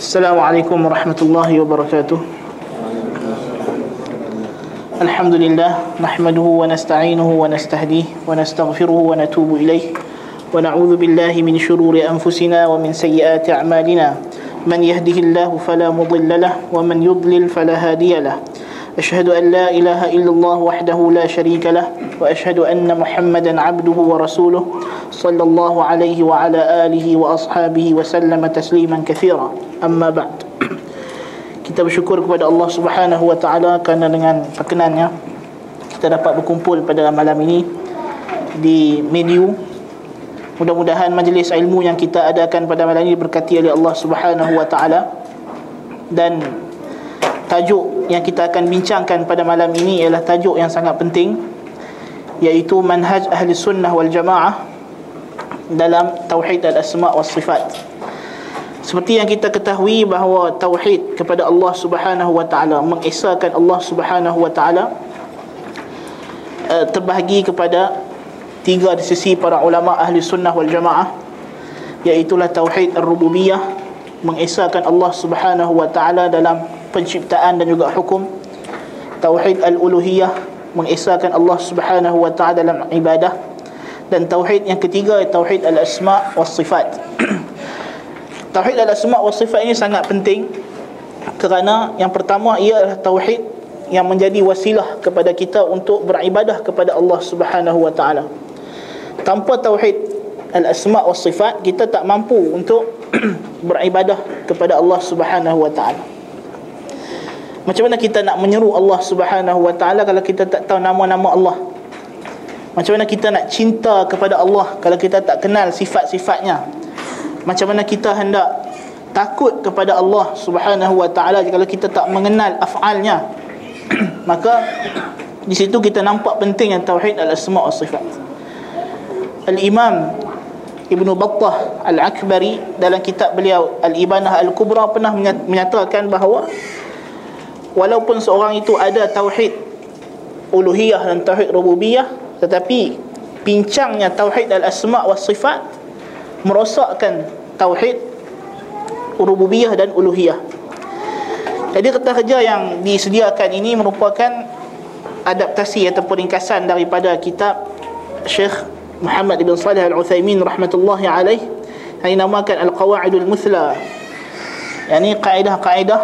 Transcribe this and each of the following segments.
السلام عليكم ورحمة الله وبركاته. الحمد لله نحمده ونستعينه ونستهديه ونستغفره ونتوب إليه. ونعوذ بالله من شرور أنفسنا ومن سيئات أعمالنا. من يهده الله فلا مضل له ومن يضلل فلا هادي له. أشهد أن لا إله إلا الله وحده لا شريك له وأشهد أن محمدا عبده ورسوله صلى الله عليه وعلى آله وأصحابه وسلم تسليما كثيرا أما بعد Kita bersyukur kepada Allah Subhanahu Wa Taala kerana dengan perkenannya kita dapat berkumpul pada malam ini di Mediu. Mudah-mudahan majlis ilmu yang kita adakan pada malam ini berkati oleh Allah Subhanahu Wa Taala dan tajuk yang kita akan bincangkan pada malam ini ialah tajuk yang sangat penting iaitu manhaj ahli sunnah wal jamaah dalam tauhid al-asma' was sifat. Seperti yang kita ketahui bahawa tauhid kepada Allah Subhanahu wa taala mengesahkan Allah Subhanahu wa taala uh, terbahagi kepada tiga di sisi para ulama ahli sunnah wal jamaah iaitu tauhid ar-rububiyah mengesahkan Allah Subhanahu wa taala dalam penciptaan dan juga hukum tauhid al-uluhiyah mengesahkan Allah Subhanahu wa taala dalam ibadah dan tauhid yang ketiga tauhid al-asma was sifat Tauhid al-asma' wa sifat ini sangat penting kerana yang pertama ia adalah tauhid yang menjadi wasilah kepada kita untuk beribadah kepada Allah Subhanahu wa taala. Tanpa tauhid al-asma' wa sifat kita tak mampu untuk beribadah kepada Allah Subhanahu wa taala. Macam mana kita nak menyeru Allah Subhanahu wa taala kalau kita tak tahu nama-nama Allah? Macam mana kita nak cinta kepada Allah kalau kita tak kenal sifat-sifatnya? macam mana kita hendak takut kepada Allah Subhanahu wa taala kalau kita tak mengenal af'alnya maka di situ kita nampak pentingnya tauhid al-asma' wa sifat al-imam Ibnu Battah Al-Akbari dalam kitab beliau Al-Ibanah Al-Kubra pernah menyatakan bahawa walaupun seorang itu ada tauhid uluhiyah dan tauhid rububiyah tetapi pincangnya tauhid al-asma' wa sifat merosakkan tauhid rububiyah dan uluhiyah. Jadi kata kerja yang disediakan ini merupakan adaptasi ataupun ringkasan daripada kitab Syekh Muhammad ibn Salih Al-Utsaimin rahmatullahi alaih yang dinamakan Al-Qawaidul Muthla. Yang ini kaedah-kaedah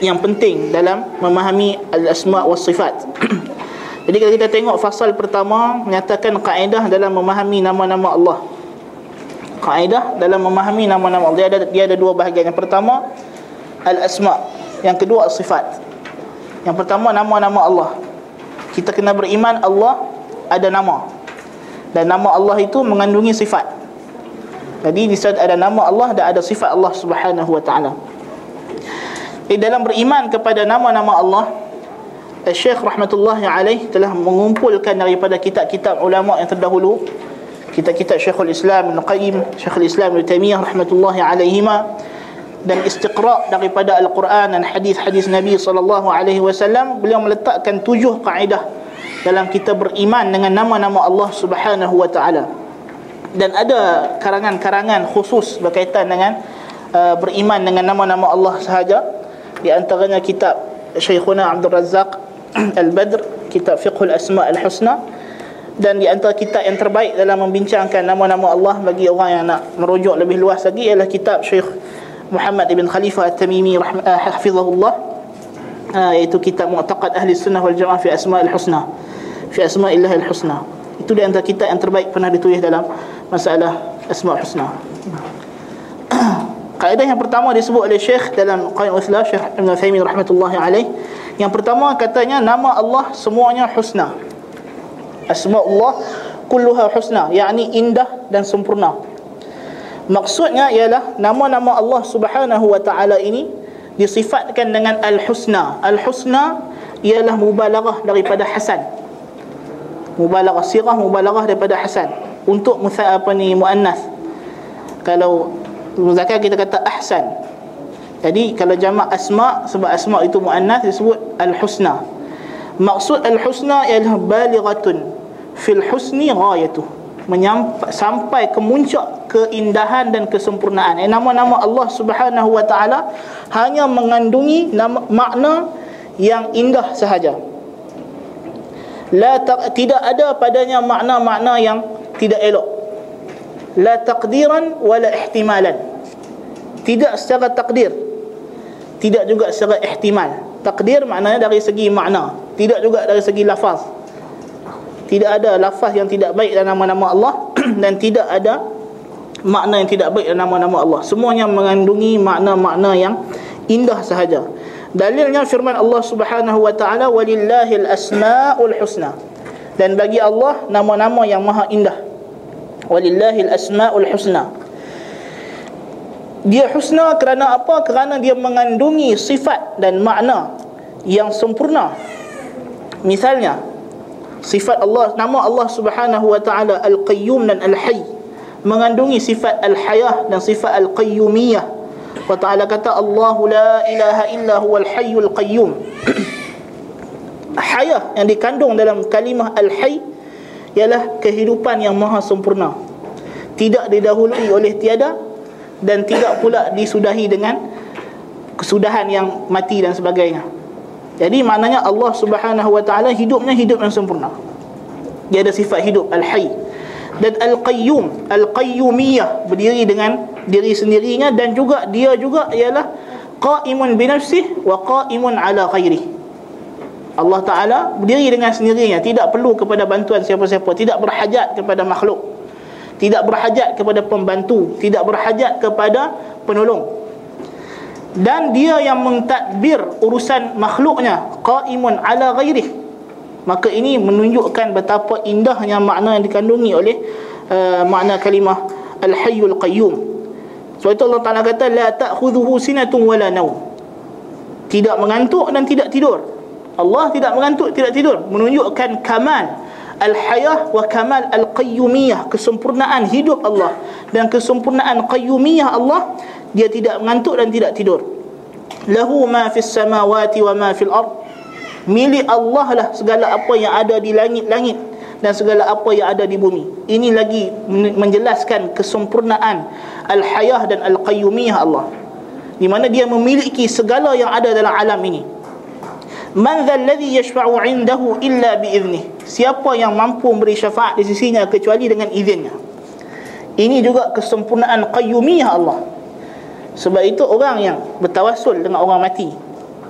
yang penting dalam memahami al-asma' was sifat. Jadi kalau kita tengok fasal pertama menyatakan kaedah dalam memahami nama-nama Allah kaedah dalam memahami nama-nama Allah. Dia ada dia ada dua bahagian. Yang pertama al-asma, yang kedua as-sifat. Yang pertama nama-nama Allah. Kita kena beriman Allah ada nama. Dan nama Allah itu mengandungi sifat. Jadi di saat ada nama Allah dan ada sifat Allah Subhanahu wa taala. Di dalam beriman kepada nama-nama Allah, Syekh rahmatullahi alaih telah mengumpulkan daripada kitab-kitab ulama yang terdahulu kitab-kitab Syekhul Islam Ibn Qayyim, Syekhul Islam Ibn Taimiyah rahmatullahi alaihima dan istiqra' daripada Al-Quran dan hadis-hadis Nabi sallallahu alaihi wasallam beliau meletakkan tujuh kaedah dalam kita beriman dengan nama-nama Allah Subhanahu wa taala. Dan ada karangan-karangan khusus berkaitan dengan uh, beriman dengan nama-nama Allah sahaja. Di antaranya kitab Syekhuna Abdul Razzaq Al-Badr, kitab Fiqhul Asma' Al-Husna. Dan di antara kitab yang terbaik dalam membincangkan nama-nama Allah bagi orang yang nak merujuk lebih luas lagi ialah kitab Syekh Muhammad ibn Khalifah At-Tamimi uh, hafizahullah uh, iaitu kitab Mu'taqad Ahli Sunnah wal Jamaah fi Asma'il Husna fi Asma'illah Al-Husna. Itu di antara kitab yang terbaik pernah ditulis dalam masalah Asma'ul Husna Kaedah yang pertama disebut oleh Syekh dalam Qayyim Uthla Syekh Ibn Thaymin rahmatullahi alaih. Yang pertama katanya nama Allah semuanya husna. Asma Allah kulluha husna yakni indah dan sempurna. Maksudnya ialah nama-nama Allah Subhanahu wa taala ini disifatkan dengan al-husna. Al-husna ialah mubalaghah daripada hasan. Mubalaghah sirah mubalaghah daripada hasan. Untuk apa ni muannas. Kalau muzakkar kita kata ahsan jadi kalau jamak asma sebab asma itu muannas disebut al-husna maksud al-husna ialah balighatun fil husni ghayatuh menyampai sampai ke muncak keindahan dan kesempurnaan. Eh, nama-nama Allah Subhanahu wa taala hanya mengandungi nama, makna yang indah sahaja. La ta- tidak ada padanya makna-makna yang tidak elok. La taqdiran wala ihtimalan. Tidak secara takdir. Tidak juga secara ihtimal. Takdir maknanya dari segi makna, tidak juga dari segi lafaz. Tidak ada lafaz yang tidak baik dalam nama-nama Allah dan tidak ada makna yang tidak baik dalam nama-nama Allah. Semuanya mengandungi makna-makna yang indah sahaja. Dalilnya firman Allah Subhanahu wa taala walillahil asmaul husna. Dan bagi Allah nama-nama yang maha indah. Walillahil asmaul husna. Dia husna kerana apa? Kerana dia mengandungi sifat dan makna yang sempurna. Misalnya sifat Allah nama Allah Subhanahu wa taala Al-Qayyum dan Al-Hayy mengandungi sifat Al-Hayah dan sifat Al-Qayyumiyah. Wa ta'ala kata Allahu la ilaha illa huwal hayyul qayyum. Hayah yang dikandung dalam kalimah Al-Hayy ialah kehidupan yang maha sempurna. Tidak didahului oleh tiada dan tidak pula disudahi dengan kesudahan yang mati dan sebagainya. Jadi maknanya Allah Subhanahu wa taala hidupnya hidup yang sempurna. Dia ada sifat hidup al-hayy dan al-qayyum, al-qayyumiyah berdiri dengan diri sendirinya dan juga dia juga ialah qaimun bi nafsihi wa qaimun ala ghairi. Allah Taala berdiri dengan sendirinya, tidak perlu kepada bantuan siapa-siapa, tidak berhajat kepada makhluk tidak berhajat kepada pembantu, tidak berhajat kepada penolong. Dan dia yang mentadbir urusan makhluknya, qaimun ala ghairih. Maka ini menunjukkan betapa indahnya makna yang dikandungi oleh uh, makna kalimah al-hayyul qayyum. Sebab itu Allah Taala kata la ta'khudhuhu sinatun wala naum. Tidak mengantuk dan tidak tidur. Allah tidak mengantuk, tidak tidur, menunjukkan kamal al-hayah wa kamal al-qayyumiyah. Kesempurnaan hidup Allah dan kesempurnaan qayyumiyah Allah dia tidak mengantuk dan tidak tidur. Lahu ma fis samawati wa ma fil ard. Milik Allah lah segala apa yang ada di langit-langit dan segala apa yang ada di bumi. Ini lagi menjelaskan kesempurnaan al-hayah dan al-qayyumiyah Allah. Di mana dia memiliki segala yang ada dalam alam ini Man dhal ladhi yashfa'u 'indahu illa bi idnih. Siapa yang mampu memberi syafaat di sisinya kecuali dengan izinnya. Ini juga kesempurnaan qayyumiyah Allah. Sebab itu orang yang bertawassul dengan orang mati,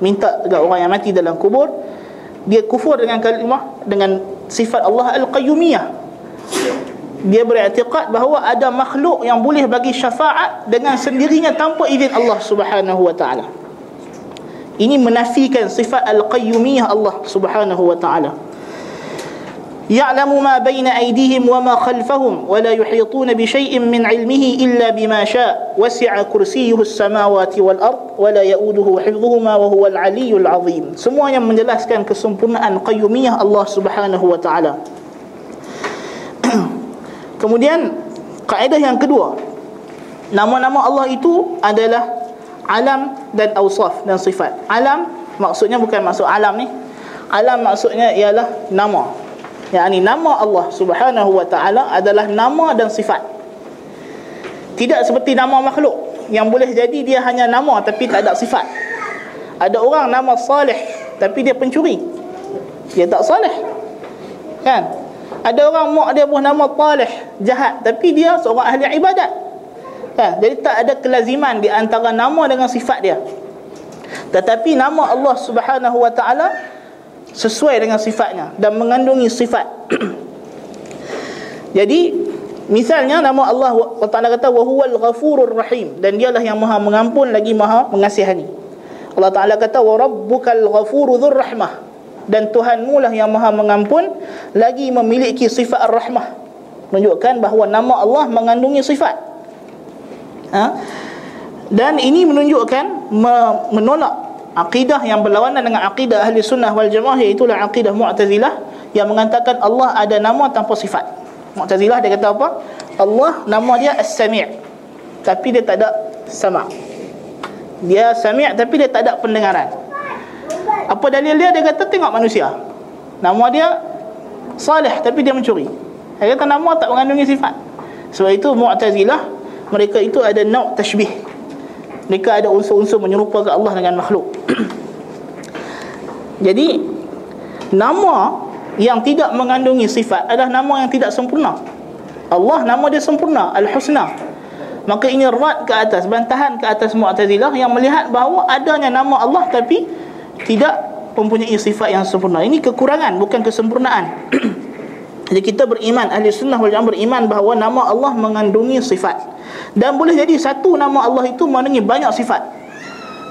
minta dengan orang yang mati dalam kubur, dia kufur dengan kalimah dengan sifat Allah al-qayyumiyah. Dia beriktikad bahawa ada makhluk yang boleh bagi syafaat dengan sendirinya tanpa izin Allah Subhanahu wa taala. Ini menafikan sifat al-qayyumiyah Allah Subhanahu wa taala. Ya'lamu ma baina aydihim wa ma khalfahum wa la yuhituna bi shay'in min 'ilmihi illa bima syaa. Wasi'a kursiyyuhu as-samawati wal ard wa la ya'uduhu hifdhuhuma wa huwa al-'aliyyul 'azim. Semuanya menjelaskan kesempurnaan qayyumiyah Allah Subhanahu wa taala. Kemudian kaedah yang kedua, nama-nama Allah itu adalah alam dan awsaf dan sifat. Alam maksudnya bukan maksud alam ni. Alam maksudnya ialah nama. Yang ini nama Allah Subhanahu wa taala adalah nama dan sifat. Tidak seperti nama makhluk yang boleh jadi dia hanya nama tapi tak ada sifat. Ada orang nama Saleh tapi dia pencuri. Dia tak saleh. Kan? Ada orang mak dia pun nama Taleh jahat tapi dia seorang ahli ibadat. Ha, jadi tak ada kelaziman di antara nama dengan sifat dia. Tetapi nama Allah Subhanahu wa taala sesuai dengan sifatnya dan mengandungi sifat. jadi misalnya nama Allah Taala kata wa huwal ghafurur rahim dan dialah yang Maha mengampun lagi Maha mengasihani. Allah Taala kata wa rabbukal ghafuru dzur rahmah dan Tuhanmu lah yang Maha mengampun lagi memiliki sifat ar-rahmah. Menunjukkan bahawa nama Allah mengandungi sifat ha? dan ini menunjukkan menolak akidah yang berlawanan dengan akidah ahli sunnah wal jamaah iaitu akidah mu'tazilah yang mengatakan Allah ada nama tanpa sifat. Mu'tazilah dia kata apa? Allah nama dia as-sami' tapi dia tak ada sama' dia sami' tapi dia tak ada pendengaran. Apa dalil dia? Dia kata tengok manusia. Nama dia salih tapi dia mencuri. Dia kata nama tak mengandungi sifat. Sebab itu Mu'tazilah mereka itu ada nau' tashbih. Mereka ada unsur-unsur menyerupakan Allah dengan makhluk. Jadi nama yang tidak mengandungi sifat adalah nama yang tidak sempurna. Allah nama dia sempurna Al-Husna. Maka ini rad ke atas bantahan ke atas Mu'tazilah yang melihat bahawa adanya nama Allah tapi tidak mempunyai sifat yang sempurna. Ini kekurangan bukan kesempurnaan Jadi kita beriman ahli sunnah wal jamaah beriman bahawa nama Allah mengandungi sifat dan boleh jadi satu nama Allah itu mengandungi banyak sifat.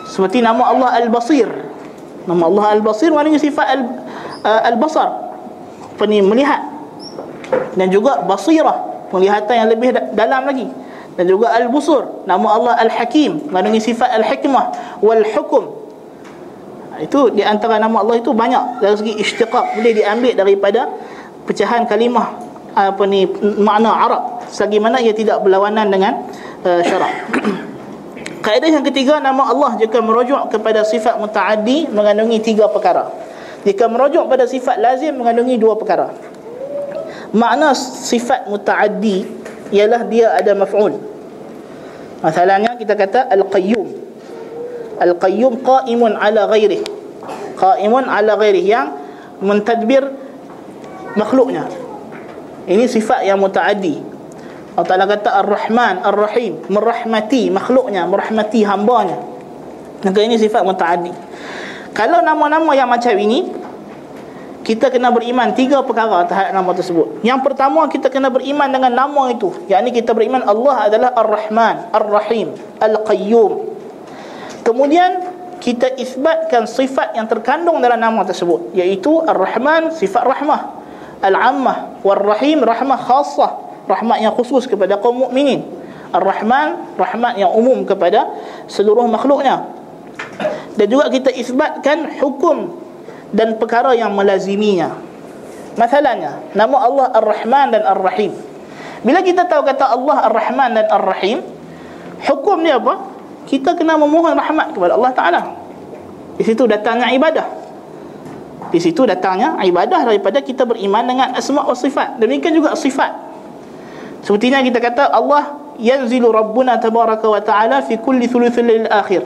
Seperti nama Allah Al-Basir. Nama Allah Al-Basir mengandungi sifat al, uh, Al-Basar. Peni melihat. Dan juga basirah, penglihatan yang lebih dalam lagi. Dan juga Al-Busur, nama Allah Al-Hakim, mengandungi sifat Al-Hikmah wal Hukum. Itu di antara nama Allah itu banyak dari segi istiqaq boleh diambil daripada pecahan kalimah apa ni makna Arab selagi mana ia tidak berlawanan dengan uh, syarak. Kaedah yang ketiga nama Allah jika merujuk kepada sifat mutaaddi mengandungi tiga perkara. Jika merujuk pada sifat lazim mengandungi dua perkara. Makna sifat mutaaddi ialah dia ada maf'ul. Masalahnya kita kata al-qayyum. Al-qayyum qa'imun ala ghairihi. Qa'imun ala ghairihi yang mentadbir makhluknya. Ini sifat yang mutaaddi. Allah Ta'ala kata Ar-Rahman, Ar-Rahim merahmati makhluknya, merahmati hambanya. Maka ini sifat mutaaddi. Kalau nama-nama yang macam ini kita kena beriman tiga perkara terhadap nama tersebut. Yang pertama kita kena beriman dengan nama itu. Yakni kita beriman Allah adalah Ar-Rahman, Ar-Rahim Al-Qayyum. Kemudian kita isbatkan sifat yang terkandung dalam nama tersebut iaitu Ar-Rahman sifat rahmah Al-Ammah War-Rahim rahmah khasah Rahmat yang khusus kepada kaum mukminin. Ar-Rahman Rahmat yang umum kepada seluruh makhluknya. Dan juga kita isbatkan hukum Dan perkara yang melaziminya. Masalahnya Nama Allah Ar-Rahman dan Ar-Rahim. Bila kita tahu kata Allah Ar-Rahman dan Ar-Rahim Hukum dia apa? Kita kena memohon rahmat kepada Allah Ta'ala. Di situ datangnya ibadah di situ datangnya ibadah daripada kita beriman dengan asma wa sifat. Demikian juga sifat. Sepertinya kita kata Allah yanzilu rabbuna tabaraka wa ta'ala fi kulli thuluthil akhir.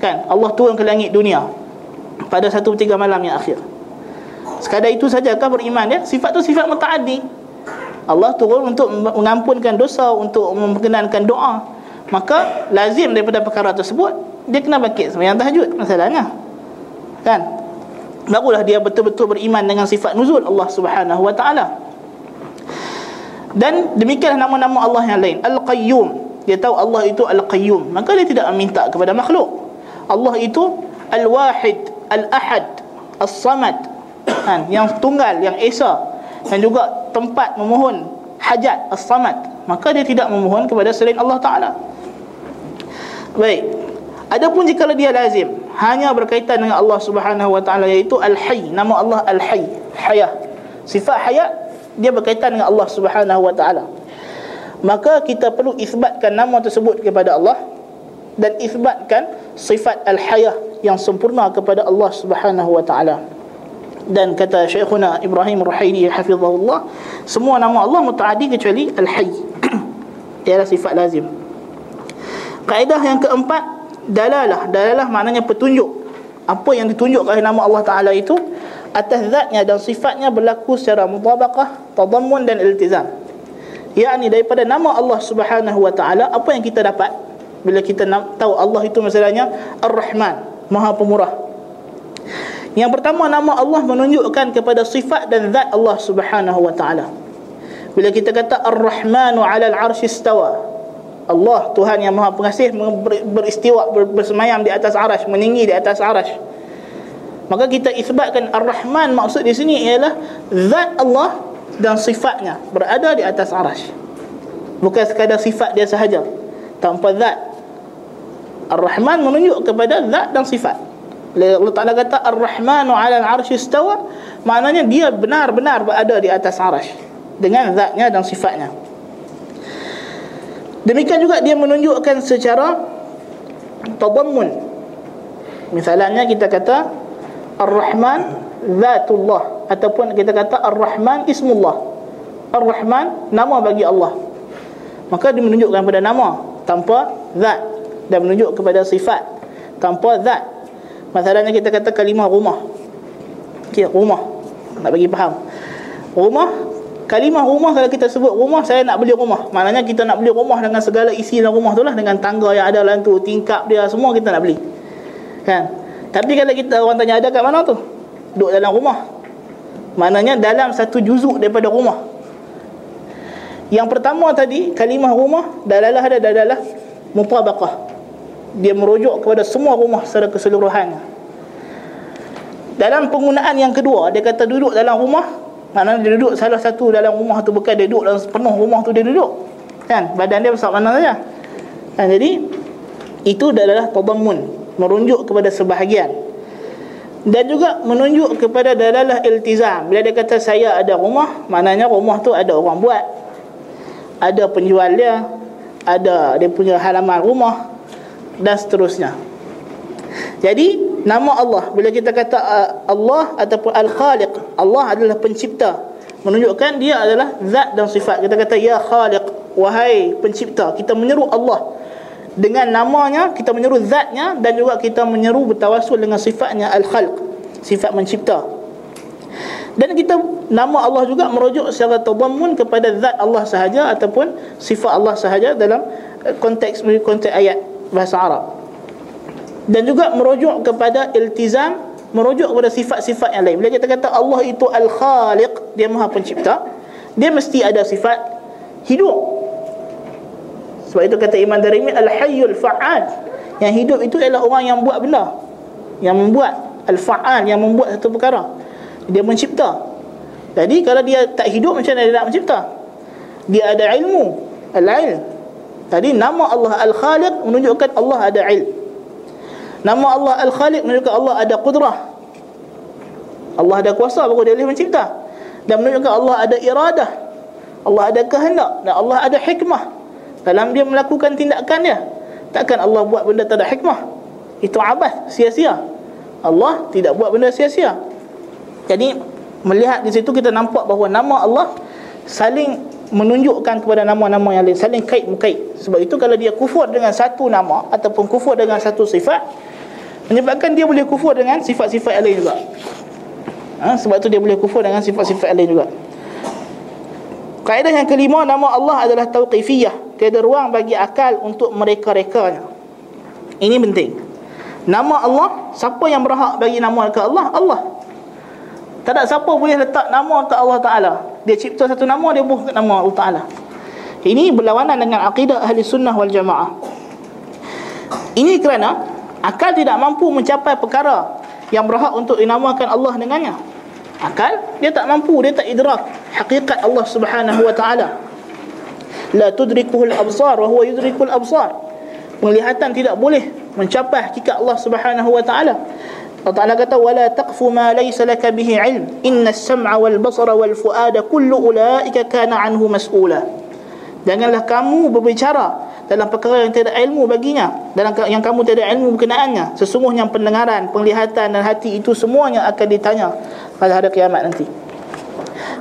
Kan? Allah turun ke langit dunia pada satu tiga malam yang akhir. Sekadar itu saja sajakah beriman ya? Sifat tu sifat mutaaddi. Allah turun untuk mengampunkan dosa, untuk memperkenankan doa. Maka lazim daripada perkara tersebut dia kena bangkit sembahyang tahajud masalahnya. Kan? Barulah dia betul-betul beriman dengan sifat nuzul Allah Subhanahu wa taala. Dan demikianlah nama-nama Allah yang lain, Al-Qayyum. Dia tahu Allah itu Al-Qayyum, maka dia tidak meminta kepada makhluk. Allah itu Al-Wahid, Al-Ahad, As-Samad. Kan? Yang tunggal, yang esa dan juga tempat memohon hajat As-Samad. Maka dia tidak memohon kepada selain Allah Taala. Baik. Adapun jika dia lazim hanya berkaitan dengan Allah Subhanahu wa taala iaitu Al-Hayy, nama Allah Al-Hayy, hayah. Sifat hayat dia berkaitan dengan Allah Subhanahu wa taala. Maka kita perlu isbatkan nama tersebut kepada Allah dan isbatkan sifat Al-Hayah yang sempurna kepada Allah Subhanahu wa taala. Dan kata Syekhuna Ibrahim Ruhaili hafizahullah, semua nama Allah mutaaddi kecuali Al-Hayy. Ialah sifat lazim. Kaedah yang keempat dalalah. Dalalah maknanya petunjuk. Apa yang ditunjukkan oleh nama Allah Taala itu atas zatnya dan sifatnya berlaku secara mutabaqah tadammun dan iltizam. Yakni daripada nama Allah Subhanahu wa taala apa yang kita dapat? Bila kita tahu Allah itu misalnya Ar-Rahman Maha Pemurah. Yang pertama nama Allah menunjukkan kepada sifat dan zat Allah Subhanahu wa taala. Bila kita kata Ar-Rahmanu 'ala al-'arsy istawa Allah Tuhan yang Maha Pengasih beristiwa bersemayam di atas arash meninggi di atas arash maka kita isbatkan Ar-Rahman maksud di sini ialah zat Allah dan sifatnya berada di atas arash bukan sekadar sifat dia sahaja. Tanpa zat. Ar-Rahman menunjuk kepada zat dan sifat. Allah Ta'ala kata Ar-Rahmanu ala al-arsh istawa maknanya dia benar-benar berada di atas arash dengan zatnya dan sifatnya Demikian juga dia menunjukkan secara tadammun. Misalnya kita kata Ar-Rahman Zatullah ataupun kita kata Ar-Rahman Ismullah. Ar-Rahman nama bagi Allah. maka dia menunjukkan kepada nama tanpa zat dan menunjuk kepada sifat tanpa zat masalahnya kita kata kalimah rumah okay, rumah nak bagi faham rumah kalimah rumah kalau kita sebut rumah saya nak beli rumah. Maknanya kita nak beli rumah dengan segala isi dalam rumah tu lah dengan tangga yang ada dalam tu tingkap dia semua kita nak beli. Kan? Tapi kalau kita orang tanya ada kat mana tu? Duduk dalam rumah. Maknanya dalam satu juzuk daripada rumah. Yang pertama tadi kalimah rumah dalalah ada dalalah mutabaqah. Dia merujuk kepada semua rumah secara keseluruhan. Dalam penggunaan yang kedua dia kata duduk dalam rumah maknanya dia duduk salah satu dalam rumah tu bukan dia duduk dalam penuh rumah tu dia duduk. Kan? Badan dia besar mana saja. Kan? Jadi itu adalah tadammun merujuk kepada sebahagian dan juga menunjuk kepada dalalah iltizam bila dia kata saya ada rumah maknanya rumah tu ada orang buat ada penjual dia ada dia punya halaman rumah dan seterusnya jadi nama Allah bila kita kata uh, Allah ataupun Al-Khaliq Allah adalah pencipta. Menunjukkan dia adalah zat dan sifat. Kita kata ya Khaliq wahai pencipta kita menyeru Allah. Dengan namanya kita menyeru zatnya dan juga kita menyeru bertawasul dengan sifatnya Al-Khalq sifat mencipta. Dan kita nama Allah juga merujuk secara tadammun kepada zat Allah sahaja ataupun sifat Allah sahaja dalam eh, konteks konteks ayat bahasa Arab. Dan juga merujuk kepada iltizam merujuk kepada sifat-sifat yang lain. Bila kita kata Allah itu al-khaliq dia maha pencipta dia mesti ada sifat hidup. Sebab itu kata Imam Darimi al-hayyul fa'al. Yang hidup itu ialah orang yang buat benda. Yang membuat al-fa'al yang membuat satu perkara. Dia mencipta. Jadi kalau dia tak hidup macam mana dia nak mencipta? Dia ada ilmu. Al-ilm. Tadi nama Allah al-khaliq menunjukkan Allah ada ilm. Nama Allah al-khaliq menunjukkan Allah ada qudrah Allah ada kuasa baru dia boleh mencipta? Dan menunjukkan Allah ada iradah. Allah ada kehendak. Dan Allah ada hikmah. Dalam dia melakukan tindakan dia takkan Allah buat benda tak ada hikmah? Itu abad sia-sia. Allah tidak buat benda sia-sia. Jadi melihat di situ kita nampak bahawa nama Allah saling menunjukkan kepada nama-nama yang lain saling kait mengkait sebab itu kalau dia kufur dengan satu nama ataupun kufur dengan satu sifat menyebabkan dia boleh kufur dengan sifat-sifat yang lain juga ha? sebab itu dia boleh kufur dengan sifat-sifat lain juga. Kaedah yang kelima nama Allah adalah tauqifiyah tiada ruang bagi akal untuk mereka-rekanya. Ini penting. Nama Allah siapa yang berhak bagi nama ke Allah? Allah. Tak ada siapa boleh letak nama ke Allah Ta'ala. Dia cipta satu nama, dia buh nama Allah Ta'ala. Ini berlawanan dengan akidah ahli sunnah wal jamaah. Ini kerana Akal tidak mampu mencapai perkara Yang berhak untuk dinamakan Allah dengannya. Akal, dia tak mampu, dia tak idrak Hakikat Allah Subhanahu Wa Ta'ala. La tudrikuhul absar Wa huwa yudrikul absar. Penglihatan tidak boleh mencapai hakikat Allah Subhanahu Wa Ta'ala. Allah Ta'ala kata wala taqfu ma laysa laka bihi ilm. Inna as-sam'a wal basara wal fuada kullu ulaika kana anhu mas'ula janganlah kamu berbicara dalam perkara yang tidak ilmu baginya dalam yang kamu tidak ilmu berkenaannya sesungguhnya pendengaran penglihatan dan hati itu semuanya akan ditanya pada hari kiamat nanti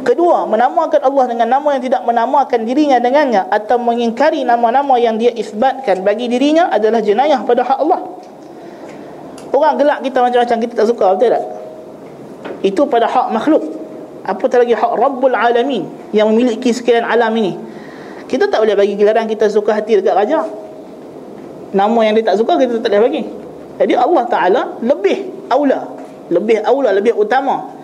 Kedua, menamakan Allah dengan nama yang tidak menamakan dirinya dengannya atau mengingkari nama-nama yang dia isbatkan bagi dirinya adalah jenayah pada hak Allah. Orang gelak kita macam-macam kita tak suka betul tak? Itu pada hak makhluk. Apatah lagi hak Rabbul Alamin yang memiliki sekalian alam ini. Kita tak boleh bagi gelaran kita suka hati dekat raja. Nama yang dia tak suka kita tak boleh bagi. Jadi Allah Taala lebih aula, lebih aula, lebih utama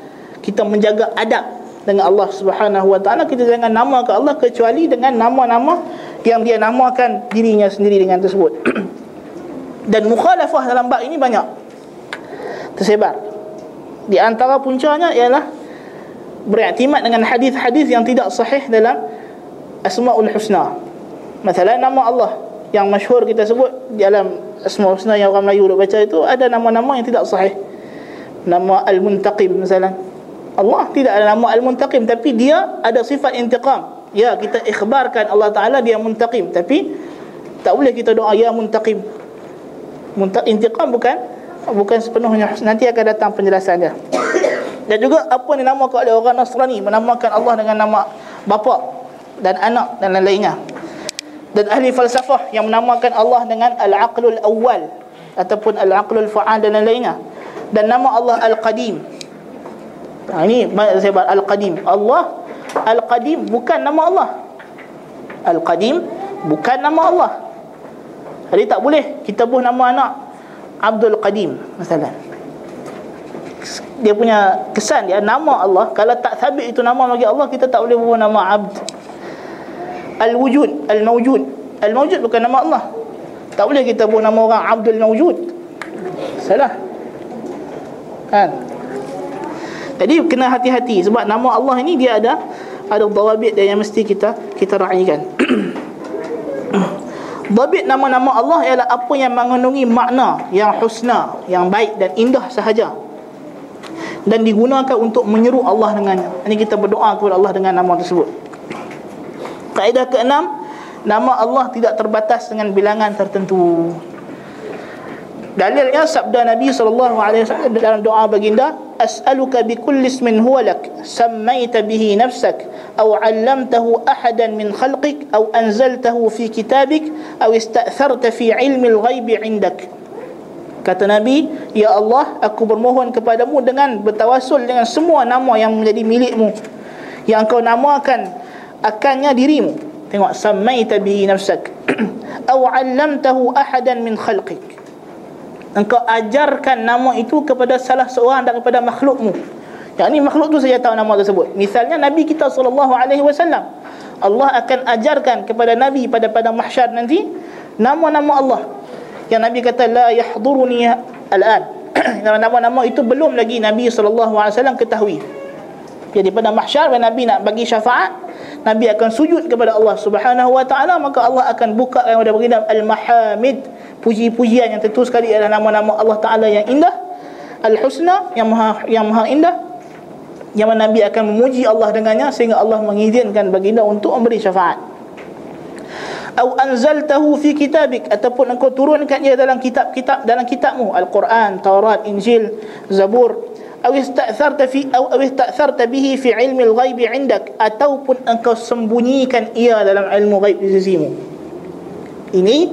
kita menjaga adab dengan Allah Subhanahu Wa Taala kita jangan nama ke Allah kecuali dengan nama-nama yang dia namakan dirinya sendiri dengan tersebut. Dan mukhalafah dalam bab ini banyak tersebar. Di antara puncanya ialah beriktimat dengan hadis-hadis yang tidak sahih dalam Asmaul Husna. Masalah nama Allah yang masyhur kita sebut dalam Asmaul Husna yang orang Melayu duk baca itu ada nama-nama yang tidak sahih. Nama Al-Muntaqim misalnya. Allah tidak ada nama Al-Muntaqim tapi dia ada sifat intiqam. Ya, kita ikhbarkan Allah Taala dia muntaqim tapi tak boleh kita doa ya muntaqim. Muntaqim intiqam bukan bukan sepenuhnya nanti akan datang penjelasannya dan juga apa yang dinamakan oleh orang Nasrani menamakan Allah dengan nama bapa dan anak dan lain-lainnya. Dan ahli falsafah yang menamakan Allah dengan al-aqlul awal ataupun al-aqlul fa'al dan lain-lainnya. Dan nama Allah al-qadim. Ha, ini saya al-qadim. Allah al-qadim bukan nama Allah. Al-qadim bukan nama Allah. Jadi tak boleh kita buh nama anak Abdul Qadim misalnya dia punya kesan dia nama Allah kalau tak sabit itu nama bagi Allah kita tak boleh bubuh nama Abd Al-Wujud Al-Mawjud. Al-Mawjud bukan nama Allah. Tak boleh kita bubuh nama orang Abdul Mawjud. Salah. Kan? Jadi kena hati-hati sebab nama Allah ini dia ada ada dawabit yang mesti kita kita raikan. Dabit nama-nama Allah ialah apa yang mengandungi makna yang husna, yang baik dan indah sahaja. Dan digunakan untuk menyeru Allah dengannya. Ini kita berdoa kepada Allah dengan nama tersebut. Kaedah keenam, nama Allah tidak terbatas dengan bilangan tertentu. Dalilnya sabda Nabi wasallam dalam doa baginda, as'aluka bi kulli ismin huwa lak, sammaita bihi nafsak, aw 'allamtahu ahadan min khalqik, aw anzaltahu fi kitabik, aw ista'tharta fi 'ilmi al-ghaib 'indak. Kata Nabi, Ya Allah, aku bermohon kepadamu dengan bertawasul dengan semua nama yang menjadi milikmu. Yang engkau namakan akannya dirimu. Tengok, Sammaita bihi nafsak. Aw 'allamtahu ahadan min khalqik. Engkau ajarkan nama itu kepada salah seorang daripada makhlukmu. Yang ini makhluk tu saja tahu nama tersebut. Misalnya Nabi kita sallallahu alaihi wasallam. Allah akan ajarkan kepada Nabi pada pada mahsyar nanti nama-nama Allah yang Nabi kata la yahduruni al-an nama-nama itu belum lagi Nabi sallallahu alaihi wasallam ketahui jadi pada mahsyar bila Nabi nak bagi syafaat Nabi akan sujud kepada Allah Subhanahu wa taala maka Allah akan buka yang ada bagi al-mahamid puji-pujian yang tentu sekali adalah nama-nama Allah taala yang indah al-husna yang maha yang maha indah yang mana Nabi akan memuji Allah dengannya sehingga Allah mengizinkan baginda untuk memberi syafaat. Au anzaltahu fi kitabik ataupun engkau turunkan ia dalam kitab-kitab dalam kitabmu al-Quran, Taurat, Injil, Zabur au ista'tharta fi au ista'tharta bihi fi ilmi al-ghaib 'indak ataupun engkau sembunyikan ia dalam ilmu ghaib di sisimu ini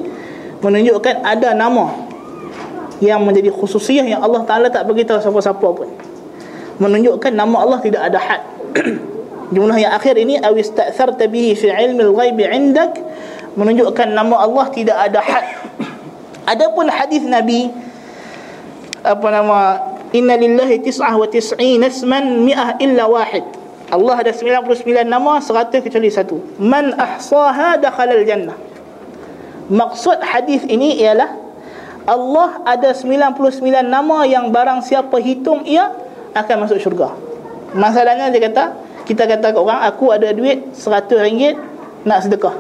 menunjukkan ada nama yang menjadi khususiah yang Allah Taala tak bagi tahu siapa-siapa pun. Menunjukkan nama Allah tidak ada had. Jumlah yang akhir ini aw ista'tharta bihi fi ilmi al-ghaib 'indak menunjukkan nama Allah tidak ada had. Adapun hadis Nabi apa nama Inna lillahi tis'ah wa tis'ina isman mi'ah illa wahid. Allah ada 99 nama 100 kecuali satu. Man ahsaha dakhala al-jannah. Maksud hadis ini ialah Allah ada 99 nama yang barang siapa hitung ia akan masuk syurga. Masalahnya dia kata, kita kata ke orang aku ada duit 100 ringgit nak sedekah.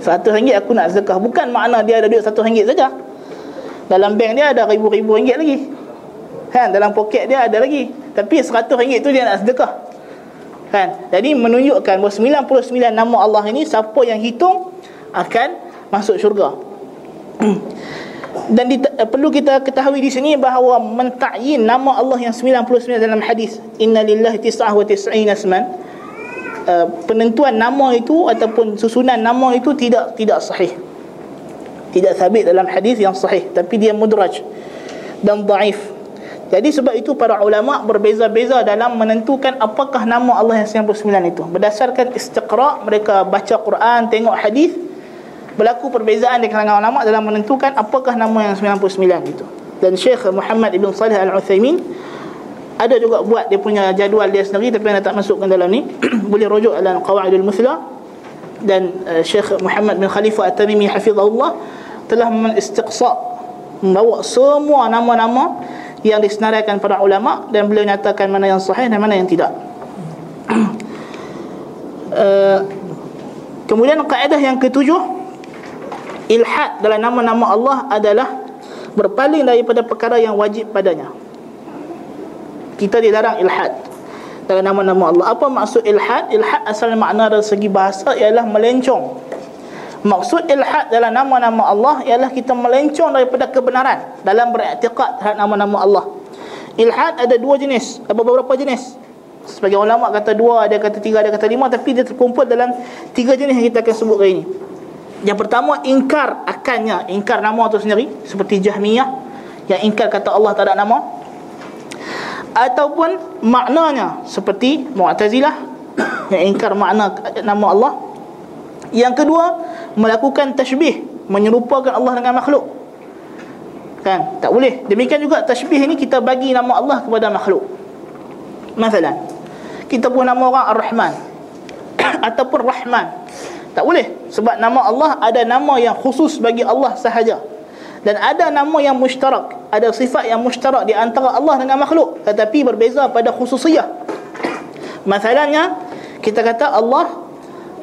Satu ringgit aku nak zakah Bukan makna dia ada duit satu ringgit saja Dalam bank dia ada ribu-ribu ringgit lagi Kan dalam poket dia ada lagi Tapi seratus ringgit tu dia nak sedekah Kan Jadi menunjukkan bahawa 99 nama Allah ini Siapa yang hitung Akan masuk syurga Dan di, perlu kita ketahui di sini bahawa mentakyin nama Allah yang 99 dalam hadis Inna lillahi tis'ah wa tis'ina asman Uh, penentuan nama itu ataupun susunan nama itu tidak tidak sahih. Tidak sabit dalam hadis yang sahih tapi dia mudraj dan dhaif. Jadi sebab itu para ulama berbeza-beza dalam menentukan apakah nama Allah yang 99 itu. Berdasarkan istiqra' mereka baca Quran, tengok hadis berlaku perbezaan di kalangan ulama dalam menentukan apakah nama yang 99 itu. Dan Syekh Muhammad Ibn Salih Al-Utsaimin ada juga buat dia punya jadual dia sendiri tapi anda tak masukkan dalam ni boleh rujuk dalam qawaidul musla dan uh, Syekh Muhammad bin Khalifah At-Tamimi hafizahullah telah mengistiqsa membawa semua nama-nama yang disenaraikan para ulama dan beliau nyatakan mana yang sahih dan mana yang tidak uh, kemudian kaedah yang ketujuh ilhad dalam nama-nama Allah adalah berpaling daripada perkara yang wajib padanya kita dilarang ilhad dalam nama-nama Allah. Apa maksud ilhad? Ilhad asal makna dari segi bahasa ialah melencong. Maksud ilhad dalam nama-nama Allah ialah kita melencong daripada kebenaran dalam beriktikad terhadap nama-nama Allah. Ilhad ada dua jenis, ada beberapa jenis. Sebagai ulama kata dua, ada kata tiga, ada kata lima Tapi dia terkumpul dalam tiga jenis yang kita akan sebut kali ini Yang pertama, ingkar akannya Ingkar nama itu sendiri Seperti Jahmiyah Yang ingkar kata Allah tak ada nama Ataupun maknanya Seperti Mu'tazilah Yang ingkar makna nama Allah Yang kedua, melakukan tashbih Menyerupakan Allah dengan makhluk Kan? Tak boleh. Demikian juga tashbih ini kita bagi nama Allah kepada makhluk. Masalah. Kita pun nama orang Ar-Rahman ataupun Rahman. Tak boleh sebab nama Allah ada nama yang khusus bagi Allah sahaja. Dan ada nama yang mushtarak, ada sifat yang mushtarak di antara Allah dengan makhluk tetapi berbeza pada khususiyah. Masalahnya kita kata Allah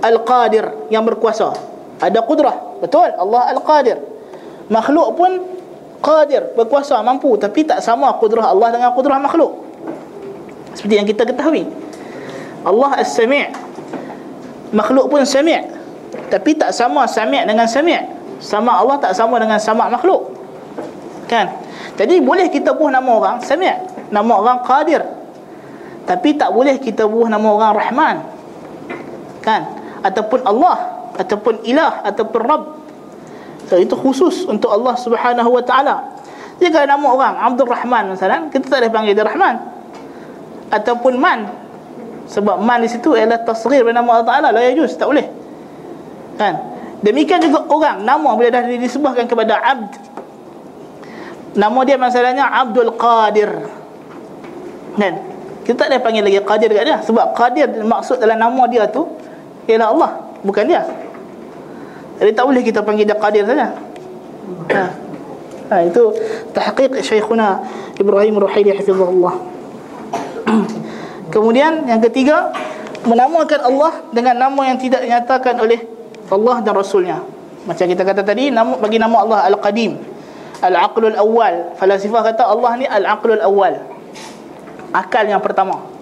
Al-Qadir yang berkuasa. Ada kudrah. Betul? Allah Al-Qadir. Makhluk pun qadir, berkuasa, mampu tapi tak sama kudrah Allah dengan kudrah makhluk. Seperti yang kita ketahui. Allah As-Sami' makhluk pun sami' tapi tak sama sami' dengan sami' sama Allah tak sama dengan sama makhluk kan jadi boleh kita buah nama orang sami' nama orang qadir tapi tak boleh kita buah nama orang rahman kan ataupun Allah ataupun ilah ataupun rabb So, itu khusus untuk Allah Subhanahu Wa Taala. Jika nama orang Abdul Rahman misalnya, kita tak boleh panggil dia Rahman. Ataupun Man. Sebab Man di situ ialah tasghir nama Allah Taala, la yajuz, tak boleh. Kan? Demikian juga orang nama bila dah disebutkan kepada abd. Nama dia masalahnya Abdul Qadir. Kan? Kita tak boleh panggil lagi Qadir kat dia sebab Qadir maksud dalam nama dia tu ialah Allah, bukan dia. Jadi tak boleh kita panggil dia qadir saja. Ha. ha itu tahqiq Syekhuna Ibrahim Ruhaili hafizahullah. Kemudian yang ketiga menamakan Allah dengan nama yang tidak dinyatakan oleh Allah dan Rasulnya. Macam kita kata tadi nama bagi nama Allah Al-Qadim. Al-Aqlul Awwal. Falasifah kata Allah ni Al-Aqlul Awwal. Akal yang pertama.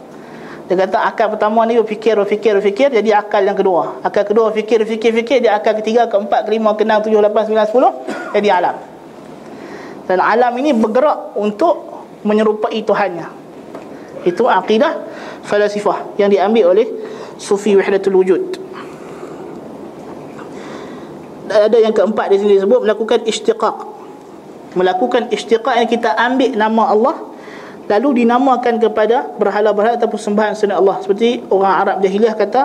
Dia kata akal pertama ni berfikir, berfikir, berfikir Jadi akal yang kedua. Akal kedua fikir, fikir, fikir Dia akal ketiga, keempat, kelima, keenam, tujuh, lapan, sembilan, sepuluh Jadi alam. Dan alam ini bergerak untuk menyerupai Tuhannya. Itu akidah falasifah Yang diambil oleh Sufi Wahdatul Wujud. Ada yang keempat di sini disebut Melakukan istiqaq Melakukan istiqaq yang kita ambil nama Allah lalu dinamakan kepada berhala-berhala ataupun sembahan selain Allah. Seperti orang Arab jahiliah kata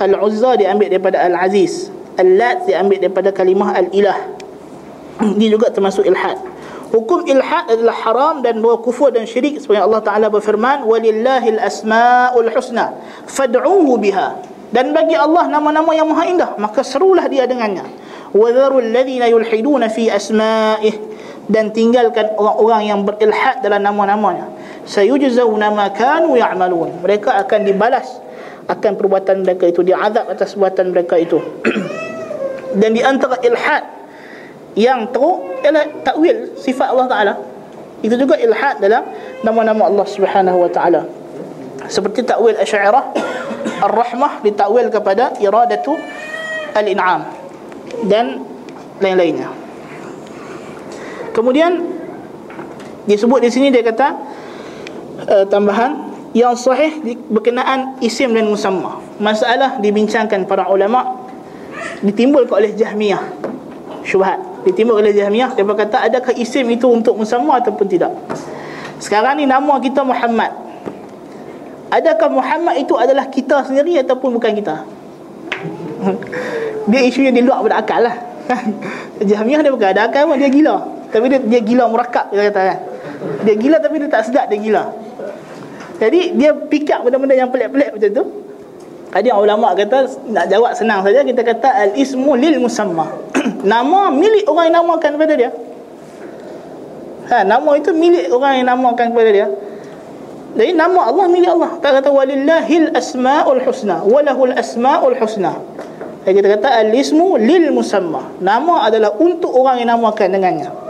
Al-Uzza diambil daripada Al-Aziz Al-Lat diambil daripada kalimah Al-Ilah. Ini juga termasuk ilhad. Hukum ilhad adalah haram dan bawa kufur dan syirik seperti Allah Ta'ala berfirman walillahil asma'ul husna fad'uhu biha. Dan bagi Allah nama-nama yang maha indah maka serulah dia dengannya. Wa dharul ladhina yulhiduna fi asma'ih dan tinggalkan orang-orang yang berilhad dalam nama-namanya. Sayujzauna ma kanu ya'malun. Mereka akan dibalas akan perbuatan mereka itu diazab atas perbuatan mereka itu. Dan di antara ilhad yang teruk ialah takwil sifat Allah taala. Itu juga ilhad dalam nama-nama Allah Subhanahu wa taala. Seperti takwil asy'ariyah ar-rahmah ditakwil kepada iradatu al-in'am dan lain-lainnya Kemudian disebut di sini dia kata uh, tambahan yang sahih berkenaan isim dan musamma. Masalah dibincangkan para ulama ditimbulkan oleh Jahmiyah. Syubhat. Ditimbul oleh Jahmiyah dia berkata adakah isim itu untuk musamma ataupun tidak. Sekarang ni nama kita Muhammad. Adakah Muhammad itu adalah kita sendiri ataupun bukan kita? dia isu yang di luar pada akal lah. Jahmiyah dia bukan ada akal pun dia gila. Tapi dia, dia gila merakab Dia kata kan Dia gila tapi dia tak sedap dia gila Jadi dia pick up benda-benda yang pelik-pelik macam tu Ada ulama kata Nak jawab senang saja Kita kata Al-ismu lil musamma Nama milik orang yang namakan kepada dia ha, Nama itu milik orang yang namakan kepada dia jadi nama Allah milik Allah. Tak kata walillahil asmaul husna, walahul asmaul husna. Jadi kita kata al-ismu lil musamma. Nama adalah untuk orang yang namakan dengannya.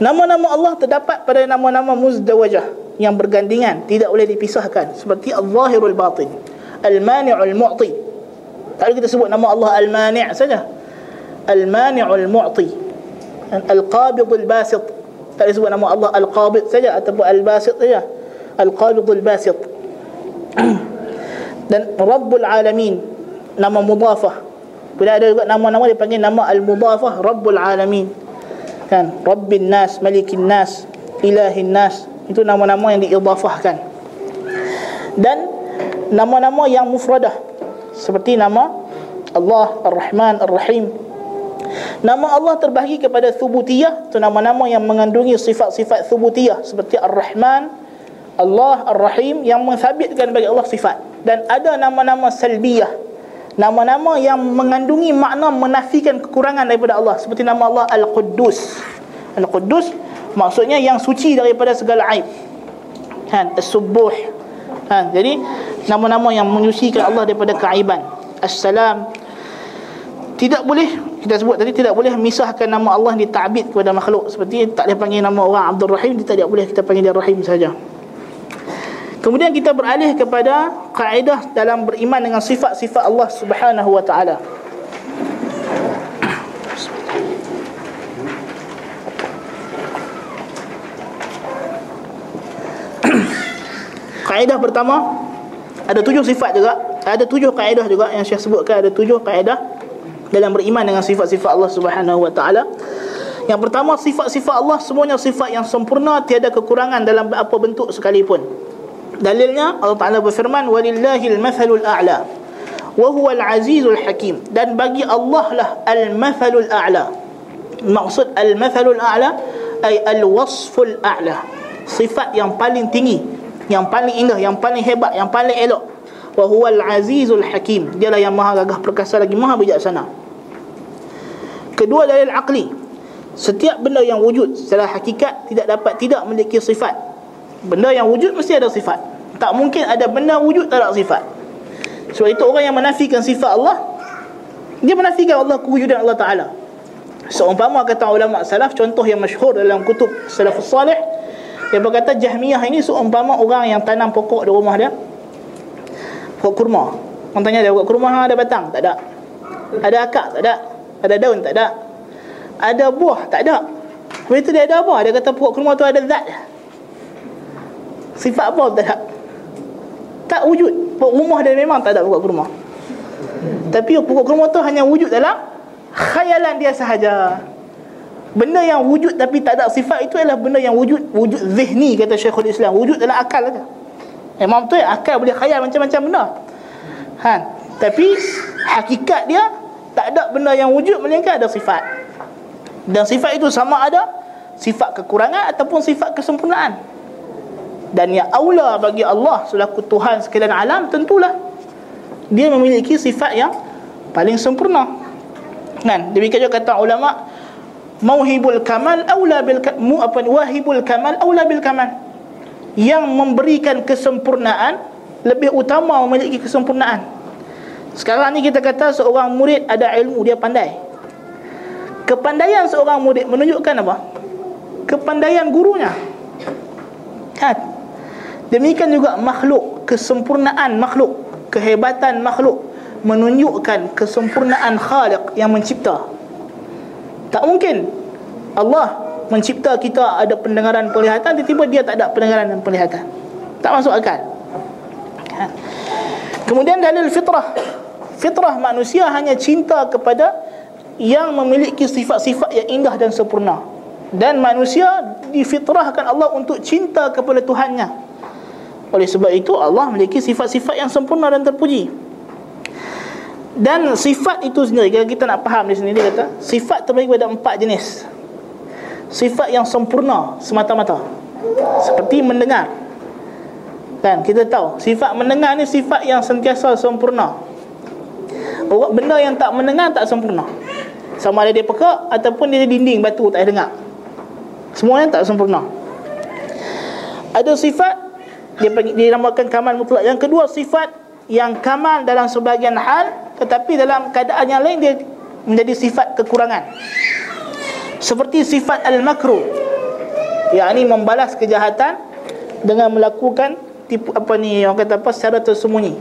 Nama-nama Allah terdapat pada nama-nama muzdawajah yang bergandingan, tidak boleh dipisahkan seperti Al-Zahirul Batin, Al-Mani'ul Mu'ti. Tak kita sebut nama Allah Al-Mani' saja. Al-Mani'ul Mu'ti. Al-Qabidul Basit. Tak boleh sebut nama Allah Al-Qabid saja ataupun Al-Basit saja. Al-Qabidul Basit. dan Rabbul Alamin nama mudafah bila ada juga nama-nama dia panggil nama al-mudafah Rabbul Alamin kan Rabbin Nas Malikin Nas Ilahin Nas. Itu nama-nama yang diidafahkan dan nama-nama yang mufradah. Seperti nama Allah Ar-Rahman Ar-Rahim. Nama Allah terbahagi kepada thubutiyah. Itu nama-nama yang mengandungi sifat-sifat thubutiyah. Seperti Ar-Rahman Allah Ar-Rahim Yang mensabitkan bagi Allah sifat. Dan ada nama-nama salbiyah Nama-nama yang mengandungi makna menafikan kekurangan daripada Allah. Seperti nama Allah Al-Quddus. Al-Quddus maksudnya yang suci daripada segala aib. Kan? As-Subuh. Kan? Jadi nama-nama yang menyucikan Allah daripada keaiban. As-Salam. Tidak boleh kita sebut tadi tidak boleh misahkan nama Allah di ta'bid kepada makhluk. Seperti tak boleh panggil nama orang Abdul Rahim tidak boleh kita panggil dia Rahim saja kemudian kita beralih kepada kaedah dalam beriman dengan sifat-sifat Allah Subhanahu wa taala kaedah pertama ada tujuh sifat juga ada tujuh kaedah juga yang saya sebutkan ada tujuh kaedah dalam beriman dengan sifat-sifat Allah Subhanahu wa taala. Yang pertama sifat-sifat Allah semuanya sifat yang sempurna tiada kekurangan dalam apa bentuk sekalipun. Dalilnya Allah Taala berfirman walillahil mathalul a'la wa huwal azizul hakim dan bagi Allah lah al mathalul a'la. Maksud al mathalul a'la ay al wasful a'la. Sifat yang paling tinggi, yang paling indah, yang paling hebat, yang paling elok. Wa huwal azizul hakim. Dialah yang maha gagah perkasa lagi maha bijaksana. Kedua dalil akli Setiap benda yang wujud secara hakikat Tidak dapat tidak memiliki sifat Benda yang wujud mesti ada sifat. Tak mungkin ada benda wujud tak ada sifat. Sebab itu orang yang menafikan sifat Allah Dia menafikan Allah kewujudan Allah Ta'ala. Seumpama kata ulama salaf Contoh yang masyhur dalam kutub salafus salih Dia berkata Jahmiyah ini seumpama orang yang tanam pokok di rumah dia. Pokok kurma. Orang tanya dia, pokok kurma ada batang? Tak ada. Ada akak? Tak ada. Ada daun? Tak ada. Ada buah? Tak ada. Lepas itu dia ada apa Dia kata pokok kurma tu ada zat Sifat apa tak ada Tak wujud. Pokok rumah dia memang tak ada pokok kurma. Tapi pokok kurma tu hanya wujud dalam Khayalan dia sahaja. Benda yang wujud tapi tak ada sifat itu adalah benda yang wujud Wujud zihni kata Syekhul Islam. Wujud dalam akal saja. Memang betul akal boleh khayal macam-macam benda. Han. Tapi hakikat dia tak ada benda yang wujud melainkan ada sifat. Dan sifat itu sama ada sifat kekurangan ataupun sifat kesempurnaan dan yang aula bagi Allah selaku Tuhan sekalian alam tentulah dia memiliki sifat yang paling sempurna kan demikian juga kata ulama mauhibul kamal aula bil mu apa wahibul kamal aula bil kamal yang memberikan kesempurnaan lebih utama memiliki kesempurnaan sekarang ni kita kata seorang murid ada ilmu dia pandai. Kepandaian seorang murid menunjukkan apa? Kepandaian gurunya. Kan? Demikian juga makhluk, kesempurnaan makhluk, kehebatan makhluk menunjukkan kesempurnaan Khaliq yang mencipta. Tak mungkin Allah mencipta kita ada pendengaran penglihatan tiba-tiba dia tak ada pendengaran dan penglihatan. Tak masuk akal. Kan? Kemudian dalil fitrah Fitrah manusia hanya cinta kepada Yang memiliki sifat-sifat yang indah dan sempurna Dan manusia difitrahkan Allah untuk cinta kepada Tuhannya Oleh sebab itu Allah memiliki sifat-sifat yang sempurna dan terpuji Dan sifat itu sendiri Kalau kita nak faham di sini Dia kata Sifat terbagi pada empat jenis Sifat yang sempurna semata-mata Seperti mendengar Kan kita tahu sifat mendengar ni sifat yang sentiasa sempurna. Orang benda yang tak mendengar tak sempurna. Sama ada dia pekak ataupun dia dinding batu tak dengar. Semuanya tak sempurna. Ada sifat dia dinamakan kamal mutlak. Yang kedua sifat yang kamal dalam sebahagian hal tetapi dalam keadaan yang lain dia menjadi sifat kekurangan. Seperti sifat al-makruh. yakni membalas kejahatan dengan melakukan tipu apa ni orang kata apa secara tersembunyi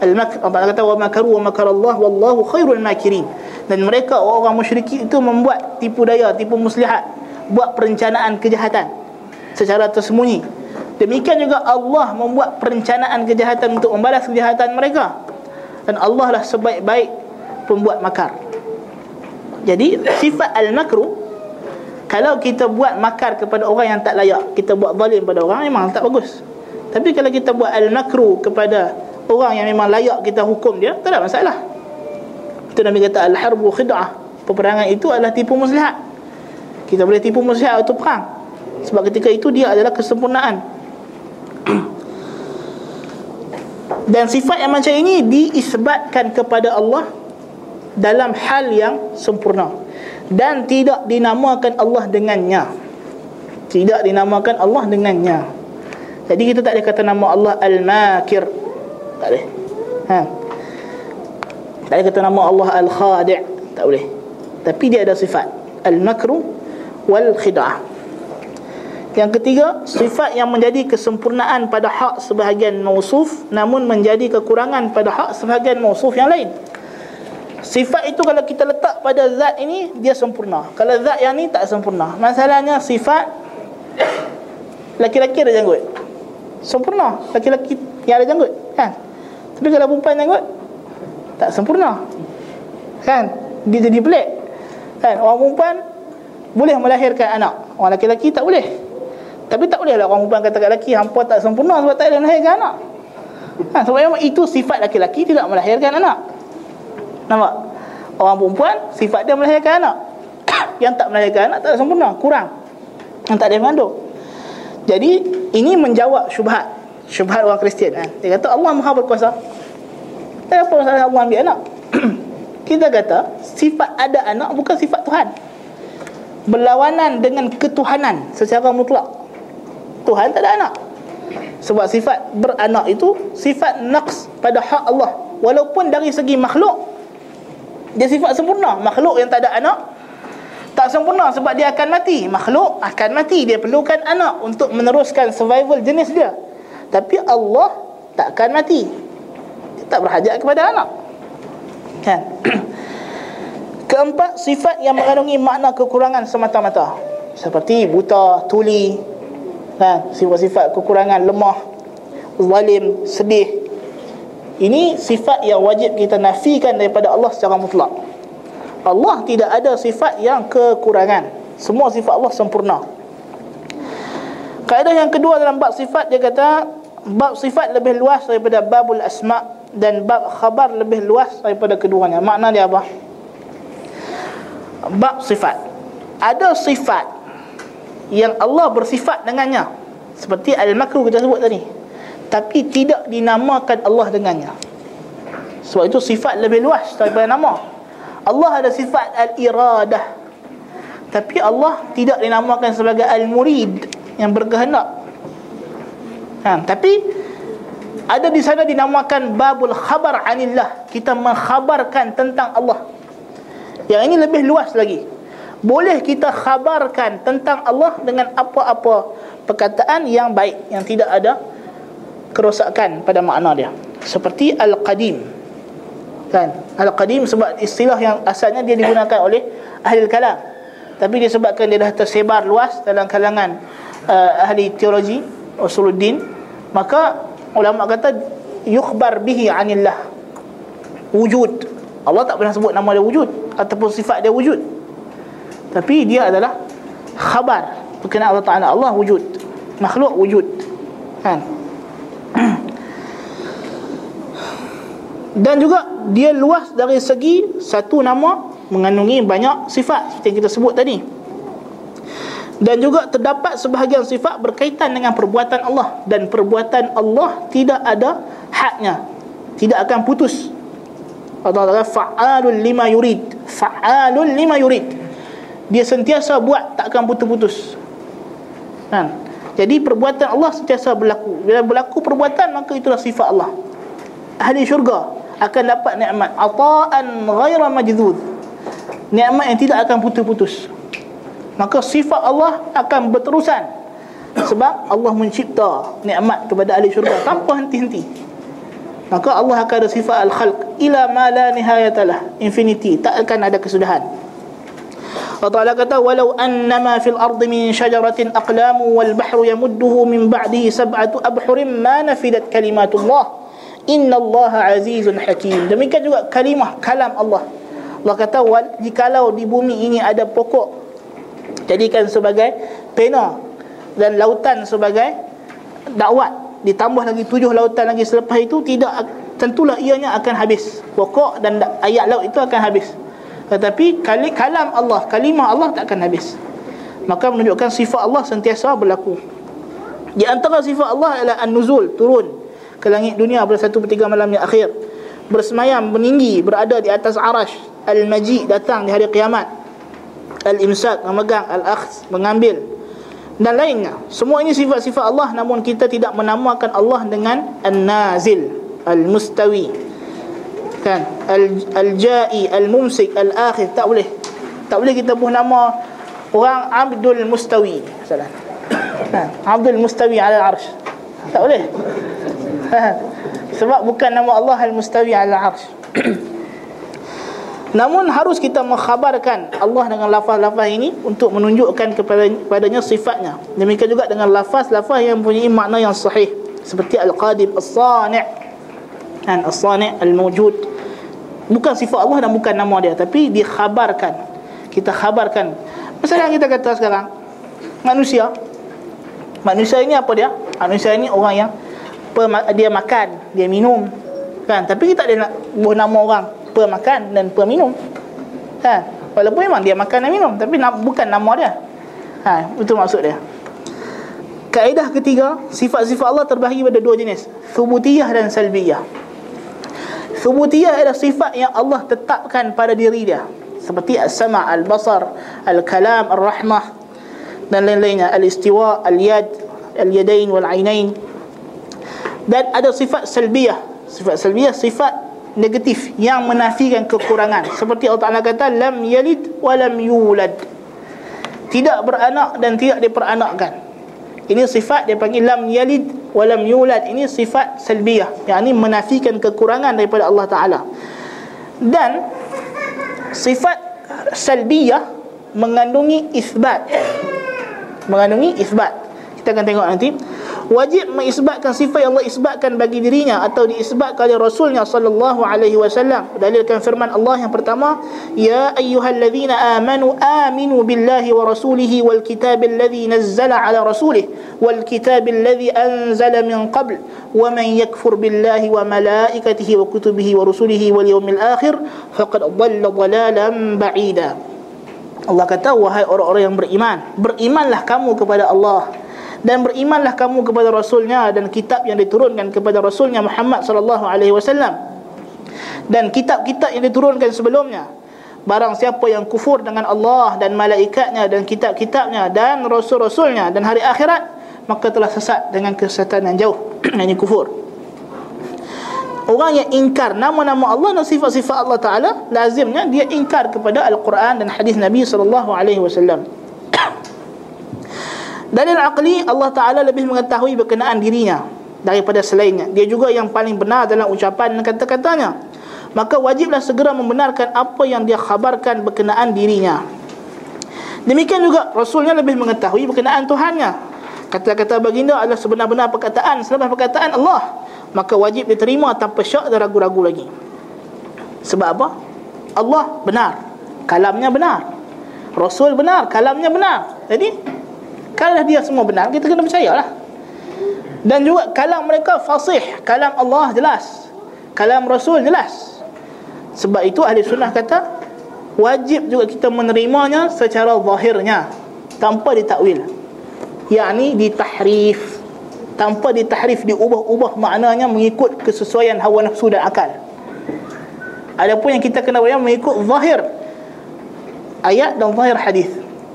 al-makr Allah kata wa makaru wa makar Allah wallahu khairul makirin dan mereka orang musyrikin itu membuat tipu daya tipu muslihat buat perencanaan kejahatan secara tersembunyi Demikian juga Allah membuat perencanaan kejahatan untuk membalas kejahatan mereka. Dan Allah lah sebaik-baik pembuat makar. Jadi sifat al-makru kalau kita buat makar kepada orang yang tak layak, kita buat zalim pada orang memang tak bagus. Tapi kalau kita buat al-makru kepada orang yang memang layak kita hukum dia, tak ada masalah. Itu Nabi kata al-harbu khid'ah. Peperangan itu adalah tipu muslihat. Kita boleh tipu muslihat waktu perang. Sebab ketika itu dia adalah kesempurnaan. Dan sifat yang macam ini diisbatkan kepada Allah dalam hal yang sempurna. Dan tidak dinamakan Allah dengannya. Tidak dinamakan Allah dengannya. Jadi kita tak boleh kata nama Allah Al-Makir. Tak boleh. Ha. tak boleh kata nama Allah Al-Khadi' tak boleh. Tapi dia ada sifat. Al-Makru Wal-Khid'ah yang ketiga, sifat yang menjadi kesempurnaan pada hak sebahagian mausuf namun menjadi kekurangan pada hak sebahagian mausuf yang lain. Sifat itu kalau kita letak pada zat ini Dia sempurna. Kalau zat yang ni tak sempurna. Masalahnya sifat Laki-laki ada janggut. Sempurna. Laki-laki yang ada janggut kan? Tapi kalau perempuan janggut Tak sempurna. Kan? Dia jadi pelik. Kan? Orang perempuan Boleh melahirkan anak. Orang laki-laki tak boleh Tapi tak boleh lah orang perempuan kata kat lelaki Hampa tak sempurna sebab tak ada melahirkan anak ha, Sebab itu sifat laki-laki tidak melahirkan anak Nampak? Orang perempuan sifat dia melahirkan anak. Yang tak melahirkan anak tak sempurna, kurang. Yang tak ada mengandung. Jadi ini menjawab syubhat. Syubhat orang Kristian kan. Dia kata Allah Maha berkuasa. Tak apa masalah Allah ambil anak. Kita kata sifat ada anak bukan sifat Tuhan. Berlawanan dengan ketuhanan secara mutlak. Tuhan tak ada anak. Sebab sifat beranak itu sifat naqs pada hak Allah. Walaupun dari segi makhluk dia sifat sempurna. Makhluk yang tak ada anak tak sempurna sebab dia akan mati. Makhluk akan mati. Dia perlukan anak untuk meneruskan survival jenis dia. Tapi Allah tak akan mati. Dia tak berhajat kepada anak. Kan? Keempat sifat yang mengandungi makna kekurangan semata-mata. Seperti buta tuli kan sifat-sifat kekurangan lemah zalim sedih ini sifat yang wajib kita nafikan daripada Allah secara mutlak. Allah tidak ada sifat yang kekurangan. Semua sifat Allah sempurna. Kaedah yang kedua dalam bab sifat dia kata bab sifat lebih luas daripada babul asma dan bab khabar lebih luas daripada keduanya. Makna dia apa? Bab sifat. Ada sifat yang Allah bersifat dengannya. Seperti al-makru kita sebut tadi. Tapi tidak dinamakan Allah dengannya. Sebab itu sifat lebih luas daripada nama. Allah ada sifat al-iradah. Tapi Allah tidak dinamakan sebagai al-murid yang berkehendak. Ha, tapi ada di sana dinamakan babul khabar anillah. Kita mengkhabarkan tentang Allah. Yang ini lebih luas lagi boleh kita khabarkan tentang Allah dengan apa-apa perkataan yang baik yang tidak ada kerosakan pada makna dia. Seperti al-qadim. Kan? Al-qadim sebab istilah yang asalnya dia digunakan oleh ahli kalam. Tapi disebabkan dia dah tersebar luas dalam kalangan uh, ahli teologi usuluddin maka ulama kata yukhbar bihi anillah. Wujud. Allah tak pernah sebut nama dia wujud ataupun sifat dia wujud tapi dia adalah khabar berkenaan Allah Taala. Allah wujud makhluk wujud kan? Dan juga dia luas dari segi satu nama mengandungi banyak sifat seperti yang kita sebut tadi. Dan juga terdapat sebahagian sifat berkaitan dengan perbuatan Allah. Dan perbuatan Allah tidak ada haknya tidak akan putus. Allah Taala fa'alul lima yurid. Fa'alul lima yurid dia sentiasa buat tak akan putus-putus. Kan? Jadi perbuatan Allah sentiasa berlaku. Bila berlaku perbuatan maka itulah sifat Allah. Ahli syurga akan dapat nikmat. Ataan ghaira majdud nikmat yang tidak akan putus-putus. Maka sifat Allah akan berterusan. Sebab Allah mencipta nikmat kepada ahli syurga tanpa henti-henti. Maka Allah akan ada sifat al-khalq ila ma la nihayatalah infinity. Tak akan ada kesudahan Allah Ta'ala kata walau annama fil ardi min syajaratin aqlamu wal bahru yamudduhu min ba'dihi sab'atu abhurin ma nafidat kalimatullah. Inna Allah azizun hakim. Demikian juga kalimah kalam Allah. Allah kata jikalau di bumi ini ada pokok Jadikan sebagai pena Dan lautan sebagai dakwat Ditambah lagi tujuh lautan lagi selepas itu Tidak tentulah ianya akan habis. Pokok dan ayat laut itu akan habis tetapi kalam Allah, kalimah Allah tak akan habis. Maka menunjukkan sifat Allah sentiasa berlaku. Di antara sifat Allah adalah an-nuzul, turun ke langit dunia pada satu per tiga malam akhir. Bersemayam, meninggi, berada di atas arash. Al-maji, datang di hari kiamat. Al-imsak, memegang. Al-akhz, mengambil. Dan lainnya. Semua ini sifat-sifat Allah namun kita tidak menamakan Allah dengan An-nazil, Al-mustawi kan? Al-ja'i al-mumsik al-akhir. Tak boleh. Tak boleh kita buh nama orang Abdul Mustawi. Salah. Ha, Abdul Mustawi ala arsh. Tak boleh. Ha, sebab bukan nama Allah al-Mustawi ala arsh. Namun harus kita mengkhabarkan Allah dengan lafaz-lafaz ini untuk menunjukkan kepada kepadanya sifatnya. Demikian juga dengan lafaz-lafaz yang mempunyai makna yang sahih. Seperti al-qadim, as-sani' dan as-sani' al-mawjud. Bukan sifat Allah dan bukan nama dia tapi dikhabarkan. Kita khabarkan. Misalnya kita kata sekarang manusia. Manusia ini apa dia? Manusia ini orang yang dia makan dia minum kan? Tapi kita ada nak buat nama orang pemakan dan peminum kan? Walaupun memang dia makan dan minum tapi bukan nama dia. Ha itu maksud dia. Kaedah ketiga sifat-sifat Allah terbahagi pada dua jenis thubutiyah dan salbiyah Thubutiyah adalah sifat yang Allah tetapkan pada diri dia. Seperti as-sama' al-basar, al-kalam, al-rahmah Dan lain-lainnya. Al-istiwa, al-yad, al-yadain wal-ainain Dan ada sifat salbiyah. Sifat salbiyah, sifat negatif Yang menafikan kekurangan. Seperti Allah Ta'ala kata Lam yalid wa lam yulad. Tidak beranak dan tidak diperanakkan ini sifat dia panggil lam yalid wa lam yulad. Ini sifat salbiyah. Yang ini menafikan kekurangan daripada Allah Taala. Dan sifat salbiyah mengandungi isbat. Mengandungi isbat. Kita akan tengok nanti wajib mengisbatkan sifat yang Allah isbatkan bagi dirinya atau diisbatkan oleh Rasulnya sallallahu alaihi wasallam. Dalilkan firman Allah yang pertama ya ayyuhalladzina amanu aminu billahi wa rasulihi wal kitabil ladzi nazzala ala rasulih wal kitabil ladzi anzala min qabl wa man yakfur billahi wa malaikatihi wa kutubihi wa rusulihi wal yawmil akhir faqad dhalla dhalalan ba'ida. Allah kata wahai orang-orang yang beriman berimanlah kamu kepada Allah dan berimanlah kamu kepada rasulnya dan kitab yang diturunkan kepada rasulnya Muhammad sallallahu alaihi wasallam. Dan kitab-kitab yang diturunkan sebelumnya. Barang siapa yang kufur dengan Allah dan malaikatnya dan kitab-kitabnya dan rasul-rasulnya dan hari akhirat maka telah sesat dengan kesesatan yang jauh ini kufur. Orang yang ingkar nama-nama Allah dan sifat-sifat Allah taala lazimnya dia ingkar kepada al-Quran dan hadis Nabi sallallahu alaihi wasallam Dalil akli Allah Ta'ala lebih mengetahui berkenaan dirinya Daripada selainnya. Dia juga yang paling benar dalam ucapan dan kata-katanya. Maka wajiblah segera membenarkan apa yang dia khabarkan berkenaan dirinya. Demikian juga Rasulnya lebih mengetahui berkenaan Tuhannya. Kata-kata baginda adalah sebenar-benar perkataan Selepas perkataan Allah Maka wajib diterima tanpa syak dan ragu-ragu lagi. Sebab apa? Allah benar Kalamnya benar. Rasul benar Kalamnya benar. Jadi kalau dia semua benar Kita kena percayalah. Dan juga kalam mereka fasih Kalam Allah jelas Kalam Rasul jelas. Sebab itu ahli sunnah kata Wajib juga kita menerimanya Secara zahirnya Tanpa ditakwil. Yang ditahrif Tanpa ditahrif Diubah-ubah maknanya Mengikut kesesuaian hawa nafsu dan akal. Adapun yang kita kena bayar Mengikut zahir Ayat dan zahir hadis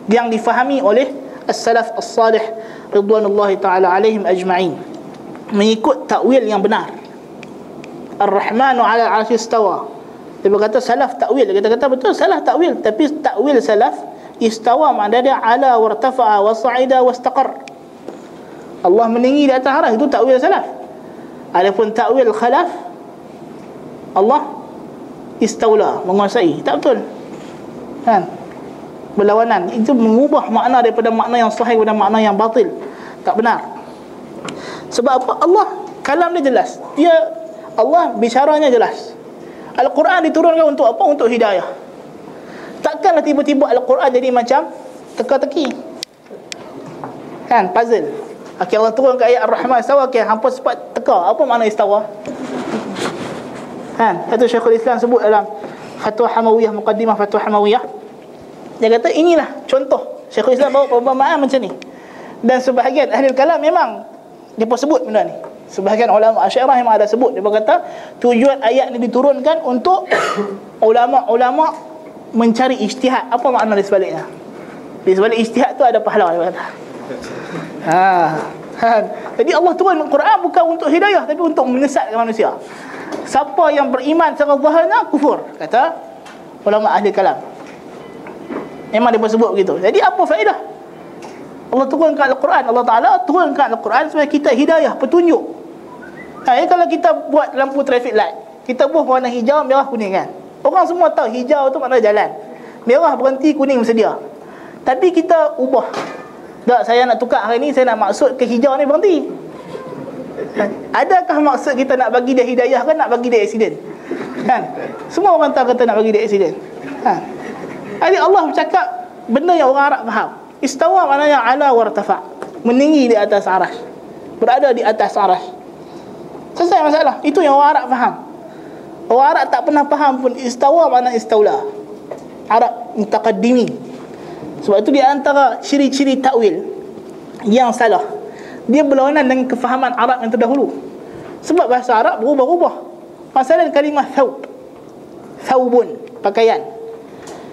Yang difahami oleh as-salaf as-salih ridwanullahi taala alaihim ajma'in. Mengikut takwil yang benar. Ar-rahmanu ala 'arsy istawa. Dia berkata salaf takwil. Dia kata betul salah takwil. Tapi takwil salaf istawa makna dia ala wartafa'a wa sa'ida wastaqar Allah meninggi di atas arah itu takwil salaf. Adapun takwil khalaf Allah istaula menguasai. Tak betul? Kan berlawanan. Itu mengubah makna daripada makna yang sahih kepada makna yang batil. Tak benar. Sebab apa? Allah kalam dia jelas. Dia Allah bicaranya jelas. Al-Quran diturunkan untuk apa? Untuk hidayah. Takkanlah tiba-tiba Al-Quran jadi macam teka-teki. Kan? Puzzle. Okay, Allah turunkan ayat Ar-Rahman istawa okay, hampa sempat teka. Apa makna istawa? Kan? Itu Syekhul Islam sebut dalam Fatwa Hamawiyah Muqaddimah Fatwa Hamawiyah dia kata inilah contoh Syekhul Islam bawa perumpamaan macam ni. Dan sebahagian ahli kalam memang dia pun sebut benda ni. Sebahagian ulama asyairah memang ada sebut. Dia kata tujuan ayat ni diturunkan untuk ulama-ulama mencari ijtihad. Apa makna di sebaliknya? Di sebalik ijtihad tu ada pahala dia kata. Ha, ha. jadi Allah turun Al-Quran bukan untuk hidayah tapi untuk menyesatkan manusia. Siapa yang beriman secara zahirnya kufur kata ulama ahli kalam Memang dia sebut begitu. Jadi apa faedah? Allah turunkan Al-Quran. Allah Ta'ala turunkan Al-Quran supaya kita hidayah, petunjuk. Ha, ya, kalau kita buat lampu traffic light, kita buat warna hijau, merah, kuning kan? Orang semua tahu hijau tu makna jalan. Merah berhenti, kuning bersedia. Tapi kita ubah. Tak, saya nak tukar hari ni, saya nak maksud ke hijau ni berhenti. Adakah maksud kita nak bagi dia hidayah kan nak bagi dia aksiden? Kan? Semua orang tahu kata nak bagi dia aksiden. Ha. Jadi Allah bercakap benda yang orang Arab faham. Istawa maknanya ala wartafa. Meninggi di atas arash. Berada di atas arash. Selesai masalah. Itu yang orang Arab faham. Orang Arab tak pernah faham pun istawa makna istaula. Arab mutaqaddimi. Sebab itu di antara ciri-ciri takwil yang salah. Dia berlawanan dengan kefahaman Arab yang terdahulu. Sebab bahasa Arab berubah-ubah. Masalah kalimah thawb. Thawbun, pakaian.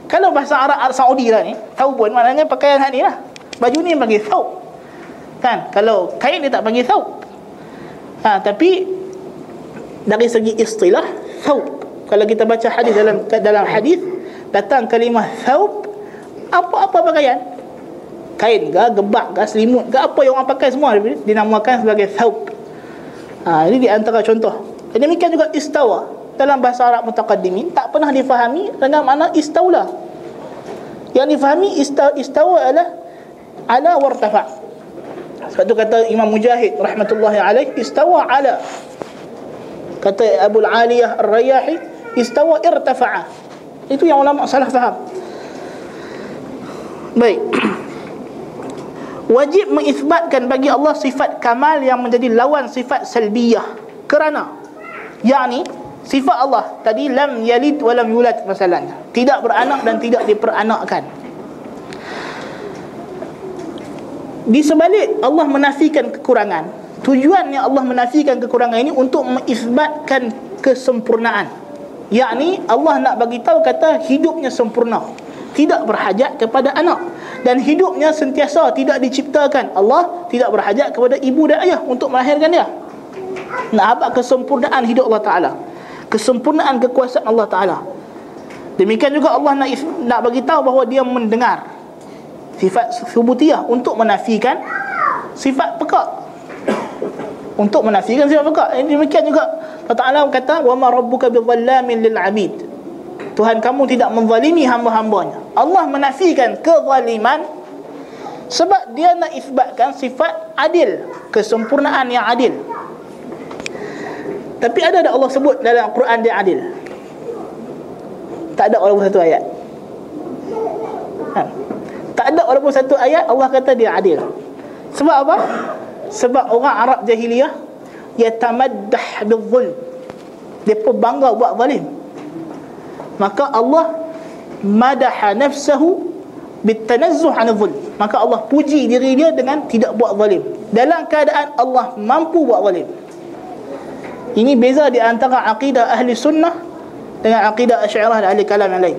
Kalau bahasa Arab Arab Saudi lah ni Taubun maknanya pakaian hak ni lah. Baju ni panggil thawb Kan? Kalau kain dia tak panggil thawb ha, Tapi Dari segi istilah Thawb Kalau kita baca hadis dalam dalam hadis Datang kalimah thawb Apa-apa pakaian? Kain ke, gebak ke, selimut ke Apa yang orang pakai semua Dinamakan sebagai thawb ha, Ini di antara contoh. Demikian juga istawa dalam bahasa Arab mutaqaddimin tak pernah difahami dengan makna istaula. Yang difahami istawa, istawa adalah ala wartafa. Tu kata Imam Mujahid rahmatullahi alaih istawa ala. Kata Abu Aliyah Ar-Rayahi istawa irtafa'a. Itu yang ulama salah faham. Baik. Wajib mengisbatkan bagi Allah sifat kamal yang menjadi lawan sifat salbiyah. Kerana yakni Sifat Allah tadi lam yalid wa lam yulad masalahnya. Tidak beranak dan tidak diperanakkan. Di sebalik Allah menafikan kekurangan, tujuannya Allah menafikan kekurangan ini untuk mengisbatkan kesempurnaan. Yakni Allah nak bagi tahu kata hidupnya sempurna. Tidak berhajat kepada anak dan hidupnya sentiasa tidak diciptakan. Allah tidak berhajat kepada ibu dan ayah untuk melahirkan dia. Nak apa kesempurnaan hidup Allah Taala kesempurnaan kekuasaan Allah Taala. Demikian juga Allah nak nak bagi tahu bahawa dia mendengar sifat subutiyah untuk menafikan sifat pekak. Untuk menafikan sifat pekak. Demikian juga Allah Taala kata wa ma rabbuka bidhallamin lil 'abid. Tuhan kamu tidak menzalimi hamba-hambanya. Allah menafikan kezaliman sebab dia nak isbatkan sifat adil, kesempurnaan yang adil. Tapi ada tak Allah sebut dalam Al-Quran dia adil? Tak ada walaupun satu ayat. Ha. Tak ada walaupun satu ayat Allah kata dia adil. Sebab apa? Sebab orang Arab jahiliyah yatamaddah bil-zulm. Dia pun bangga buat zalim. Maka Allah madaha nafsahu bitanazzuh 'an zulm. Maka Allah puji diri dia dengan tidak buat zalim. Dalam keadaan Allah mampu buat zalim. Ini beza di antara akidah ahli sunnah dengan akidah asyairah dan ahli kalam yang lain.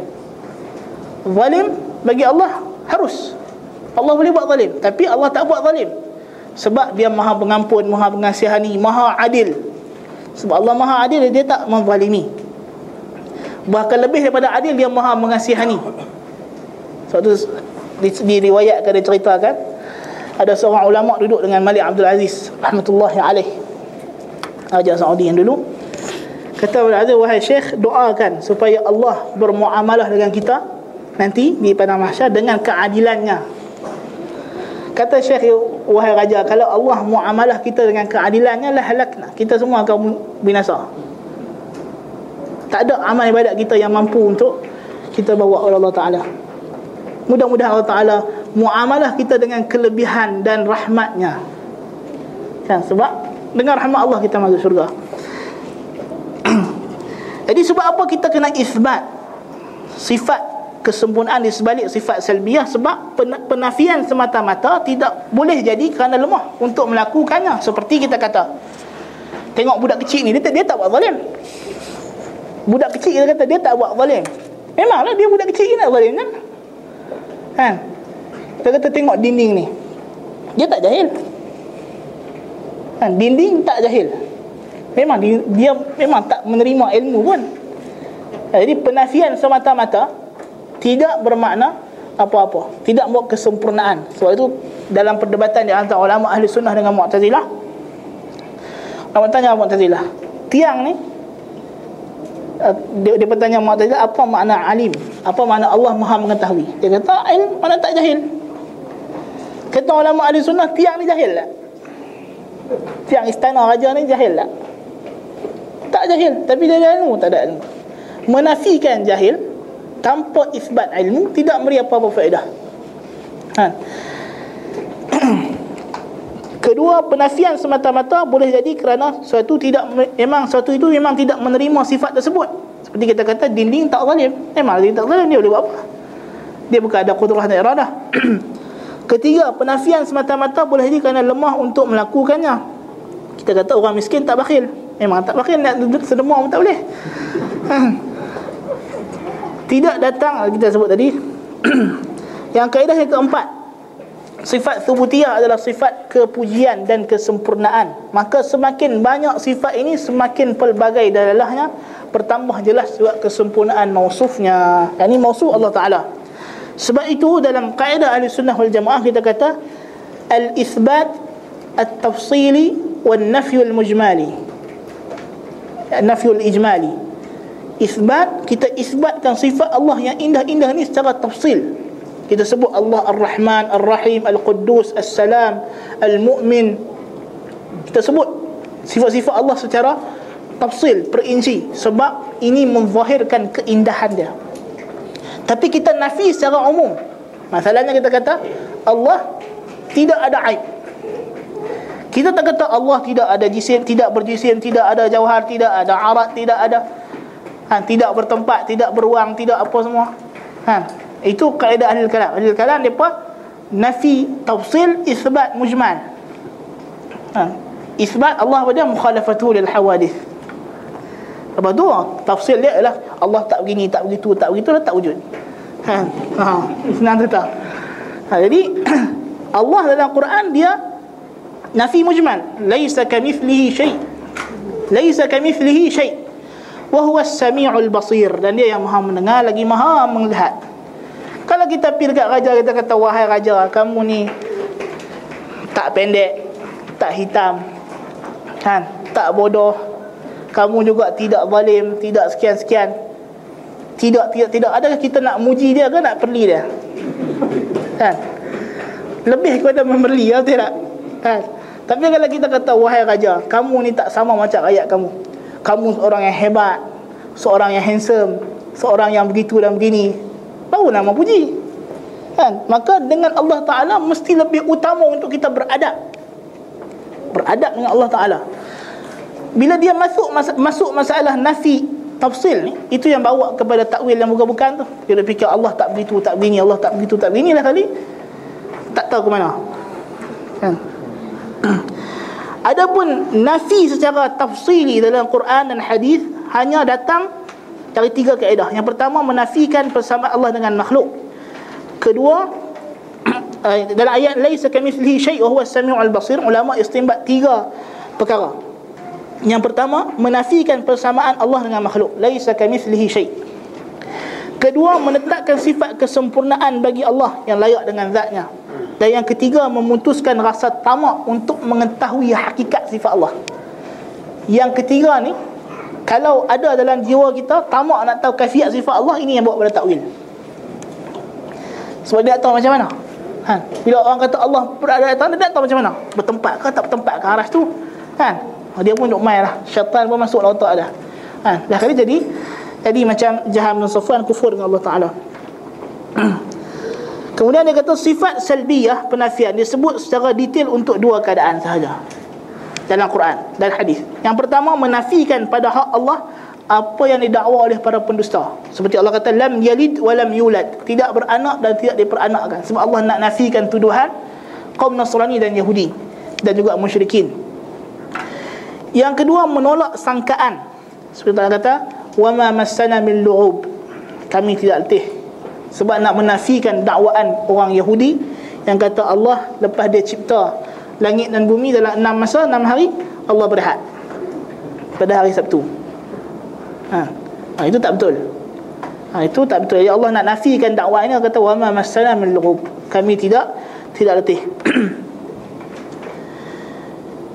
Zalim bagi Allah harus. Allah boleh buat zalim. Tapi Allah tak buat zalim. Sebab dia maha pengampun, maha pengasihani, maha adil. Sebab Allah maha adil, dia tak menzalimi. Bahkan lebih daripada adil, dia maha mengasihani. Sebab tu diriwayatkan, diceritakan. Ada seorang ulama duduk dengan Malik Abdul Aziz. Rahmatullahi alaih. Raja Saudi yang dulu. Kata kepada Azhar Wahai Syekh Doakan supaya Allah bermuamalah dengan kita nanti di padang mahsyar dengan keadilannya. Kata Syekh wahai raja kalau Allah muamalah kita dengan keadilannya lah halakna. Kita semua akan binasa. Tak ada amal ibadat kita yang mampu untuk kita bawa oleh Allah Taala. Mudah-mudahan Allah Taala muamalah kita dengan kelebihan dan rahmatnya. Kan? Sebab dengan rahmat Allah kita masuk syurga. Jadi sebab apa kita kena isbat? Sifat kesempurnaan di sebalik sifat salbiah sebab penafian semata-mata tidak boleh jadi kerana lemah untuk melakukannya. Seperti kita kata tengok budak kecil ni dia tak, dia tak buat zalim. Budak kecil kita kata dia tak buat zalim. Memanglah dia budak kecil nak zalim kan? Kan? Kita kata tengok dinding ni. Dia tak jahil kan? Dinding tak jahil. Memang dia, dia memang tak menerima ilmu pun. Jadi penafian semata-mata tidak bermakna apa-apa. Tidak buat kesempurnaan. Sebab itu dalam perdebatan di antara ulama ahli sunnah dengan mu'tazilah nak bertanya mu'tazilah tiang ni? Uh, dia, dia bertanya mu'tazilah apa makna alim? Apa makna Allah maha mengetahui? Dia kata ilm mana tak jahil? Kata ulama ahli sunnah tiang ni jahil lah tiang istana raja ni jahil lah tak jahil tapi dia ada ilmu tak ada ilmu menafikan jahil tanpa isbat ilmu tidak memberi apa-apa faedah. Ha. Kedua, penafian semata-mata boleh jadi kerana suatu tidak memang suatu itu memang tidak menerima sifat tersebut. Seperti kita kata dinding tak zalim. Memang dinding tak zalim dia boleh buat apa? Dia bukan ada kudrah dan iradah. Ketiga, penafian semata-mata boleh jadi kerana lemah untuk melakukannya. Kita kata orang miskin tak bakhil. Memang tak bakhil nak sedemua pun tak boleh. Tidak datang kita sebut tadi yang kaedah yang keempat sifat thubutiyah adalah sifat kepujian dan kesempurnaan maka semakin banyak sifat ini semakin pelbagai dalilahnya pertambah jelas sebab kesempurnaan mausufnya yang ini mausuf Allah Ta'ala sebab itu dalam kaedah ahli sunnah wal jamaah kita kata al-ithbat at-tafsili wal-nafyu al-mujmali nafyu al-ijmali isbat kita isbatkan sifat Allah yang indah-indah ni secara tafsil. Kita sebut Allah Ar-Rahman Ar-Rahim Al-Quddus As-Salam Al-Mu'min. Kita sebut sifat-sifat Allah secara tafsil perinci. Sebab ini menzahirkan keindahan dia tapi kita nafi secara umum masalahnya kita kata Allah tidak ada aib kita tak kata Allah tidak ada jisim tidak berjisim tidak ada jauhar tidak ada arat tidak ada ha, tidak bertempat, tidak beruang, tidak apa semua. Ha, itu kaedah ahli kalam. Ahli kalam depa nafi, tafsil, isbat mujmal. Ha, isbat Allah pada mukhalafatu lil hawadith. Apa tu? Tafsil dia ialah Allah tak begini, tak begitu, tak begitu tak wujud. Ha, ha senang tak. Ha, jadi Allah dalam Quran dia nafi mujmal. Laisa kamithlihi syai'. Laisa kamithlihi syai' wa huwa as-sami'ul basir dan dia yang maha mendengar lagi maha melihat kalau kita pergi dekat raja kita kata wahai raja kamu ni tak pendek tak hitam kan tak bodoh kamu juga tidak zalim tidak sekian-sekian. Tidak tidak tidak. Ada kita nak muji dia ke nak perli dia? Kan? Lebih kepada membeli ya tidak kan? Tapi kalau kita kata wahai raja kamu ni tak sama macam rakyat kamu. Kamu seorang yang hebat seorang yang handsome seorang yang begitu dan begini. Baru nama puji. Kan? Maka dengan Allah taala mesti lebih utama untuk kita beradab. Beradab dengan Allah taala bila dia masuk masuk masalah nafi tafsil ni itu yang bawa kepada takwil yang bukan-bukan tu dia fikir Allah tak begitu tak begini Allah tak begitu tak begini lah kali tak tahu ke mana kan Adapun nafi secara tafsili dalam Quran dan hadis hanya datang dari tiga kaedah. Yang pertama menafikan persamaan Allah dengan makhluk. Kedua eh, dalam ayat laisa kamitslihi syai' wa huwa as-sami'ul basir ulama istinbat tiga perkara. Yang pertama menafikan persamaan Allah dengan makhluk. Laisa kamitslihi syai'. Kedua menetapkan sifat kesempurnaan bagi Allah yang layak dengan zatnya. Dan yang ketiga memutuskan rasa tamak untuk mengetahui hakikat sifat Allah. Yang ketiga ni kalau ada dalam jiwa kita tamak nak tahu kaifiat sifat Allah ini yang bawa pada takwil. Sebab dia tahu macam mana kan? Bila orang kata Allah berada di atas Dia tak tahu macam mana Bertempat ke tak bertempat ke arah tu kan? Dia pun duk main lah Syaitan pun masuk lah otak dah kan? Dah kali jadi Jadi macam Jaham dan Safwan kufur dengan Allah Ta'ala Kemudian dia kata sifat salbiyah penafian disebut secara detail untuk dua keadaan sahaja dalam Quran dan hadis. Yang pertama menafikan pada hak Allah apa yang didakwa oleh para pendusta. Seperti Allah kata lam yalid wa lam yulad, tidak beranak dan tidak diperanakkan. Sebab Allah nak nafikan tuduhan kaum Nasrani dan Yahudi dan juga musyrikin. Yang kedua menolak sangkaan. Seperti Allah kata wa ma massana min lu'ub. Kami tidak letih. Sebab nak menafikan dakwaan orang Yahudi yang kata Allah lepas dia cipta langit dan bumi dalam enam masa, enam hari Allah berehat pada hari Sabtu ha. ha itu tak betul ha, itu tak betul ya Allah nak nafikan dakwah ini kata wa ma masana min lughub kami tidak tidak letih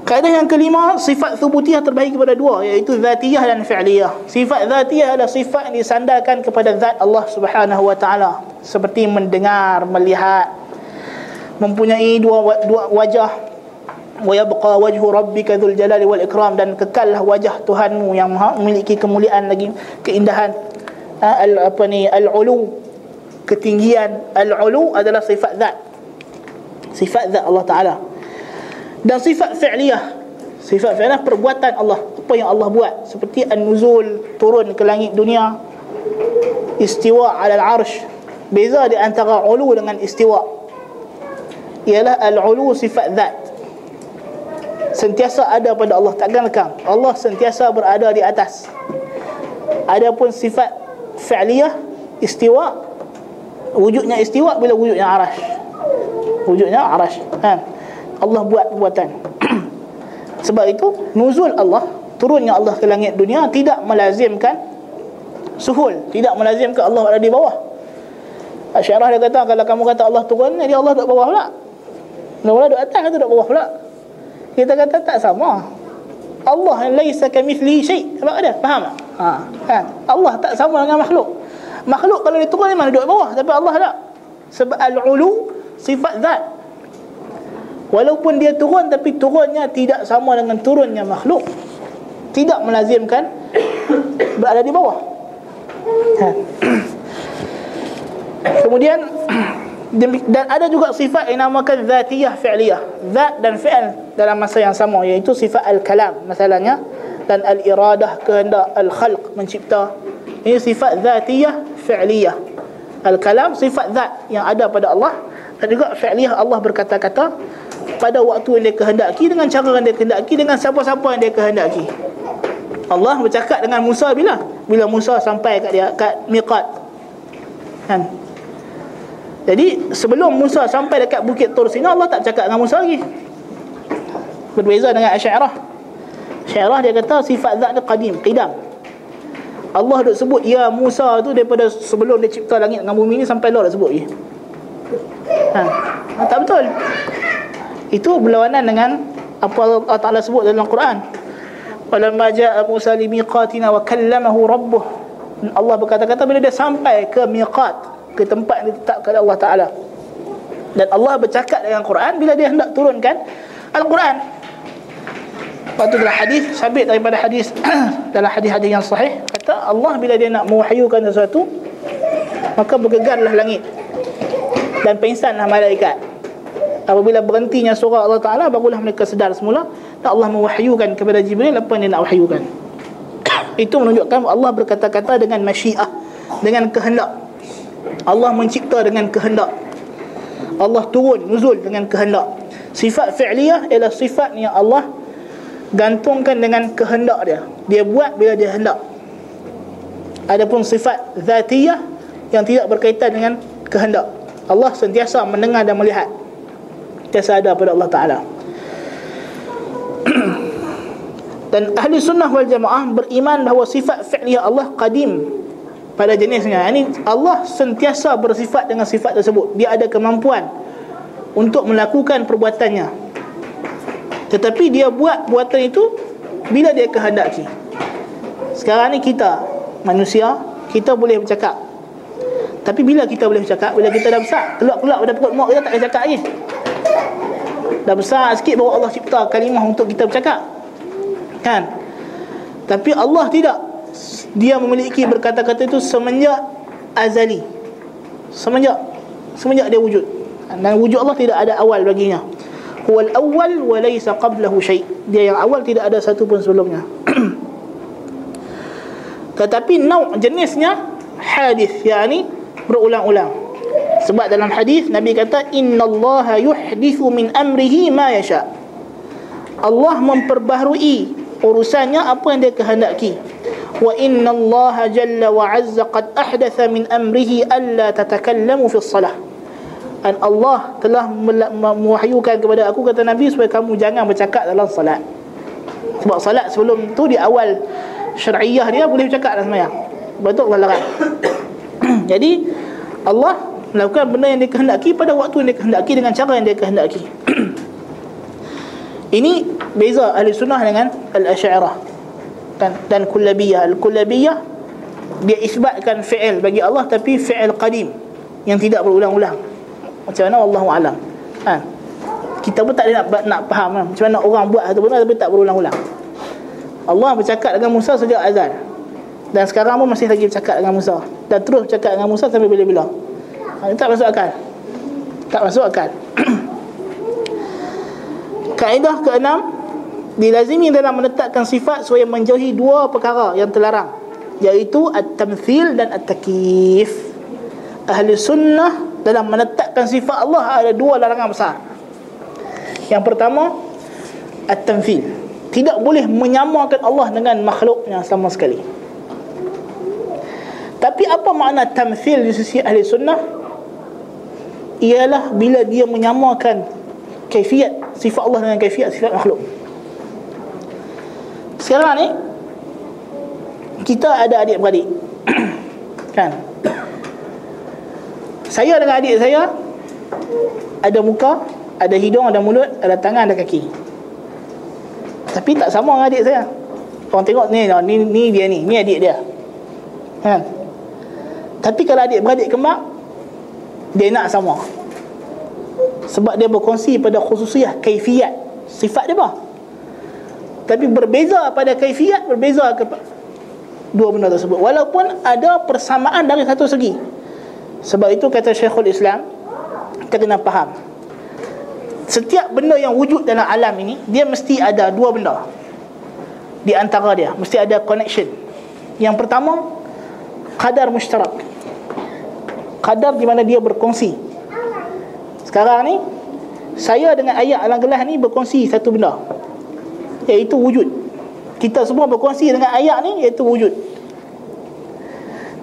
Kaedah yang kelima Sifat thubutiyah terbahagi kepada dua Iaitu zatiyah dan fi'liyah. Sifat zatiyah adalah sifat yang disandarkan kepada zat Allah subhanahu wa ta'ala. Seperti mendengar, melihat Mempunyai dua, dua wajah. Wa yabqa wajhu rabbika dzul jalali wal ikram dan kekallah wajah Tuhanmu yang maha memiliki kemuliaan lagi keindahan ha, al apa ni al ulu ketinggian. Al ulu adalah sifat zat. Sifat zat Allah taala dan sifat fi'liyah. Sifat fi'liyah perbuatan Allah. Apa yang Allah buat? Seperti an-nuzul turun ke langit dunia. Istiwa ala al-arsh beza di antara ulu dengan istiwa. Ialah al-ulu sifat zat. Sentiasa ada pada Allah. Takkan Allah sentiasa berada di atas. Adapun sifat fi'liyah istiwa wujudnya istiwa bila wujudnya arash wujudnya arash ha. Allah buat perbuatan. Sebab itu nuzul Allah turunnya Allah ke langit dunia tidak melazimkan suhul tidak melazimkan Allah ada di bawah. Asyarah dia kata kalau kamu kata Allah turun jadi Allah duduk bawah pula. Allah duduk atas atau duduk bawah pula. Kita kata tak sama. Allah laisa kamithli syai. Sebab ada? Faham tak? Ha kan? Allah tak sama dengan makhluk. Makhluk kalau dia turun memang duduk bawah. Tapi Allah tak. Sebab al-ulu sifat zat walaupun dia turun tapi turunnya tidak sama dengan turunnya makhluk. Tidak melazimkan berada di bawah. Ha. kemudian dan ada juga sifat yang namakan zatiyah fi'liyah. Zat dan fi'l dalam masa yang sama iaitu sifat al-kalam masalahnya. Dan al-iradah kehendak al-khalq mencipta. Ini sifat zatiyah fi'liyah. Al-kalam sifat zat yang ada pada Allah. Dan juga fi'liyah Allah berkata-kata pada waktu yang dia kehendaki dengan cara yang dia kehendaki dengan siapa-siapa yang dia kehendaki Allah bercakap dengan Musa bila bila Musa sampai kat dia kat miqat kan jadi sebelum Musa sampai dekat bukit Tur Sina Allah tak cakap dengan Musa lagi. Berbeza dengan Asy'ariyah. Asy'ariyah dia kata sifat zat dia qadim, qidam. Allah duk sebut ya Musa tu daripada sebelum dia cipta langit dengan bumi ni sampai Allah dah sebut lagi. Ha. ha. tak betul. Itu berlawanan dengan apa Allah Taala sebut dalam Quran. Walamma jaa Musa limiqatina wa kallamahu rabbuh. Allah berkata-kata bila dia sampai ke miqat ke tempat yang ditetapkan Allah Ta'ala dan Allah bercakap dengan Quran bila dia hendak turunkan Al-Quran waktu dalam hadis sabit daripada hadis dalam hadis-hadis yang sahih kata Allah bila dia nak mewahyukan sesuatu maka bergegarlah langit dan pingsanlah malaikat apabila berhentinya surah Allah Ta'ala barulah mereka sedar semula. Dan Allah mewahyukan kepada Jibril apa yang dia nak wahyukan? Itu menunjukkan Allah berkata-kata dengan masyiah dengan kehendak. Allah mencipta dengan kehendak. Allah turun nuzul dengan kehendak. Sifat fi'liyah ialah sifat yang Allah gantungkan dengan kehendak dia. Dia buat bila dia hendak. Adapun sifat zatiyah yang tidak berkaitan dengan kehendak. Allah sentiasa mendengar dan melihat sentiasa ada pada Allah Ta'ala. Dan ahli sunnah wal jamaah beriman bahawa sifat fi'liyah Allah qadim pada jenisnya. Ini Allah sentiasa bersifat dengan sifat tersebut. Dia ada kemampuan untuk melakukan perbuatannya. Tetapi dia buat buatan itu bila dia kehendaki. Sekarang ni kita manusia kita boleh bercakap. Tapi bila kita boleh bercakap? Bila kita dah besar Keluar-keluar pada perut mak kita tak boleh cakap lagi Dah besar sikit baru Allah cipta kalimah untuk kita bercakap. Kan? Tapi Allah tidak. Dia memiliki berkata-kata itu semenjak azali. Semenjak. Semenjak dia wujud. Dan wujud Allah tidak ada awal baginya. Huwal awal wa laysa qablahu syai' Dia yang awal tidak ada satu pun sebelumnya. Tetapi nau' jenisnya hadis yakni berulang-ulang. Sebab dalam hadis Nabi kata innallaha yuhdithu min amrihi ma yasha. Allah memperbaharui urusannya apa yang dia kehendaki. Wa innallaha jalla wa azza qad ahdatha min amrihi alla tatakallamu fi shalah. Dan Allah telah mewahyukan kepada aku kata Nabi supaya kamu jangan bercakap dalam salat. Sebab salat sebelum tu di awal syariah dia boleh bercakap dalam sembahyang. Betul Allah larang. Jadi Allah melakukan benda yang dikehendaki pada waktu yang dikehendaki dengan cara yang dia kehendaki. Ini beza ahli sunnah dengan al-asy'ariyah dan dan kullabiyah. Al-kullabiyah dia isbatkan fi'il bagi Allah tapi fi'il qadim yang tidak berulang-ulang. Macam mana wallahu alam. Ha. Kita pun tak ada nak nak faham kan? macam mana orang buat satu benda tapi tak berulang-ulang. Allah bercakap dengan Musa sejak azal. Dan sekarang pun masih lagi bercakap dengan Musa Dan terus bercakap dengan Musa sampai bila-bila Tak masuk akal. Tak masuk akal. Kaedah keenam Dilazimi dalam menetapkan sifat Supaya menjauhi dua perkara yang terlarang Iaitu At-tamthil dan At-takif. Ahli sunnah Dalam menetapkan sifat Allah Ada dua larangan besar. Yang pertama At-tamthil. Tidak boleh menyamakan Allah dengan makhluknya sama sekali. Tapi apa makna tamthil di sisi ahli sunnah? Ialah bila dia menyamakan kaifiat sifat Allah dengan kaifiat sifat makhluk. Sekarang ni kita ada adik-beradik. kan? Saya dengan adik saya ada muka, ada hidung, ada mulut, ada tangan, ada kaki. Tapi tak sama dengan adik saya. Orang tengok ni, ni, ni dia ni, ni adik dia. Kan? Tapi kalau adik-beradik kembar Dia nak sama. Sebab dia berkongsi pada khususiah Kaifiat Sifat dia apa? Tapi berbeza pada kaifiat Berbeza ke Dua benda tersebut. Walaupun ada persamaan dari satu segi. Sebab itu kata Syekhul Islam Kita kena faham. Setiap benda yang wujud dalam alam ini Dia mesti ada dua benda Di antara dia. Mesti ada connection. Yang pertama Qadar mushtarak kadar di mana dia berkongsi. Sekarang ni saya dengan ayat alam gelas ni berkongsi satu benda. Iaitu wujud. Kita semua berkongsi dengan ayat ni iaitu wujud.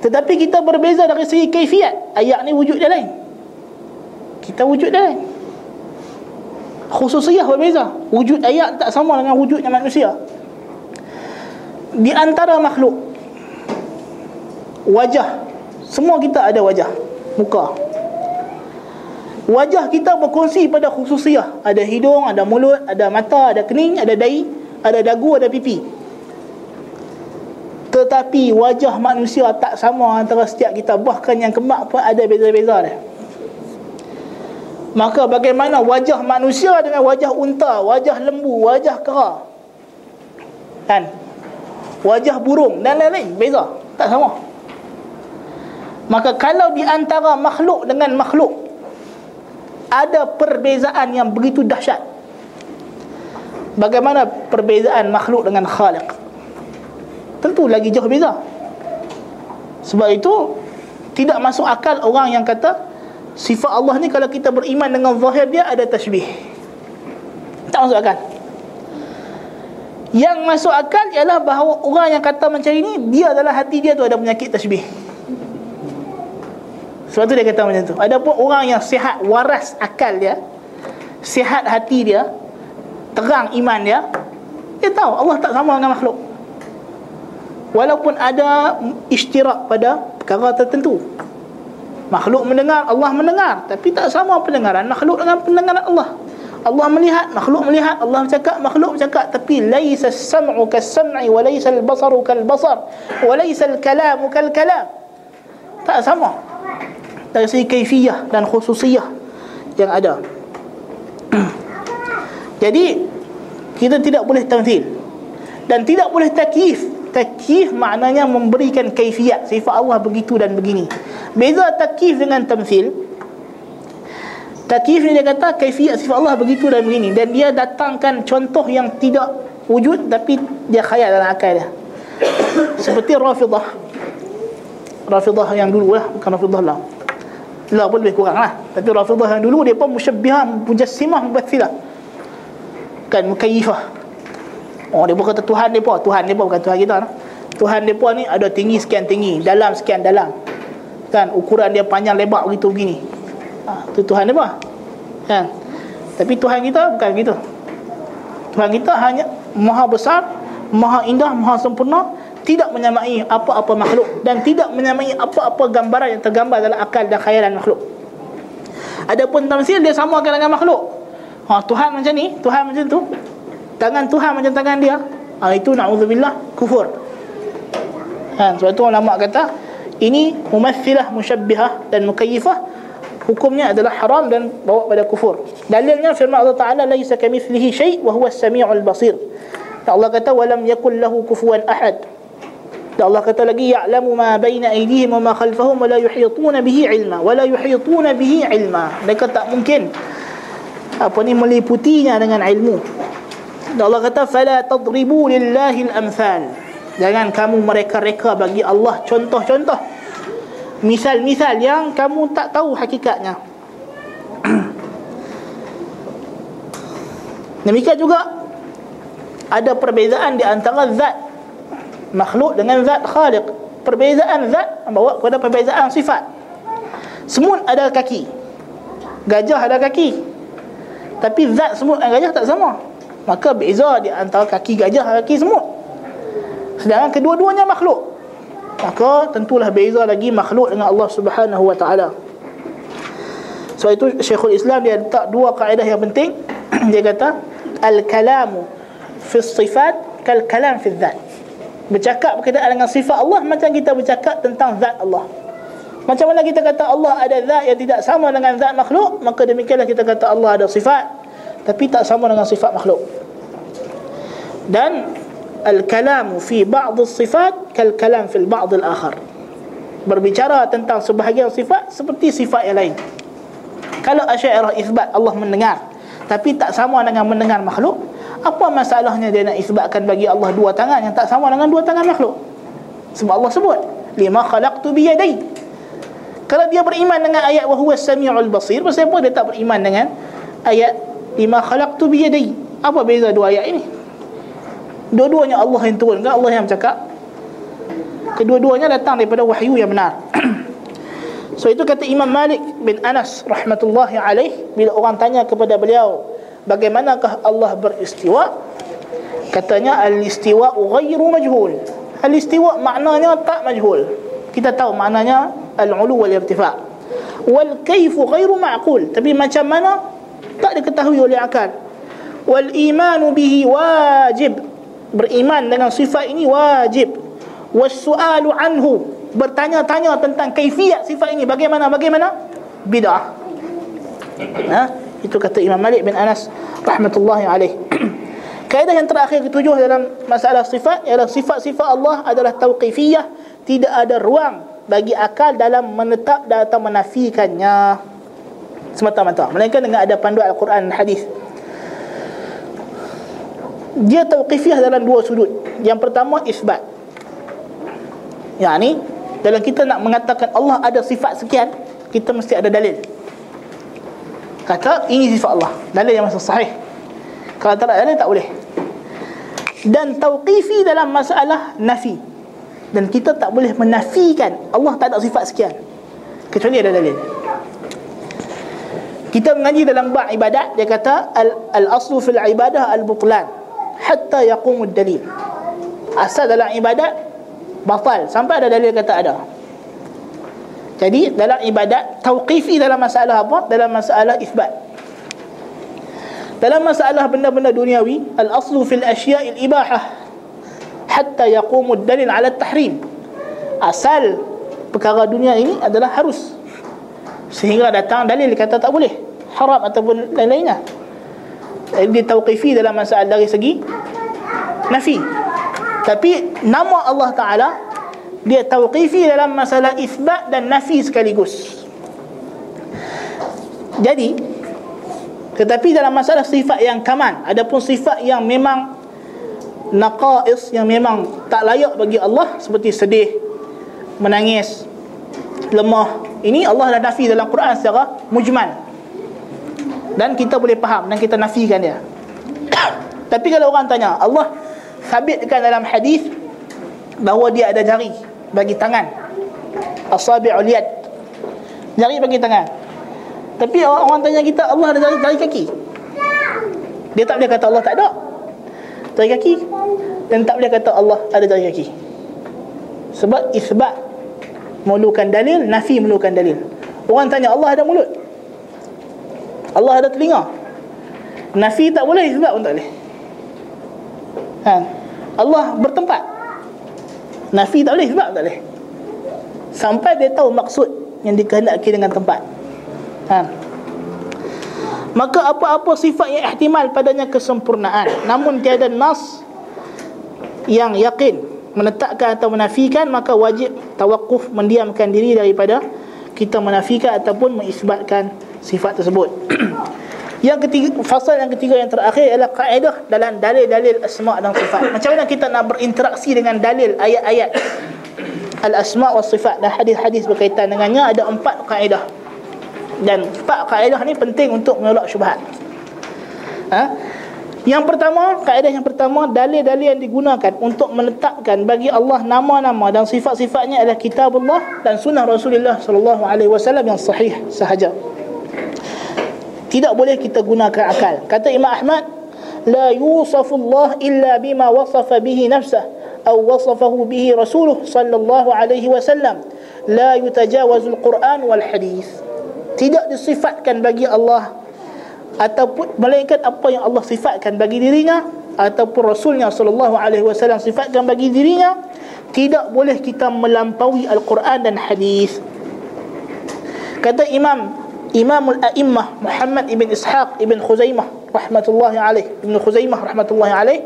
Tetapi kita berbeza dari segi kaifiat. Ayat ni wujud dia lain. Kita wujud dia lain. Khususiyah berbeza. Wujud ayat tak sama dengan wujudnya manusia. Di antara makhluk wajah semua kita ada wajah muka. Wajah kita berkongsi pada khususiah. Ada hidung, ada mulut, ada mata, ada kening, ada dahi ada dagu, ada pipi. Tetapi wajah manusia tak sama antara setiap kita. Bahkan yang kemak pun ada beza-beza dia. Maka bagaimana wajah manusia dengan wajah unta wajah lembu, wajah kera? Kan? Wajah burung dan lain-lain. Beza. Tak sama Maka kalau di antara makhluk dengan makhluk ada perbezaan yang begitu dahsyat. Bagaimana perbezaan makhluk dengan khaliq? Tentu lagi jauh beza. Sebab itu tidak masuk akal orang yang kata sifat Allah ni kalau kita beriman dengan zahir dia ada tasbih. Tak masuk akal. Yang masuk akal ialah bahawa orang yang kata macam ini dia adalah hati dia tu ada penyakit tasbih. Sebab tu dia kata macam tu. Adapun orang yang sihat waras akal dia Sihat hati dia Terang iman dia Dia tahu Allah tak sama dengan makhluk. Walaupun ada istirak pada perkara tertentu. Makhluk mendengar, Allah mendengar. Tapi tak sama pendengaran makhluk dengan pendengaran Allah. Allah melihat, makhluk melihat. Allah bercakap, makhluk bercakap Tapi Laisa sam'u kas-sam'i Wa laisa al-basaru kal-basar Wa laisa al-kalamu kal-kalam. Tak sama dari segi kaifiyah dan khususiyah yang ada. Jadi kita tidak boleh tamthil dan tidak boleh takyif. Takyif maknanya memberikan kaifiat sifat Allah begitu dan begini. Beza takyif dengan tamthil takyif ni dia kata kaifiat sifat Allah begitu dan begini. Dan dia datangkan contoh yang tidak wujud tapi dia khayal dalam akal dia. Seperti Rafidah Rafidah yang dulu lah bukan Rafidah lah lah pun lebih kurang lah. Tapi Rafidah yang dulu dia pun musyabbihah mujassimah mubathilah kan mukayifah oh dia pun kata Tuhan dia pun Tuhan dia pun bukan Tuhan kita lah. Tuhan dia pun ni ada tinggi sekian tinggi. Dalam sekian dalam. Kan ukuran dia panjang lebar begitu begini. Ha, tu Tuhan dia pun kan? Tapi Tuhan kita bukan begitu Tuhan kita hanya maha besar maha indah maha sempurna tidak menyamai apa-apa makhluk dan tidak menyamai apa-apa gambaran yang tergambar dalam akal dan khayalan makhluk. Adapun tamsil dia samakan dengan makhluk. Ha Tuhan macam ni, Tuhan macam tu. Tangan Tuhan macam tangan dia. Ha itu naudzubillah kufur. Ha sebab tu ulama kata ini mumathilah musyabbihah dan mukayyifah hukumnya adalah haram dan bawa pada kufur. Dalilnya firman Allah Taala laisa kamitslihi syai' wa huwa as-sami'ul basir. Allah kata walam yakul lahu kufuwan ahad. Dan Allah kata lagi ya'lamu ma baina aydihim wa ma khalfahum wa la yuhituna bihi ilma wa la yuhituna bihi ilma. Mereka tak mungkin apa ni meliputinya dengan ilmu. Dan Allah kata fala tadribu lillahi al-amthal. Jangan kamu mereka-reka bagi Allah contoh-contoh. Misal-misal yang kamu tak tahu hakikatnya. Demikian juga ada perbezaan di antara zat makhluk dengan zat khaliq. Perbezaan zat membawa kepada perbezaan sifat. Semut ada kaki. Gajah ada kaki. Tapi zat semut dan gajah tak sama. Maka beza di antara kaki gajah dan kaki semut. Sedangkan kedua-duanya makhluk. Maka tentulah beza lagi makhluk dengan Allah Subhanahu wa taala. Sebab itu Syekhul Islam dia letak dua kaedah yang penting. Dia kata al-kalamu fi sifat kal kalam fi zat bercakap berkaitan dengan sifat Allah macam kita bercakap tentang zat Allah. Macam mana kita kata Allah ada zat yang tidak sama dengan zat makhluk, maka demikianlah kita kata Allah ada sifat tapi tak sama dengan sifat makhluk. Dan al-kalam fi ba'd as-sifat kal kalam fi al-ba'd al-akhar. Berbicara tentang sebahagian sifat seperti sifat yang lain. Kalau Asy'ariyah isbat Allah mendengar tapi tak sama dengan mendengar makhluk, apa masalahnya dia nak isbatkan bagi Allah dua tangan yang tak sama dengan dua tangan makhluk? Sebab Allah sebut, lima khalaqtu bi yadai. Kalau dia beriman dengan ayat wa huwa samiul basir, pasal apa dia tak beriman dengan ayat lima khalaqtu bi yadai? Apa beza dua ayat ini? Dua-duanya Allah yang turun, kan Allah yang bercakap. Kedua-duanya datang daripada wahyu yang benar. so itu kata Imam Malik bin Anas rahmatullahi alaih bila orang tanya kepada beliau bagaimanakah Allah beristiwa? Katanya al-istiwa ghairu majhul. Al-istiwa maknanya tak majhul. Kita tahu maknanya al-ulu wal irtifa wal kaifu ghairu ma'qul. Tapi macam mana? Tak diketahui oleh akal. Wal imanu bihi wajib. Beriman dengan sifat ini wajib. Was su'alu anhu. Bertanya-tanya tentang kaifiat sifat ini. Bagaimana? Bagaimana? Bidah. Ha itu kata Imam Malik bin Anas rahmatullahi alaih. Kaedah yang terakhir ketujuh dalam masalah sifat ialah sifat-sifat Allah adalah tauqifiyah, tidak ada ruang bagi akal dalam menetap dan atau menafikannya semata-mata melainkan dengan ada panduan Al-Quran dan hadis. Dia tauqifiyah dalam dua sudut. Yang pertama isbat. Yang ni dalam kita nak mengatakan Allah ada sifat sekian, kita mesti ada dalil kata ini sifat Allah. Dalil yang masih sahih. Kalau tak ada dalil tak boleh. Dan tauqifi dalam masalah nafi. Dan kita tak boleh menafikan. Allah tak ada sifat sekian. Kecuali ada dalil. Kita mengaji dalam bab ibadat dia kata al, al aslu fil ibadah al butlan hatta yaqumud dalil. Asal dalam ibadat batal. Sampai ada dalil kata ada jadi dalam ibadat tauqifi dalam masalah apa? Dalam masalah isbat. Dalam masalah benda-benda duniawi, al-aslu fil asya'il ibahah hatta yaqumu ad-dalil 'ala at-tahrim. Asal perkara dunia ini adalah harus sehingga datang dalil kata tak boleh haram ataupun lain-lainnya dia tauqifi dalam masalah dari segi nafi tapi nama Allah Ta'ala dia tauqifi dalam masalah isbat dan nafi sekaligus. Jadi tetapi dalam masalah sifat yang kaman adapun sifat yang memang naqais yang memang tak layak bagi Allah seperti sedih menangis lemah ini Allah dah nafi dalam Quran secara mujmal. Dan kita boleh faham dan kita nafikan dia. Tapi kalau orang tanya Allah sabitkan dalam hadis bahawa dia ada jari bagi tangan. Asabi'ul yad. Jari bagi tangan. Tapi orang, orang tanya kita Allah ada jari, jari kaki? Dia tak boleh kata Allah tak ada. Jari kaki? Dan tak boleh kata Allah ada jari kaki. Sebab isbat memerlukan dalil nafi memerlukan dalil. Orang tanya Allah ada mulut? Allah ada telinga? Nafi tak boleh sebab pun tak boleh. Ha. Allah bertempat Nafi tak boleh sebab tak boleh Sampai dia tahu maksud Yang dikehendaki dengan tempat ha. Maka apa-apa sifat yang ihtimal padanya kesempurnaan Namun tiada nas Yang yakin Menetapkan atau menafikan Maka wajib tawakuf mendiamkan diri daripada Kita menafikan ataupun mengisbatkan sifat tersebut. yang ketiga fasal yang ketiga yang terakhir ialah kaedah dalam dalil-dalil asma dan sifat. Macam mana kita nak berinteraksi dengan dalil ayat-ayat al-asma wa sifat dan hadis-hadis berkaitan dengannya ada empat kaedah. Dan empat kaedah ni penting untuk menolak syubhat. Ha? Yang pertama, kaedah yang pertama dalil-dalil yang digunakan untuk menetapkan bagi Allah nama-nama dan sifat-sifatnya adalah kitab Allah dan sunnah Rasulullah sallallahu alaihi wasallam yang sahih sahaja tidak boleh kita gunakan akal. Kata Imam Ahmad la yusafullah illa bima wasafa bihi nafsah atau wasafahu bihi rasuluh sallallahu alaihi wasallam. La yutajawazul quran wal hadis. Tidak disifatkan bagi Allah ataupun melainkan apa yang Allah sifatkan bagi dirinya ataupun rasulnya sallallahu alaihi wasallam sifatkan bagi dirinya tidak boleh kita melampaui al-Quran dan hadis. Kata Imam إمام الأئمة محمد بن إسحاق بن خزيمة رحمة الله عليه. بن خزيمة رحمة الله عليه.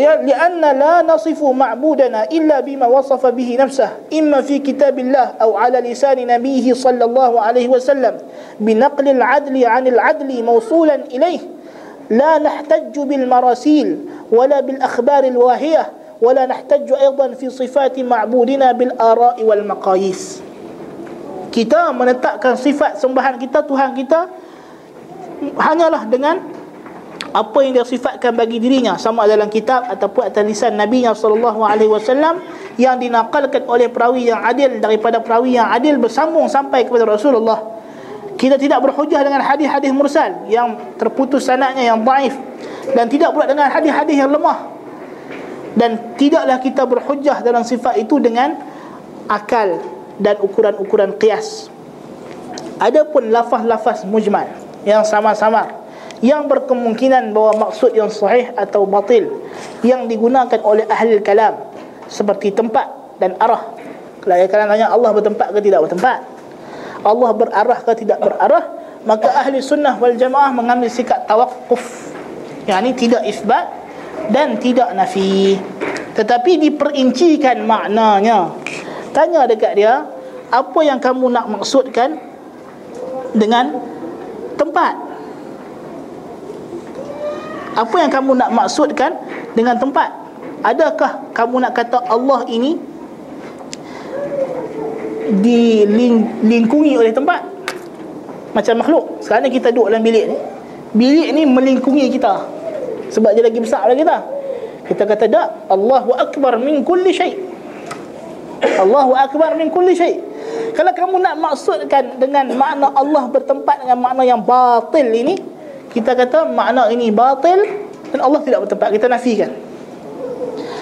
لأن لا نصف معبودنا إلا بما وصف به نفسه إما في كتاب الله أو على لسان نبيه صلى الله عليه وسلم بنقل العدل عن العدل موصولا إليه لا نحتج بالمراسيل ولا بالأخبار الواهية ولا نحتج أيضا في صفات معبودنا بالآراء والمقاييس kita menetapkan sifat sembahan kita Tuhan kita hanyalah dengan apa yang dia sifatkan bagi dirinya. Sama dalam kitab ataupun atas lisan Nabi sallallahu alaihi wasallam yang dinakalkan oleh perawi yang adil daripada perawi yang adil bersambung sampai kepada Rasulullah. Kita tidak berhujah dengan hadis-hadis mursal yang terputus sanadnya yang daif dan tidak pula dengan hadis-hadis yang lemah. Dan tidaklah kita berhujah dalam sifat itu dengan akal dan ukuran-ukuran qiyas. Adapun lafaz-lafaz mujmal yang sama-sama yang berkemungkinan bahawa maksud yang sahih atau batil yang digunakan oleh ahli kalam seperti tempat dan arah. Kalau kalam tanya Allah bertempat ke tidak bertempat? Allah berarah ke tidak berarah? Maka ahli sunnah wal jamaah mengambil sikap tawakuf. Yang ini tidak isbat dan tidak nafi. Tetapi diperincikan maknanya Tanya dekat dia Apa yang kamu nak maksudkan Dengan Tempat? Apa yang kamu nak maksudkan Dengan tempat? Adakah kamu nak kata Allah ini Dilingkungi oleh tempat? Macam makhluk. Sekarang kita duduk dalam bilik ni. Bilik ni melingkungi kita. Sebab dia lagi besar lagi kita. Kita kata tak Allahu Akbar min kulli syait Allahu akbar min kulli syai. Kalau kamu nak maksudkan dengan makna Allah bertempat dengan makna yang batil ini, kita kata makna ini batil dan Allah tidak bertempat. Kita nafikan.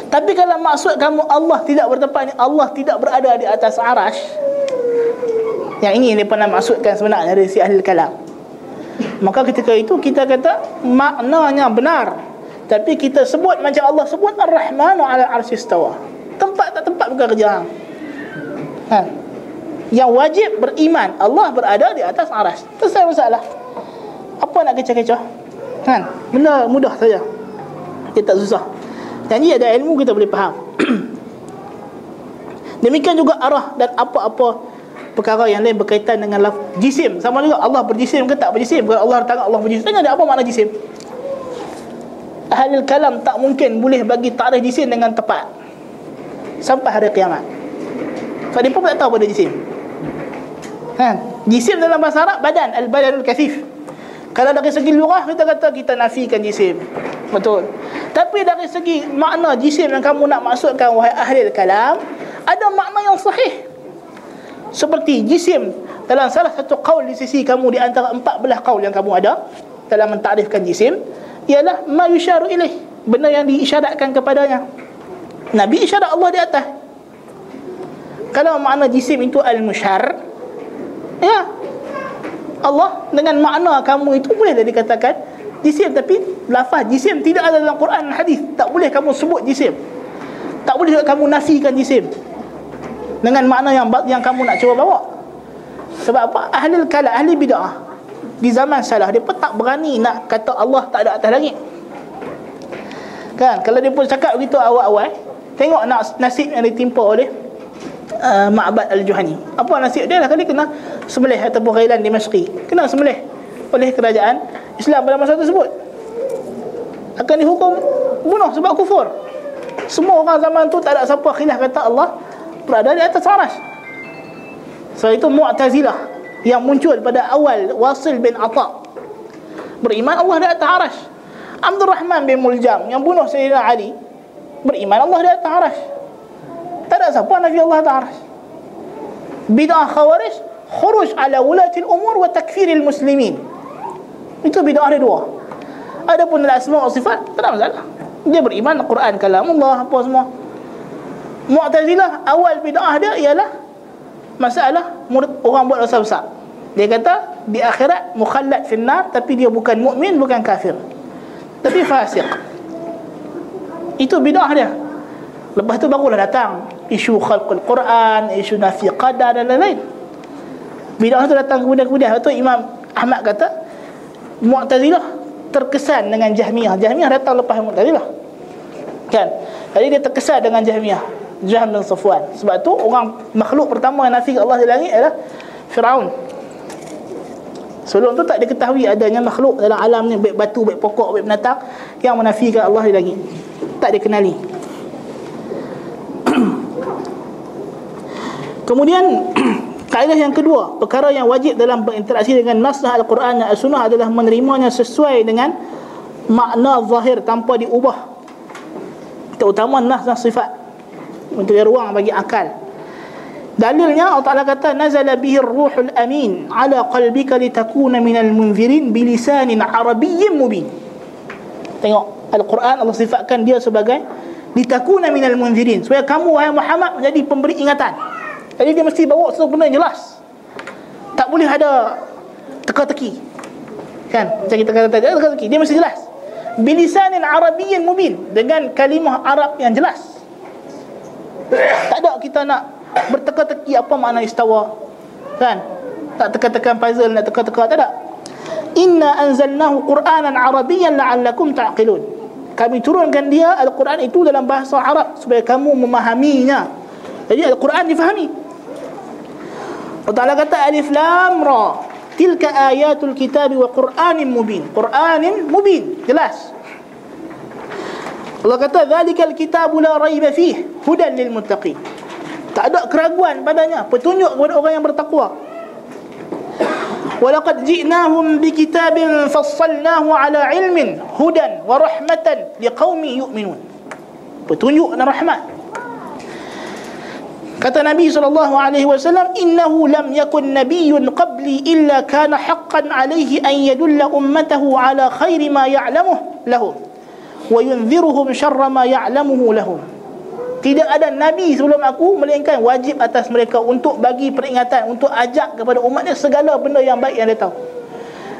Tapi kalau maksud kamu Allah tidak bertempat ini, Allah tidak berada di atas arash. Yang ini yang dia pernah maksudkan sebenarnya dari si ahli kalam. Maka ketika itu kita kata maknanya benar. Tapi kita sebut macam Allah sebut Ar-Rahmanu ala arsistawa bukan kerja ha. Yang wajib beriman Allah berada di atas aras. Selesai masalah. Apa nak kecoh-kecoh Kan Benda mudah saja. Dia tak susah. Janji ada ilmu kita boleh faham. Demikian juga arah dan apa-apa perkara yang lain berkaitan dengan laf jisim. Sama juga Allah berjisim ke tak berjisim? Kalau Allah tangan Allah berjisim. Tanya ada apa makna jisim? Ahli kalam tak mungkin boleh bagi takrif jisim dengan tepat sampai hari kiamat. Sebab dia pun tak tahu pada jisim. Kan? Jisim dalam bahasa Arab badan. Al badanul kasif kalau dari segi lurah kita kata kita nafikan jisim. Betul. Tapi dari segi makna jisim yang kamu nak maksudkan wahai ahli kalam ada makna yang sahih. Seperti jisim dalam salah satu qaul di sisi kamu di antara empat belah qaul yang kamu ada dalam mentakrifkan jisim ialah ma yusyaru ilaih. Benda yang diisyaratkan kepadanya nabi isyarat Allah di atas. Kalau makna jisim itu al-musyar ya Allah dengan makna kamu itu boleh dikatakan jisim. Tapi lafaz jisim tidak ada dalam Quran dan hadis. Tak boleh kamu sebut jisim. Tak boleh juga kamu nafikan jisim dengan makna yang yang kamu nak cuba bawa. Sebab apa? Ahli kalam ahli bidah di zaman salah pun tak berani nak kata Allah tak ada atas langit. Kan? Kalau dia pun cakap begitu awal-awal tengok nak nasib yang ditimpa oleh uh, Ma'bad al-Juhani. Apa nasib dia? Lah kali kena sembelih ataupun ghailan di kena sembelih oleh kerajaan Islam pada masa tersebut. Akan dihukum bunuh sebab kufur. Semua orang zaman tu tak ada siapa khilaf kata Allah berada di atas aras. So itu Mu'tazilah yang muncul pada awal Wasil bin Atta. Beriman Allah di atas aras. Abdul Rahman bin Muljam yang bunuh Sayyidina Ali beriman Allah di atas aras tak ada siapa Nabi Allah atas aras bid'ah khawarij khuruj ala ulati al-umur wa takfir al-muslimin itu bid'ah ada dua adapun dalam asma wa sifat tak ada masalah dia beriman Al-Quran kalam Allah apa semua Mu'tazilah awal bid'ah dia ialah masalah orang buat dosa besar. Dia kata di akhirat mukhallat finnar tapi dia bukan mukmin bukan kafir. Tapi fasik. Itu bid'ah dia. Lepas tu barulah datang isu khalqul Quran, isu nafi qadar dan lain-lain. Bid'ah tu datang kemudian-kemudian. Lepas tu Imam Ahmad kata Mu'tazilah terkesan dengan Jahmiyah. Jahmiyah datang lepas Mu'tazilah. Kan? Jadi dia terkesan dengan Jahmiyah. Jahm bin Safwan. Sebab tu orang makhluk pertama yang nafi Allah di langit adalah Firaun. Sebelum tu tak diketahui adanya makhluk dalam alam ni baik batu, baik pokok, baik binatang yang menafikan Allah di langit. Tak dikenali. Kemudian kaedah yang kedua, perkara yang wajib dalam berinteraksi dengan nasah Al-Quran dan As-Sunnah adalah menerimanya sesuai dengan makna zahir tanpa diubah. Terutama nas dan sifat untuk ruang bagi akal dalilnya Allah Taala kata nazala bihi ruhul amin ala qalbika litakuna minal munzirin bilisanin arabiyyin mubin tengok al-Quran Allah sifatkan dia sebagai litakuna minal munzirin. Supaya kamu wahai Muhammad menjadi pemberi ingatan. Jadi dia mesti bawa sesuatu benda yang jelas. Tak boleh ada teka-teki. Kan? Macam kita kata tadi teka-teki. Dia mesti jelas. Bilisanin arabiyyin mubin. Dengan kalimah Arab yang jelas. Tak ada kita nak berteka-teki apa makna istawa. Kan? Tak teka-tekan puzzle nak teka-teka tak ada. Inna anzalnahu Qur'anan Arabiyyan la'allakum ta'qilun. Kami turunkan dia Al-Quran itu dalam bahasa Arab supaya kamu memahaminya. Jadi Al-Quran difahami. Allah Ta'ala kata Alif Lam Ra. Tilka ayatul kitab wa Qur'anin mubin. Qur'anin mubin. Jelas. Allah kata zalikal kitabu la raiba fih hudan lil muttaqin. Tak ada keraguan padanya, petunjuk kepada orang yang bertakwa. ولقد جئناهم بكتاب فصلناه على علم هدى ورحمة لقوم يؤمنون. بتنجؤ الرحمن كتى النبي صلى الله عليه وسلم إنه لم يكن نبي قبلي إلا كان حقا عليه أن يدل أمته على خير ما يعلمه لهم وينذرهم شر ما يعلمه لهم tidak ada nabi sebelum aku melainkan wajib atas mereka untuk bagi peringatan untuk ajak kepada umatnya segala benda yang baik yang dia tahu.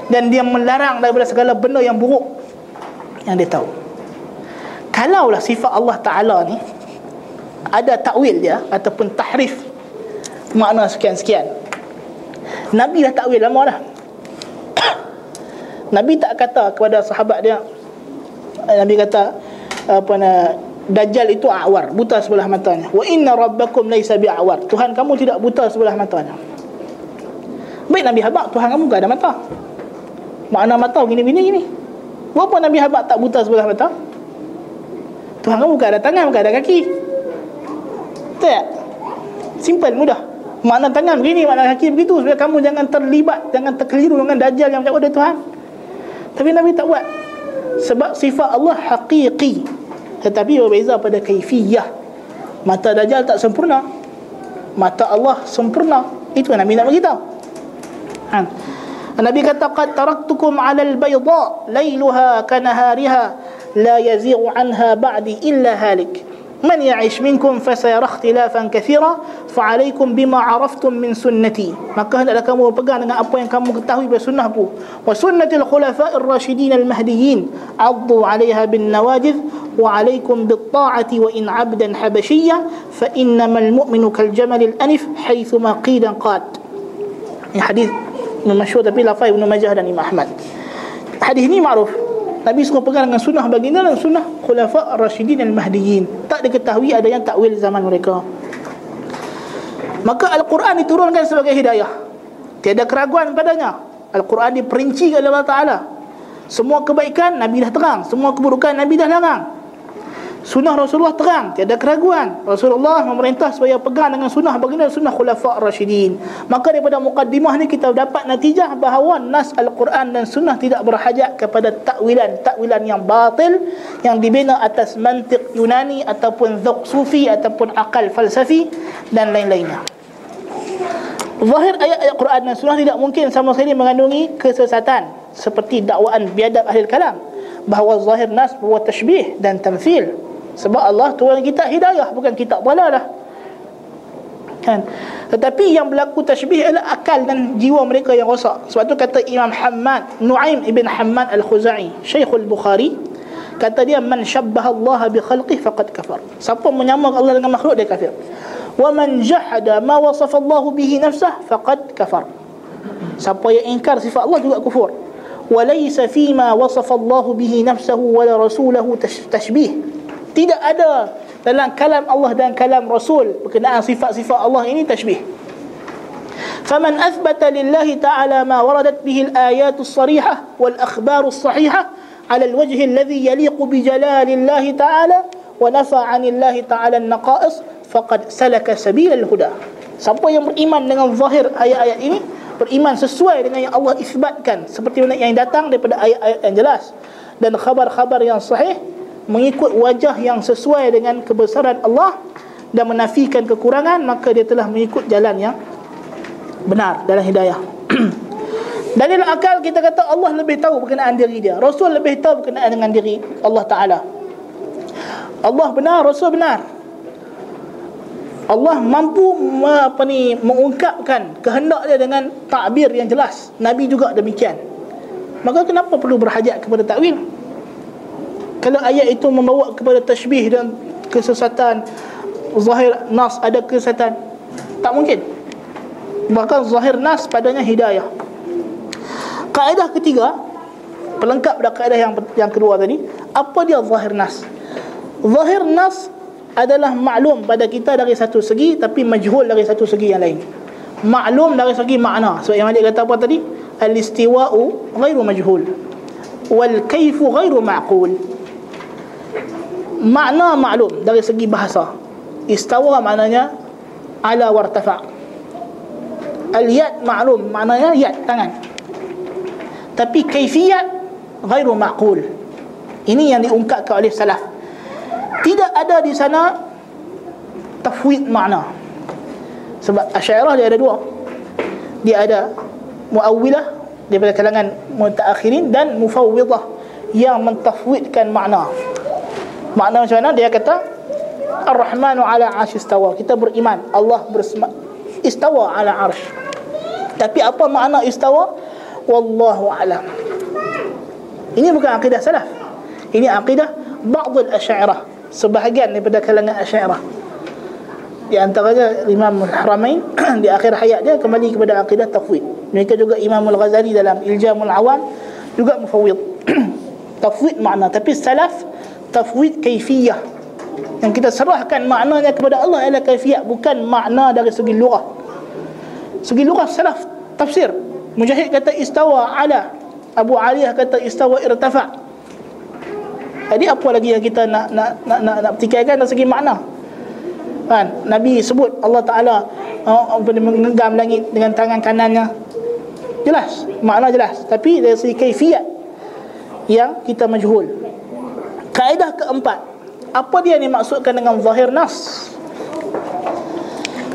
Dan dia melarang daripada segala benda yang buruk yang dia tahu. Kalaulah sifat Allah Taala ni ada takwil dia ataupun tahrif makna sekian-sekian. Nabi dah takwil lama dah. Nabi tak kata kepada sahabat dia Nabi kata apa nak Dajjal itu awar, buta sebelah matanya. Wa inna rabbakum laysa bi'awar. Tuhan kamu tidak buta sebelah matanya. Baik Nabi habaq, Tuhan kamu enggak ada mata. Makna mata gini-gini gini. Kenapa Nabi habaq tak buta sebelah mata? Tuhan kamu enggak ada tangan, enggak ada kaki. Tak? Simple, mudah. Makna tangan begini, makna kaki begitu supaya kamu jangan terlibat, jangan terkeliru dengan dajjal yang cakap Tuhan. Tapi Nabi tak buat. Sebab sifat Allah haqiqi. Tetapi berbeza pada kaifiyah. Mata Dajjal tak sempurna. Mata Allah sempurna. Itu Nabi nak beritahu. Ha. Nabi kata Qad taraktukum ala al-bayda Layluha kanahariha. La yazi'u anha ba'di illa halik من يعيش منكم فسيرى اختلافا كثيرا فعليكم بما عرفتم من سنتي. ما كان لكم وبقان أنا أبوين كم مكتهوي بسنه وسنة الخلفاء الراشدين المهديين عضوا عليها بالنواجذ وعليكم بالطاعة وإن عبدا حبشيا فإنما المؤمن كالجمل الأنف حيثما قيل قاد الحديث من مشهود بلا فاي بن مجهد أحمد حديث معروف Nabi suka pegang dengan sunnah baginda dan sunnah khulafa ar-rasyidin al-mahdiyyin. Tak diketahui ada yang takwil zaman mereka. Maka Al-Quran diturunkan sebagai hidayah. Tiada keraguan padanya. Al-Quran diperinci oleh Allah Ta'ala. Semua kebaikan Nabi dah terang. Semua keburukan Nabi dah larang. Sunnah Rasulullah terang, tiada keraguan. Rasulullah memerintah supaya pegang dengan sunnah baginda sunnah khulafa' rasyidin. Maka daripada mukaddimah ni kita dapat natijah bahawa nas Al-Quran dan sunnah tidak berhajat kepada takwilan, takwilan yang batil yang dibina atas mantik Yunani ataupun zauq sufi ataupun akal falsafi dan lain-lainnya. Zahir ayat-ayat Quran dan sunnah tidak mungkin sama sekali mengandungi kesesatan seperti dakwaan biadab ahli kalam bahawa zahir nas bahawa tashbih dan tamthil sebab Allah turun kita hidayah Bukan kita balalah. kan? Tetapi yang berlaku tashbih Ialah akal dan jiwa mereka yang rosak Sebab tu kata Imam Hamad Nu'im Ibn Hamad Al-Khuzai Syekhul Bukhari Kata dia Man syabbah Allah bi khalqih faqad kafar Siapa menyamak Allah dengan makhluk dia kafir Wa man jahada ma wasaf Allah bihi nafsah faqad kafar Siapa yang ingkar sifat Allah juga kufur Walaysa fima وصف الله به "Wala ولا tashbih" tidak ada dalam kalam Allah dan kalam Rasul berkenaan sifat-sifat Allah ini tashbih. فمن أثبت لله تعالى ما وردت به الآيات الصريحة والأخبار الصحيحة على الوجه الذي يليق بجلال الله تعالى ونفى عن الله تعالى النقائص فقد سلك سبيل الهدى Siapa yang beriman dengan zahir ayat-ayat ini Beriman sesuai dengan yang Allah isbatkan Seperti yang datang daripada ayat-ayat yang jelas Dan khabar-khabar yang sahih mengikut wajah yang sesuai dengan kebesaran Allah dan menafikan kekurangan maka dia telah mengikut jalan yang benar dalam hidayah. Dalil akal kita kata Allah lebih tahu berkenaan diri dia. Rasul lebih tahu berkenaan dengan diri Allah Ta'ala. Allah benar, Rasul benar. Allah mampu apa ni mengungkapkan kehendak dia dengan takbir yang jelas. Nabi juga demikian. Maka kenapa perlu berhajat kepada takwil kalau ayat itu membawa kepada tashbih dan kesesatan zahir nas ada kesesatan? Tak mungkin. Bahkan zahir nas padanya hidayah. Kaedah ketiga pelengkap pada kaedah yang yang kedua tadi apa dia zahir nas? Zahir nas adalah maklum pada kita dari satu segi tapi majhul dari satu segi yang lain. Maklum dari segi makna. Sebab yang Malik kata apa tadi? Al-istiwa'u ghairu majhul. Wal kayfu ghairu ma'qul makna maklum dari segi bahasa. Istawa maknanya ala wartafa. Al-yad maklum maknanya yad tangan. Tapi kaifiyat ghairu ma'qul. Ini yang diungkapkan oleh salaf. Tidak ada di sana tafwid makna. Sebab asyairah dia ada dua. Dia ada muawwilah daripada kalangan mutaakhirin dan mufawwidah yang mentafwidkan makna Makna macam mana? Dia kata Ar-Rahmanu ala arsh istawa. Kita beriman Allah bersema istawa ala arsh. Tapi apa makna istawa? Wallahu alam. Ini bukan akidah salaf. Ini akidah ba'd al-asy'ariyah, sebahagian daripada kalangan asy'ariyah. di antaranya Imam Haramain di akhir hayat dia kembali kepada akidah tafwid. Mereka juga Imam Al-Ghazali dalam Iljamul Awam juga mufawwid. tafwid makna tapi salaf tafwid kaifiyah. Yang kita serahkan maknanya kepada Allah adalah kaifiyah bukan makna dari segi lughah. Segi lughah salaf tafsir. Mujahid kata istawa ala Abu Aliyah kata istawa irtafa. Jadi apa lagi yang kita nak nak nak nak, nak petikaikan dari segi makna? kan Nabi sebut Allah Taala uh, menggenggam langit dengan tangan kanannya jelas makna jelas tapi dari segi kaifiat yang kita majhul kaedah keempat. Apa dia ni maksudkan dengan zahir nas?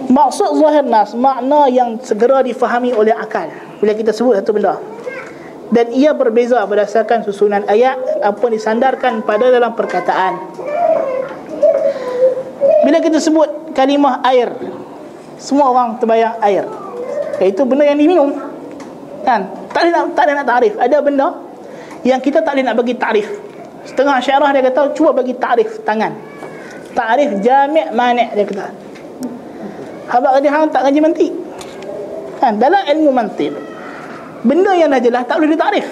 Maksud zahir nas makna yang segera difahami oleh akal. Bila kita sebut satu benda. Dan ia berbeza berdasarkan susunan ayat apa disandarkan pada dalam perkataan. Bila kita sebut kalimah air Semua orang terbayang air. Iaitu benda yang diminum. Kan? Tak ada nak, tak ada nak tarif Ada benda yang kita tak boleh nak bagi tarif Setengah syarah dia kata Cuba bagi tarif tangan Tarif jami' manik dia kata Habak tadi hang tak ngaji mantik kan? Dalam ilmu mantik Benda yang dah jelas tak boleh ditarif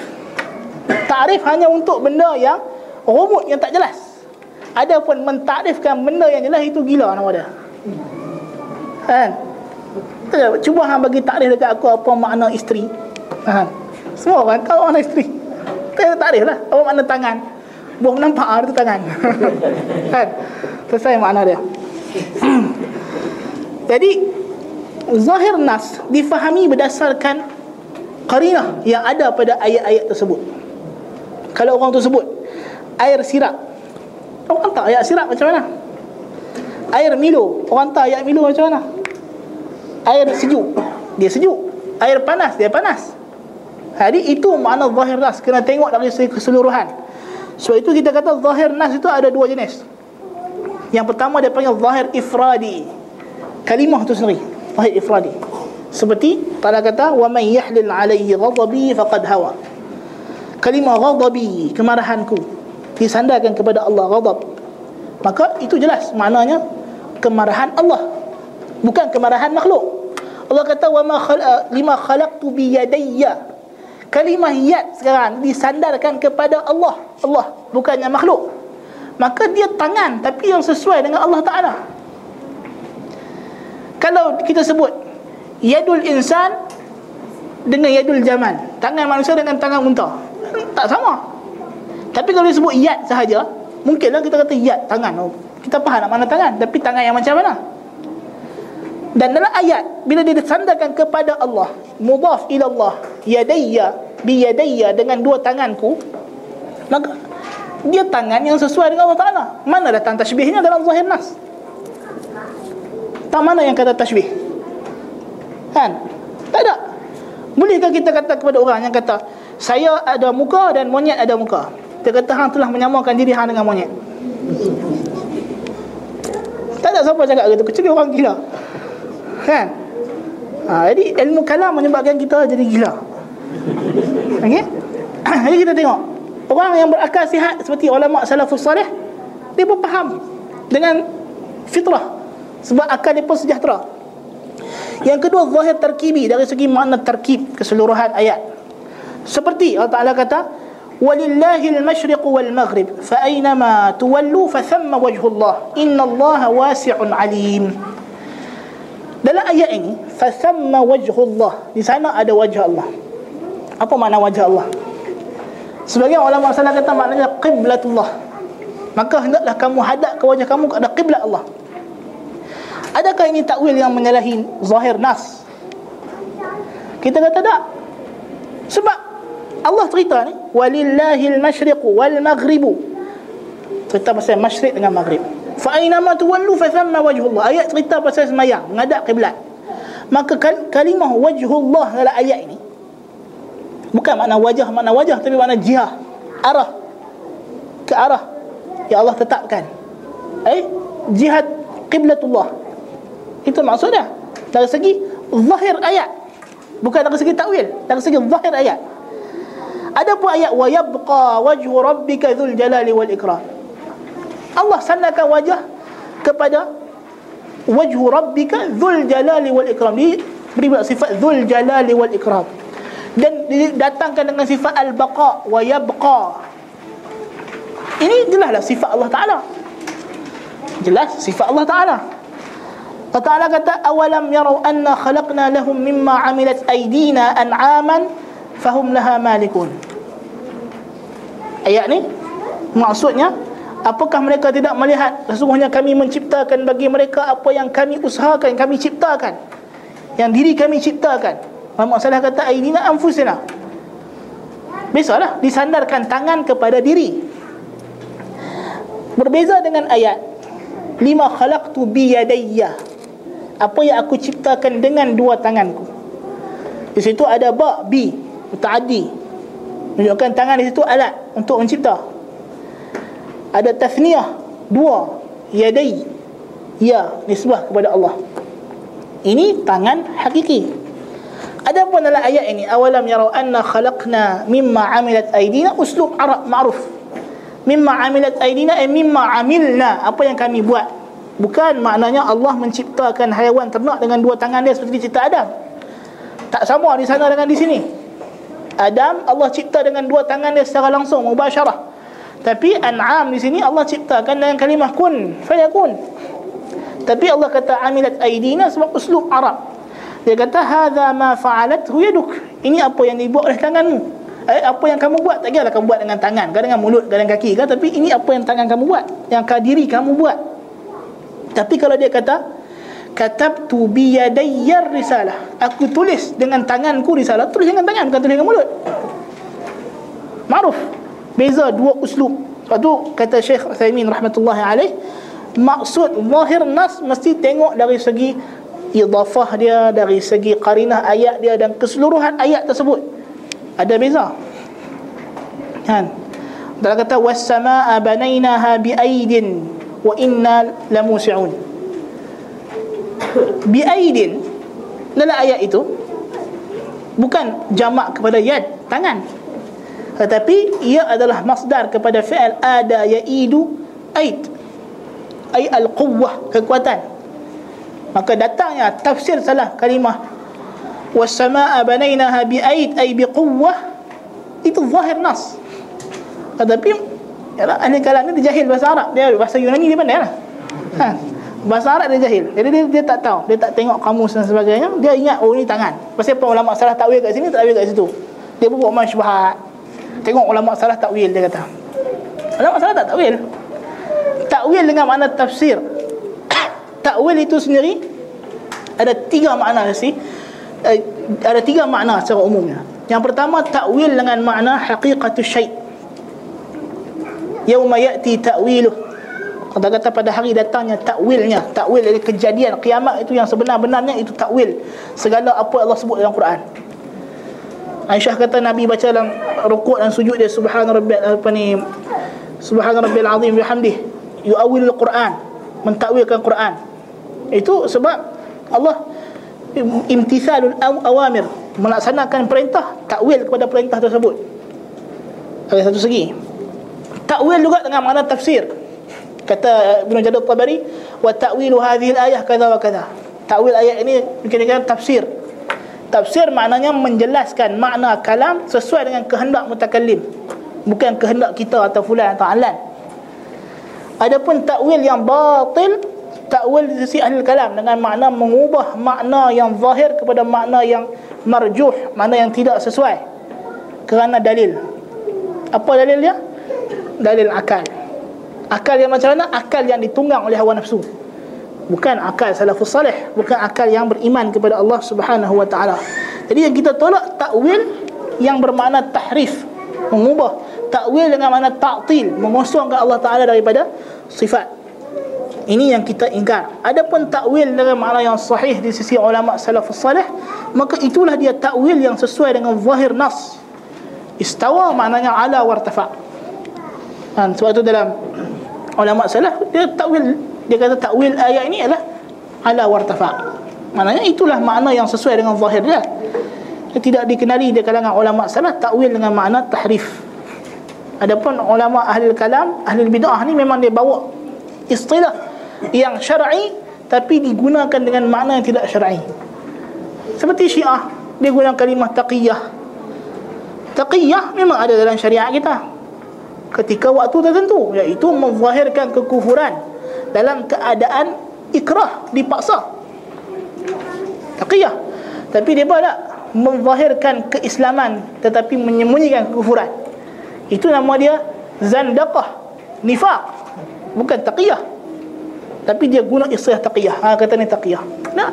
Tarif hanya untuk benda yang Rumut yang tak jelas ada pun mentakrifkan benda yang jelas itu gila nama dia. Kan? Cuba hang bagi takrif dekat aku apa makna isteri. Kan? Semua orang tahu makna isteri. Kita takrif lah apa makna tangan. Buah nampak ah itu tangan. kan? Selesai makna dia. Jadi zahir nas difahami berdasarkan qarinah yang ada pada ayat-ayat tersebut. Kalau orang tu sebut air sirap Orang tak ayat sirap macam mana? Air Milo Orang tak ayat Milo macam mana? Air sejuk Dia sejuk Air panas Dia panas Jadi itu makna zahir nas Kena tengok dari keseluruhan Sebab itu kita kata zahir nas itu ada dua jenis. Yang pertama dia panggil zahir ifradi. Kalimah tu sendiri Zahir ifradi. Seperti Pada kata Wa man yahlil alaihi ghadabi faqad hawa. Kalimah ghadabi Kemarahanku disandarkan kepada Allah ghadab. Maka itu jelas maknanya kemarahan Allah bukan kemarahan makhluk. Allah kata wa ma khala, lima khalaqtu bi yadayya kalimah yad sekarang disandarkan kepada Allah. Allah bukannya makhluk. Maka dia tangan tapi yang sesuai dengan Allah Taala. Kalau kita sebut yadul insan dengan yadul zaman. Tangan manusia dengan tangan unta. Tak sama. Tapi kalau disebut yad sahaja Mungkinlah kita kata yad tangan. Oh, Kita faham mana tangan Tapi tangan yang macam mana Dan dalam ayat Bila dia disandarkan kepada Allah Mudaf ila Allah Yadayya Biyadayya Dengan dua tanganku Maka Dia tangan yang sesuai dengan Allah Ta'ala. Mana datang tashbihnya dalam zahir nas? Tak mana yang kata tashbih Kan? Tak ada. Bolehkah kita kata kepada orang yang kata Saya ada muka dan monyet ada muka dia kata hang telah menyamakan diri hang dengan monyet. Tak ada siapa cakap gitu. Kecuali orang gila kan? Ha, jadi ilmu kalam menyebabkan kita jadi gila. Okey? jadi kita tengok orang yang berakal sihat seperti ulama salafus salih dia pun faham dengan fitrah sebab akal dia pun sejahtera. Yang kedua zahir tarkibi dari segi makna tarkib keseluruhan ayat. Seperti Allah Taala kata Walillahi al-mashriq wal-maghrib fa ma tuwallu fa thamma wajhullah innallaha wasi'un 'alim dalam ayat ini fathamma wajhullah di sana ada wajah Allah. Apa makna wajah Allah? Sebagian ulama salah kata maknanya qiblatullah. Maka hendaklah kamu hadap ke wajah kamu kepada qiblat Allah. Adakah ini takwil yang menyalahi zahir nas? Kita kata tak. Sebab Allah cerita ni walillahil masyriqu wal maghribu. Cerita pasal masyriq dengan maghrib fa aina ma tuwallu fa thamma wajhullah. Ayat cerita pasal semayang menghadap kiblat. Maka kalimah wajhullah dalam ayat ini bukan makna wajah makna wajah tapi makna jihah. Arah. Ke arah yang Allah tetapkan. Eh? Jihad qiblatullah. Itu maksudnya dari segi zahir ayat. Bukan dari segi takwil. Dari segi zahir ayat. Ada pun ayat wa yabqa wajhu rabbika dzul jalali wal ikram. Allah sandarkan wajah kepada wajhu rabbika dzul jalali wal ikram. Dia beri sifat dzul jalali wal ikram. Dan datangkan dengan sifat al baqa wa yabqa. Ini jelaslah sifat Allah taala. Jelas sifat Allah taala. Allah Ta'ala kata awalam yarau anna khalaqna lahum mimma amilat aydina an'aman fahum laha malikun. Ayat ni maksudnya apakah mereka tidak melihat? Sesungguhnya kami menciptakan bagi mereka apa yang kami usahakan kami ciptakan. Yang diri kami ciptakan. Muhammad Salah kata aydina anfusina. Biasalah disandarkan tangan kepada diri. Berbeza dengan ayat lima khalaqtu bi yadayya apa yang aku ciptakan dengan dua tanganku. Di situ ada ba bi mutaaddi. Menunjukkan tangan di situ alat untuk mencipta ada tasniyah dua. Yadai. Ya nisbah kepada Allah. Ini tangan hakiki. Ada pun dalam ayat ini awalam yarau anna khalaqna mimma amilat aydina uslub arab ma'ruf. Mimma amilat aydina ay mimma amilna. Apa yang kami buat? Bukan maknanya Allah menciptakan haiwan ternak dengan dua tangan dia seperti cipta Adam. Tak sama di sana dengan di sini. Adam Allah cipta dengan dua tangan dia secara langsung mubasyarah. Tapi an'am di sini Allah ciptakan dengan kalimah kun fayakun. Tapi Allah kata amilat aidina sebab uslub Arab. Dia kata hadza ma fa'alathu yaduk. Ini apa yang dibuat oleh tanganmu. Eh, apa yang kamu buat tak kira kamu buat dengan tangan, kan dengan mulut, kan dengan kaki kan tapi ini apa yang tangan kamu buat, yang kadiri kamu buat. Tapi kalau dia kata katabtu bi yadayya risalah. Aku tulis dengan tanganku risalah. Tulis dengan tangan bukan tulis dengan mulut. Ma'ruf. Beza dua uslub. Sebab tu kata Syekh Uthaymin rahmatullahi alaih maksud zahir nas mesti tengok dari segi idafah dia dari segi qarinah ayat dia dan keseluruhan ayat tersebut. Ada beza? Kan? Dalam kata was samaa banainaha bi aidin wa inna lamusi'un. Biaidin dalam ayat itu bukan jamak kepada yad tangan tetapi ia adalah masdar kepada fi'al ada yaidu aid ay al-quwwah kekuatan maka datangnya tafsir salah kalimah was samaa banainaha biaid ay biquwwah itu zahir nas tetapi Yalah, ahli kalam ni jahil bahasa Arab. Dia bahasa Yunani dia pandai lah. Ha. Bahasa Arab dia jahil. Jadi dia, dia tak tahu. Dia tak tengok kamus dan sebagainya. Dia ingat oh ni tangan. Pasal apa ulama salah takwil kat sini, tak takwil kat situ. Dia pun buat masybahat. Tengok ulama salah takwil dia kata. Ulama salah tak takwil. Takwil dengan makna tafsir. takwil itu sendiri ada tiga makna sih. Eh, ada tiga makna secara umumnya. Yang pertama takwil dengan makna haqiqatus syai' yauma ya'ti ta'wiluh kata kata pada hari datangnya takwilnya takwil dari kejadian kiamat itu yang sebenar-benarnya itu takwil segala apa Allah sebut dalam Quran Aisyah kata Nabi baca dalam rukuk dan sujud dia subhana rabbil apa ni? Subhana rabbil azim bihamdih. Yu'awwilul Quran mentakwilkan Quran. Itu sebab Allah imtithalul awamir melaksanakan perintah takwil kepada perintah tersebut. Ada satu segi. Takwil juga dengan makna tafsir. Kata Ibn Jadid Tabari wa ta'wilu hadhihi al-ayah kadha wa kadha takwil ayat ini kira-kira tafsir tafsir maknanya menjelaskan makna kalam sesuai dengan kehendak mutakallim. Bukan kehendak kita atau fulan atau alan. Adapun takwil yang batil takwil di sisi ahli kalam dengan makna mengubah makna yang zahir kepada makna yang marjuh makna yang tidak sesuai. Kerana dalil. Apa dalilnya? Dalil akal. Akal yang macam mana? Akal yang ditunggang oleh hawa nafsu bukan akal salafus salih bukan akal yang beriman kepada Allah Subhanahu wa taala. Jadi yang kita tolak takwil yang bermakna tahrif mengubah. Takwil dengan makna ta'til mengosongkan Allah taala daripada sifat. Ini yang kita ingkar. Adapun takwil dengan makna yang sahih di sisi ulama salafus salih maka itulah dia takwil yang sesuai dengan zahir nas. Istawa maknanya ala wartafa' ha, Sebab tu dalam Ulama salah Dia takwil Dia kata takwil ayat ini adalah Ala wartafa Maknanya itulah makna yang sesuai dengan zahir dia tidak dikenali di kalangan ulama salah takwil dengan makna tahrif adapun ulama ahli kalam ahli bidah ni memang dia bawa istilah yang syar'i tapi digunakan dengan makna yang tidak syar'i. Seperti Syiah, dia guna kalimah taqiyah. Taqiyah memang ada dalam syariat kita. Ketika waktu tertentu iaitu menzahirkan kekufuran dalam keadaan ikrah dipaksa. Taqiyah. Tapi dia tak menzahirkan keislaman tetapi menyembunyikan kekufuran. Itu nama dia zandaqah, nifaq. Bukan taqiyah. Tapi dia guna istilah taqiyah. Ha kata ni taqiyah. Nah.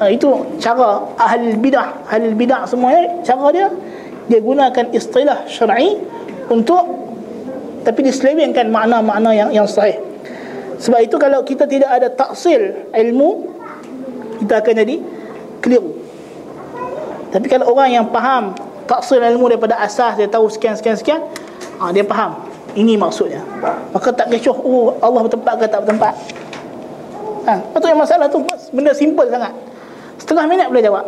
Ha, itu cara ahli bidah, ahli bidah semuanya cara dia dia gunakan istilah syar'i untuk tapi diselewengkan makna-makna yang yang sahih. Sebab itu kalau kita tidak ada taksil ilmu kita akan jadi keliru. Tapi kalau orang yang faham taksil ilmu daripada asas dia tahu sekian sekian sekian, ha, dia faham ini maksudnya. Maka tak kecoh oh Allah bertempat ke tak bertempat. Ha, betul yang masalah tu benda simple sangat. Setengah minit boleh jawab.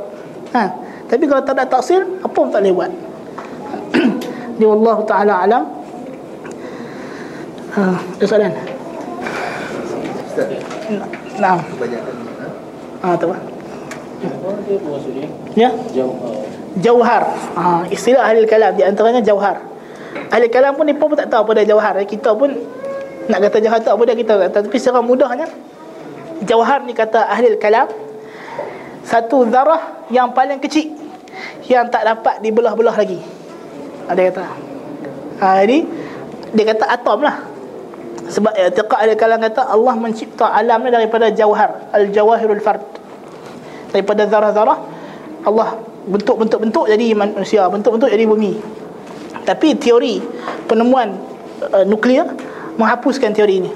Ha, tapi kalau tak ada taksil apa pun tak boleh buat. Dia Allah Taala alam. Ha, ada soalan? Nah. Ah, tahu. Ya? Jauhar. Ah, istilah ahli kalam di antaranya jauhar. Ahli kalam pun ni pun tak tahu apa dia jauhar. Kita pun nak kata jauhar tak apa dia kita kata. Tapi secara mudahnya jauhar ni kata ahli kalam satu zarah yang paling kecil yang tak dapat dibelah-belah lagi. Ada kata. Ha, jadi dia kata atom lah sebab i'tiqad ada kalang kata Allah mencipta alam ni daripada jauhar al-jawahirul fard. Daripada zarah-zarah Allah bentuk-bentuk-bentuk jadi manusia bentuk-bentuk jadi bumi. Tapi teori penemuan uh, nuklear menghapuskan teori ini.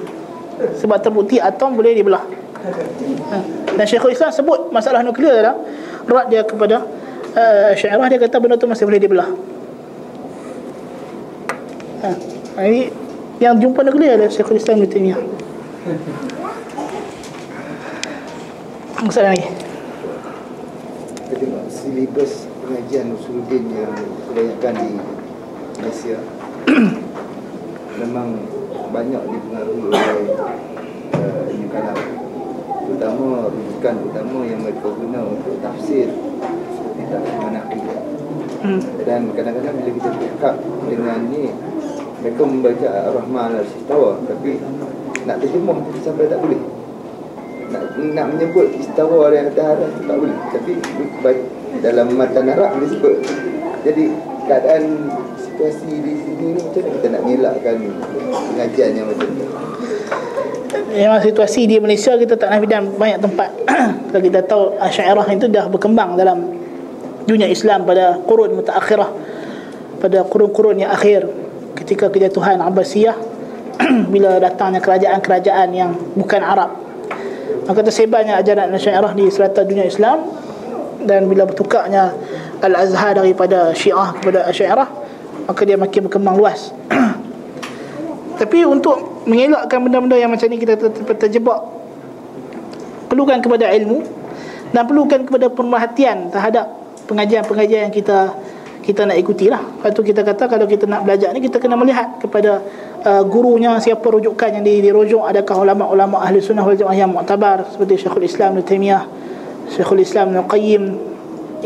Sebab terbukti atom boleh dibelah. Ha. dan Syekhul Islam sebut masalah nuklear adalah rat dia kepada uh, syairah dia kata benda tu masih boleh dibelah. Ha. ini yang jumpa negeri adalah Syekhul Islam Ibn Taymiyah. Masalah lagi? Silibus pengajian Usuluddin yang kebanyakan di Malaysia. Memang banyak dipengaruhi oleh uh, Ibn Kalam Terutama rujukan utama yang mereka guna untuk tafsir. Seperti tafsir manakib hmm. Dan kadang-kadang bila kita cakap dengan ni mereka membaca Ar-Rahman al-Istawa tapi nak terjemah sampai tak boleh. Nak, nak menyebut istawa yang atas arah tak boleh. Tapi dalam matan Arab dia sebut. Jadi keadaan situasi di sini ni macam kita nak ngelakkan pengajian yang macam ni. Memang situasi di Malaysia kita tak nak dan banyak tempat. Kalau kita tahu Asyairah itu dah berkembang dalam dunia Islam pada kurun mutaakhirah. Pada kurun-kurun yang akhir ketika kejatuhan Abbasiyah bila datangnya kerajaan-kerajaan yang bukan Arab. Maka tersebarnya ajaran Syairah di selatan dunia Islam dan bila bertukarnya Al-Azhar daripada Syiah kepada Syairah maka dia makin berkembang luas. Tapi untuk mengelakkan benda-benda yang macam ni kita terjebak perlukan kepada ilmu dan perlukan kepada pemerhatian terhadap pengajian-pengajian yang kita kita nak ikuti lah Lepas tu kita kata kalau kita nak belajar ni Kita kena melihat kepada uh, gurunya Siapa rujukan yang dirujuk. Adakah ulama-ulama ahli sunnah wal jamaah yang mu'tabar Seperti Syekhul Islam Ibn Syekhul Islam Ibn Qayyim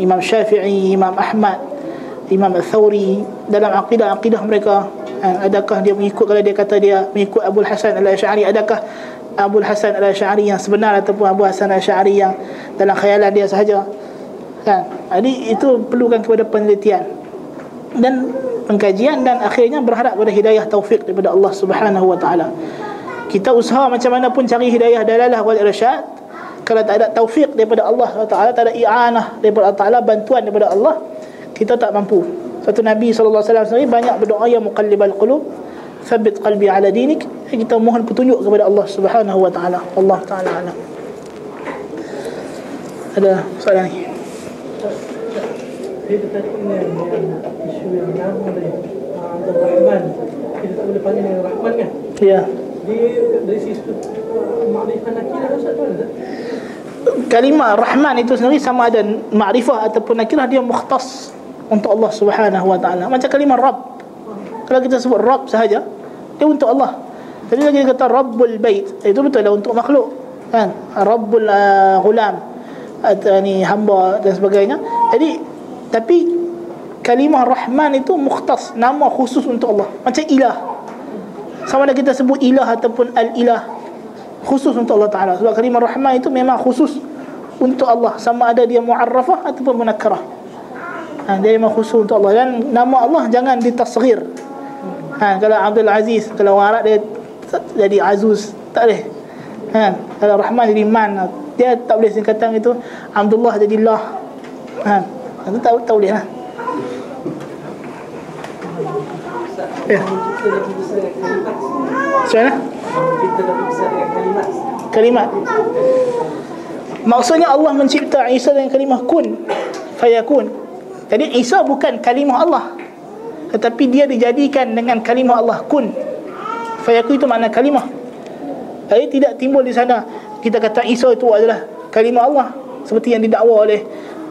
Imam Syafi'i, Imam Ahmad Imam Al-Thawri. Dalam akidah-akidah mereka uh, Adakah dia mengikut Kalau dia kata dia mengikut Abu Hasan Al-Ash'ari Adakah Abu Hasan Al-Ash'ari yang sebenar Ataupun Abu Hasan Al-Ash'ari yang Dalam khayalan dia sahaja kan jadi itu perlukan kepada penelitian dan pengkajian dan akhirnya berharap kepada hidayah taufik daripada Allah Subhanahu wa taala. Kita usaha macam mana pun cari hidayah dalalah wal irsyad. Kalau tak ada taufik daripada Allah SWT tak ada i'anah daripada Allah Taala bantuan daripada Allah kita tak mampu. Satu Nabi SAW sendiri banyak berdoa ya muqallibal qulub thabbit qalbi ala dinik. Kita mohon petunjuk kepada Allah taala. Allah taala ada soalan ni dia tadi yang, yang isu yang lama tadi uh, Rahman. Kita tak boleh panggil dengan Rahman kan? Ya. Dia dari sisi uh, makrifah nakirah Ustaz tu ada kalimah Rahman itu sendiri sama ada ma'rifah ataupun nakirah dia mukhtas untuk Allah Subhanahu wa taala. Macam kalimah Rabb. Kalau kita sebut Rabb sahaja dia untuk Allah. Jadi lagi kata Rabbul Bait itu betul lah untuk makhluk kan? Rabbul uh, ghulam atau ni hamba dan sebagainya. Jadi tapi kalimah rahman itu mukhtas nama khusus untuk Allah. Macam ilah. Sama ada kita sebut ilah ataupun al-ilah khusus untuk Allah Taala. Sebab kalimah rahman itu memang khusus untuk Allah. Sama ada dia muarrafah ataupun munakkirah ha, dia memang khusus untuk Allah. Dan nama Allah jangan ditasghir. Ha, kalau Abdul Aziz kalau orang Arab dia jadi Azuz tak boleh. Ha, kalau Rahman jadi Man dia tak boleh singkatan itu Abdullah jadi Allah ha, itu tak, tak boleh lah. Ya. Macam mana? Kalimat. Maksudnya Allah mencipta Isa dengan kalimah kun Fayakun. Jadi Isa bukan kalimah Allah Tetapi dia dijadikan dengan kalimah Allah kun. Fayakun itu makna kalimah. Jadi tidak timbul di sana Kita kata Isa itu adalah kalimah Allah Seperti yang didakwa oleh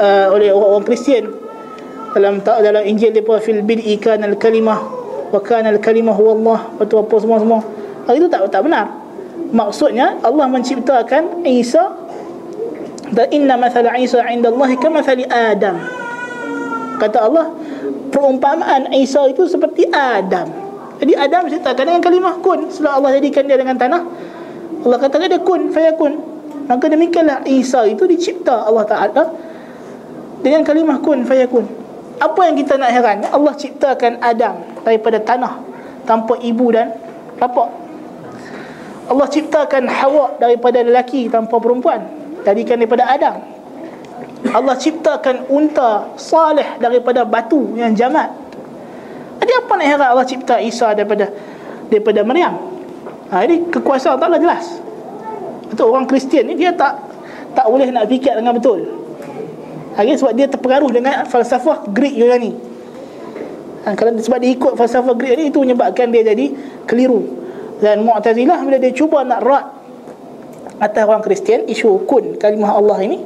uh, oleh orang Kristian. Dalam dalam Injil dia fil bid'i kana al kalimah wa kana al kalimah huwa Allah atau apa semua semua Hal itu tak tak benar. Maksudnya Allah menciptakan Isa dan inna mathala Isa inda Allah kamathali Adam. Kata Allah perumpamaan Isa itu seperti Adam. Jadi Adam diciptakan dengan kalimah kun. Setelah Allah jadikan dia dengan tanah Allah katakan dia kun fayakun maka demikianlah Isa itu dicipta Allah Taala dengan kalimah kun fayakun apa yang kita nak heran? Allah ciptakan Adam daripada tanah tanpa ibu dan bapa. Allah ciptakan Hawa daripada lelaki tanpa perempuan jadikan daripada Adam. Allah ciptakan unta salih daripada batu yang jamat. Jadi apa nak heran Allah cipta Isa daripada daripada Maryam ha, jadi kekuasaan taklah jelas itu orang Kristian ni dia tak tak boleh nak fikir dengan betul Okay, sebab dia terpengaruh dengan falsafah Greek Yunani. Ha, kalau sebab dia ikut falsafah Greek ni itu menyebabkan dia jadi keliru. Dan Mu'tazilah bila dia cuba nak rat atas orang Kristian isu kun kalimah Allah ini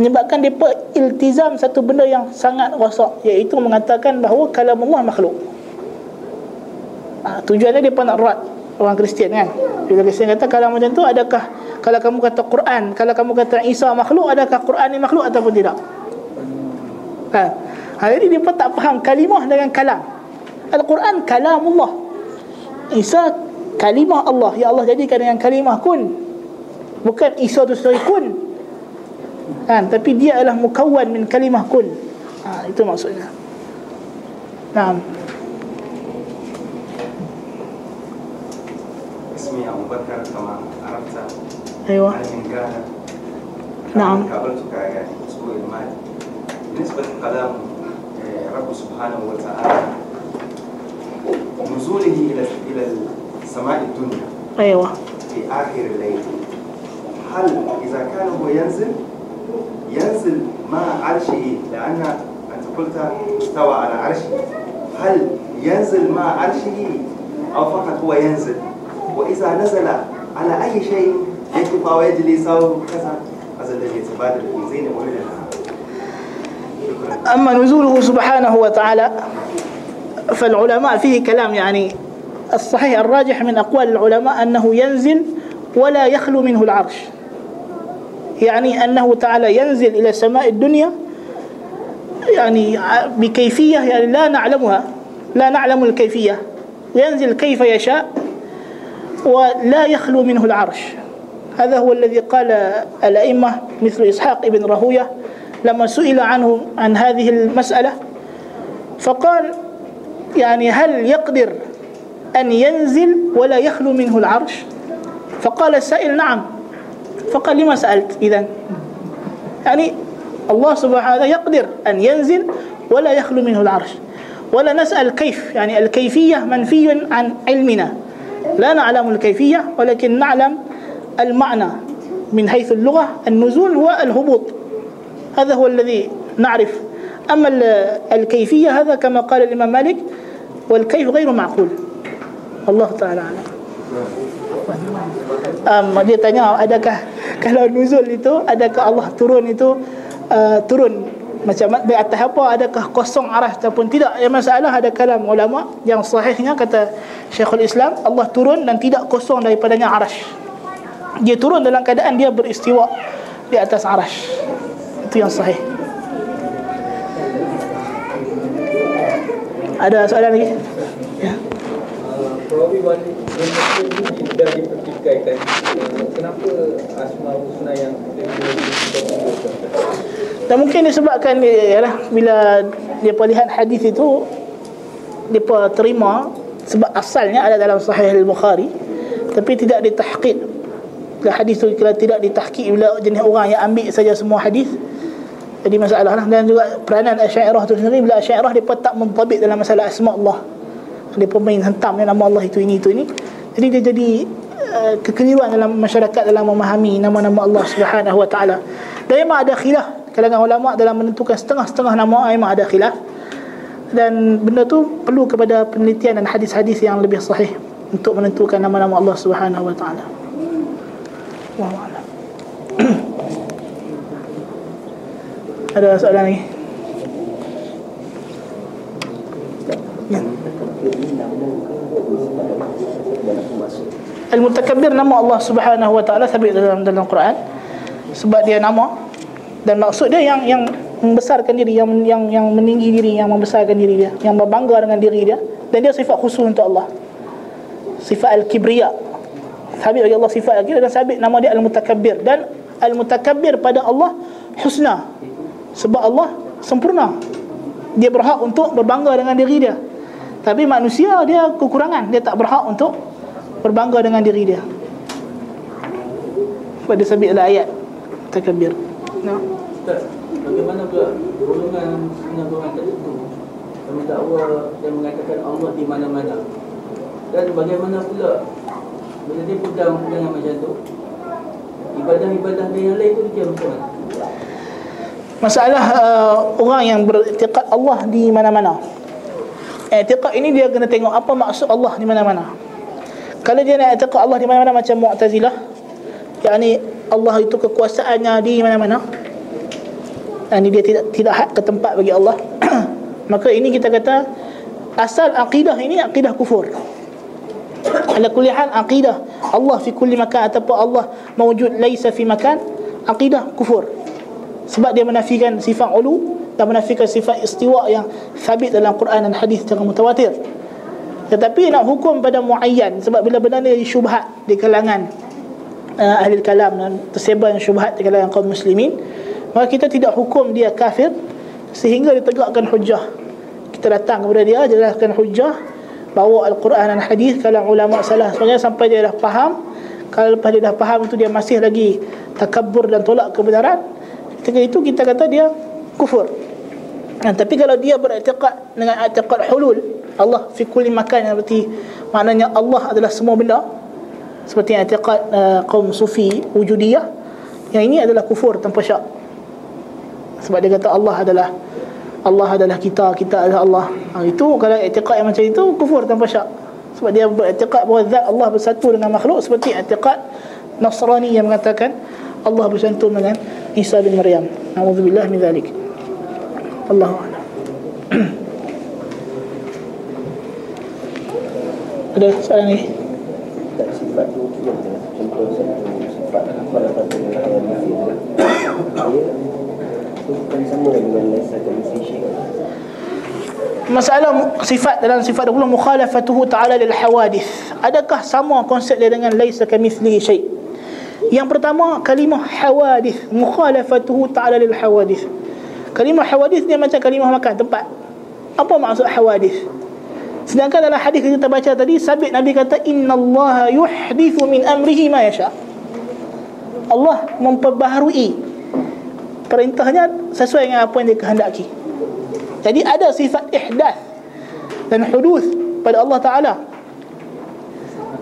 menyebabkan dia iltizam satu benda yang sangat rosak iaitu mengatakan bahawa kalam Allah makhluk. Ha, tujuannya dia nak rat orang Kristian kan. Bila Kristian kata kalau macam tu adakah kalau kamu kata Quran, kalau kamu kata Isa makhluk adakah Quran ni makhluk ataupun tidak? Ha. ha jadi dia tak faham kalimah dengan kalam. Al-Quran kalamullah. Isa kalimah Allah. Ya Allah jadikan dengan kalimah kun. Bukan Isa tu sendiri kun. Kan? Tapi dia adalah mukawwan min kalimah kun. Ha, itu maksudnya. Naam. اسمي أبو بكر كما عرفت. أيوة. أنا من غانا نعم. قابلتك يعني الأسبوع الماضي بالنسبة لكلام آه، رب سبحانه وتعالى نزوله إلى إلى السماء الدنيا. أيوة. في آخر الليل. هل إذا كان هو ينزل ينزل مع عرشه؟ لأن أنت قلت استوى على عرشه. هل ينزل مع عرشه أو فقط هو ينزل؟ وإذا نزل على أي شيء يكفى ويجلس أو كذا. هذا الذي يتبادل في شكرا. أما نزوله سبحانه وتعالى فالعلماء فيه كلام يعني الصحيح الراجح من أقوال العلماء أنه ينزل ولا يخلو منه العرش. يعني أنه تعالى ينزل إلى سماء الدنيا يعني بكيفية يعني لا نعلمها لا نعلم الكيفية. وينزل كيف يشاء ولا يخلو منه العرش. هذا هو الذي قال الأئمة مثل إسحاق بن راهوية لما سئل عنه عن هذه المسألة فقال يعني هل يقدر أن ينزل ولا يخلو منه العرش؟ فقال السائل نعم. فقال لما سألت إذن؟ يعني الله سبحانه يقدر أن ينزل ولا يخلو منه العرش. ولا نسأل كيف؟ يعني الكيفية منفي عن علمنا. لا نعلم الكيفية ولكن نعلم المعنى من حيث اللغة النزول هو الهبوط هذا هو الذي نعرف. أما الكيفية هذا كما قال الإمام مالك والكيف غير معقول. الله تعالى أعلم. um, dia tanya adakah kalau nuzul itu adakah Allah turun itu uh, turun. Macam di atas apa adakah kosong arah ataupun tidak yang masalah ada kalam ulama yang sahihnya kata Syekhul Islam Allah turun dan tidak kosong daripadanya arash Dia turun dalam keadaan dia beristiwa di atas arash. Itu yang sahih. Ada soalan lagi? Ya. Uh, kenapa Asma Husna yang Dan mungkin disebabkan dia, yalah, bila dia lihat hadis itu dia terima sebab asalnya ada dalam sahih al-Bukhari tapi tidak ditahqiq. Bila hadis itu kalau tidak ditahqiq bila jenis orang yang ambil saja semua hadis jadi masalah lah. Dan juga peranan Asy'ariyah itu sendiri bila Asy'ariyah dia tak mentabik dalam masalah asma Allah. Dia pemain hentam nama Allah itu ini itu ini. Jadi dia jadi uh, kekeliruan dalam masyarakat dalam memahami nama-nama Allah Subhanahu wa taala. Dan memang ada khilaf kalangan ulama dalam menentukan setengah-setengah nama memang ada khilaf dan benda tu perlu kepada penelitian dan hadis-hadis yang lebih sahih untuk menentukan nama-nama Allah Subhanahu wa taala. Ada soalan lagi? Ya. Al-Mutakabbir nama Allah Subhanahu wa taala sabit dalam dalam Quran sebab dia nama dan maksud dia yang yang membesarkan diri yang yang yang meninggi diri yang membesarkan diri dia yang berbangga dengan diri dia dan dia sifat khusus untuk Allah. Sifat al-kibriya. Sabit bagi Allah sifat lagi dan sabit nama dia al-mutakabbir. Dan al-mutakabbir pada Allah husna. Sebab Allah sempurna. Dia berhak untuk berbangga dengan diri dia. Tapi manusia dia kekurangan. Dia tak berhak untuk berbangga dengan diri dia. Pada sabit ayat takabbir no. Ustaz, bagaimana pula golongan setengah golongan tertentu yang mendakwa dan mengatakan Allah di mana-mana? Dan bagaimana pula bila dia pegang pegangan macam tu? Ibadah-ibadah dia yang lain tu dia macam mana? Masalah uh, orang yang beriktikad Allah di mana-mana. Iktikad ini dia kena tengok apa maksud Allah di mana-mana. Kalau dia nak iktikad Allah di mana-mana macam Mu'tazilah Yang Allah itu kekuasaannya di mana-mana. Ini dia tidak tidak hak ke tempat bagi Allah. Maka ini kita kata asal akidah ini akidah kufur. Ala kulli hal akidah Allah fi kulli makan ataupun Allah mawjud laisa fi makan akidah kufur. Sebab dia menafikan sifat ulu dan menafikan sifat istiwa yang sabit dalam Quran dan hadis secara mutawatir. Tetapi nak hukum pada muayyan sebab bila benar ni syubhat di kalangan uh, ahli kalam dan tersebar syubhat di kalangan kaum muslimin maka kita tidak hukum dia kafir sehingga ditegakkan hujah kita datang kepada dia jelaskan hujah bawa al-Quran dan hadis kalau ulama salah sebenarnya sampai dia dah faham. Kalau lepas dia dah faham itu dia masih lagi takabur dan tolak kebenaran. Ketika itu kita kata dia kufur. Nah, tapi kalau dia beriktikad dengan iktikad hulul Allah fi kulli makan yang berarti maknanya Allah adalah semua benda seperti iktikad uh, kaum sufi wujudiyah yang ini adalah kufur tanpa syak sebab dia kata Allah adalah Allah adalah kita, kita adalah Allah. Ha, itu kalau i'tiqad yang macam itu kufur tanpa syak. Sebab dia beriktikad bahawa zat Allah bersatu dengan makhluk seperti i'tiqad Nasrani yang mengatakan Allah bersatu dengan Isa bin Maryam. Nauzubillah min zalik. Allahu. Ada soalan lagi? Sifat tu contoh sifat apa dapat dia bukan sama dengan laisa kamitslihi Masalah sifat dalam sifat 20 mukhalafatuhu ta'ala lil hawadith. Adakah sama konsep dia dengan laisa kamitslihi syai? Yang pertama kalimah hawadith, mukhalafatuhu ta'ala lil hawadith. Kalimah hawadith dia macam kalimah makan tempat. Apa maksud hawadith? Sedangkan dalam hadis yang kita baca tadi sabit Nabi kata innallaha yuhdithu min amrihi ma yasha. Allah memperbaharui perintahnya sesuai dengan apa yang dia kehendaki. Jadi ada sifat ihdath dan hudus pada Allah Ta'ala.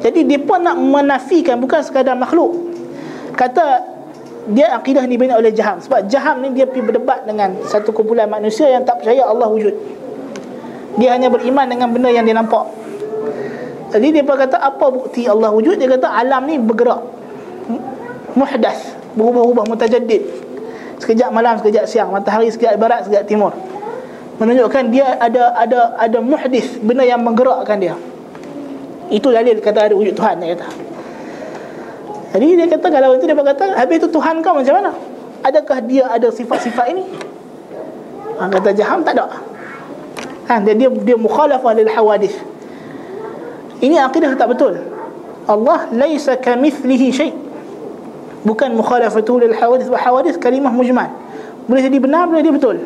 Jadi dia pun nak menafikan bukan sekadar makhluk. Kata dia akidah ni bina oleh jaham. Sebab jaham ni dia pergi berdebat dengan satu kumpulan manusia yang tak percaya Allah wujud dia hanya beriman dengan benda yang dia nampak. Jadi dia pun kata apa bukti Allah wujud? Dia kata alam ni bergerak. Muhdas. Berubah-ubah mutajaddid. Sekejap malam sekejap siang. Matahari sekejap barat sekejap timur. Menunjukkan dia ada ada ada muhdis. Benda yang menggerakkan dia. Itu dalil kata ada wujud Tuhan dia kata. Jadi dia kata kalau itu dia berkata habis itu Tuhan kau macam mana? Adakah dia ada sifat-sifat ini? Ha, kata Jaham tak ada. Ha, dia dia, dia mukhalafah lil hawadith. Ini akidah tak betul. Allah laisa kamithlihi syai. Bukan mukhalafatu lil hawadith wa hawadith kalimah mujmal. Boleh jadi benar boleh jadi betul.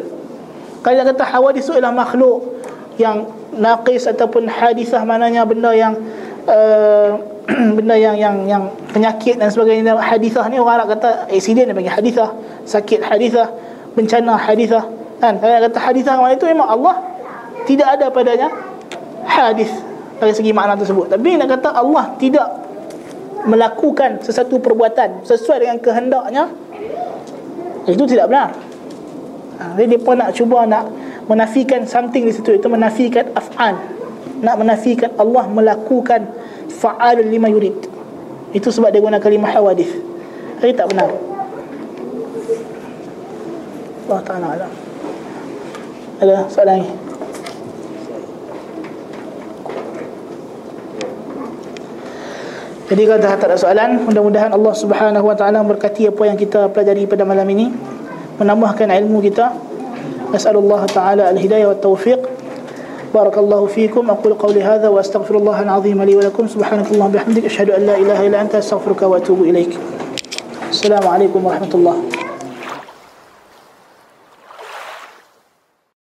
Kalau kata hawadith itu ialah makhluk yang naqis ataupun hadisah maknanya benda yang uh, benda yang yang yang penyakit dan sebagainya hadisah ni orang Arab kata accident dia panggil hadisah sakit hadisah bencana hadisah kan kalau kata hadisah mana itu memang Allah tidak ada padanya hadis dari segi makna tersebut. Tapi nak kata Allah tidak melakukan sesuatu perbuatan sesuai dengan kehendaknya itu tidak benar. Ha, jadi dia pun nak cuba nak menafikan something di situ itu menafikan af'al. Nak menafikan Allah melakukan fa'al lima yurid. Itu sebab dia guna kalimah hawadith tapi tak benar. Allah Ta'ala alam. Ada soalan lagi Jadi kalau dah tak ada soalan, mudah-mudahan Allah Subhanahu Wa Taala memberkati apa yang kita pelajari pada malam ini, menambahkan ilmu kita. Nasalullah Taala al-hidayah wa taufiq. بارك الله فيكم أقول قولي هذا وأستغفر الله العظيم لي ولكم سبحانك اللهم وبحمدك أشهد أن لا إله إلا أنت أستغفرك وأتوب إليك السلام عليكم ورحمة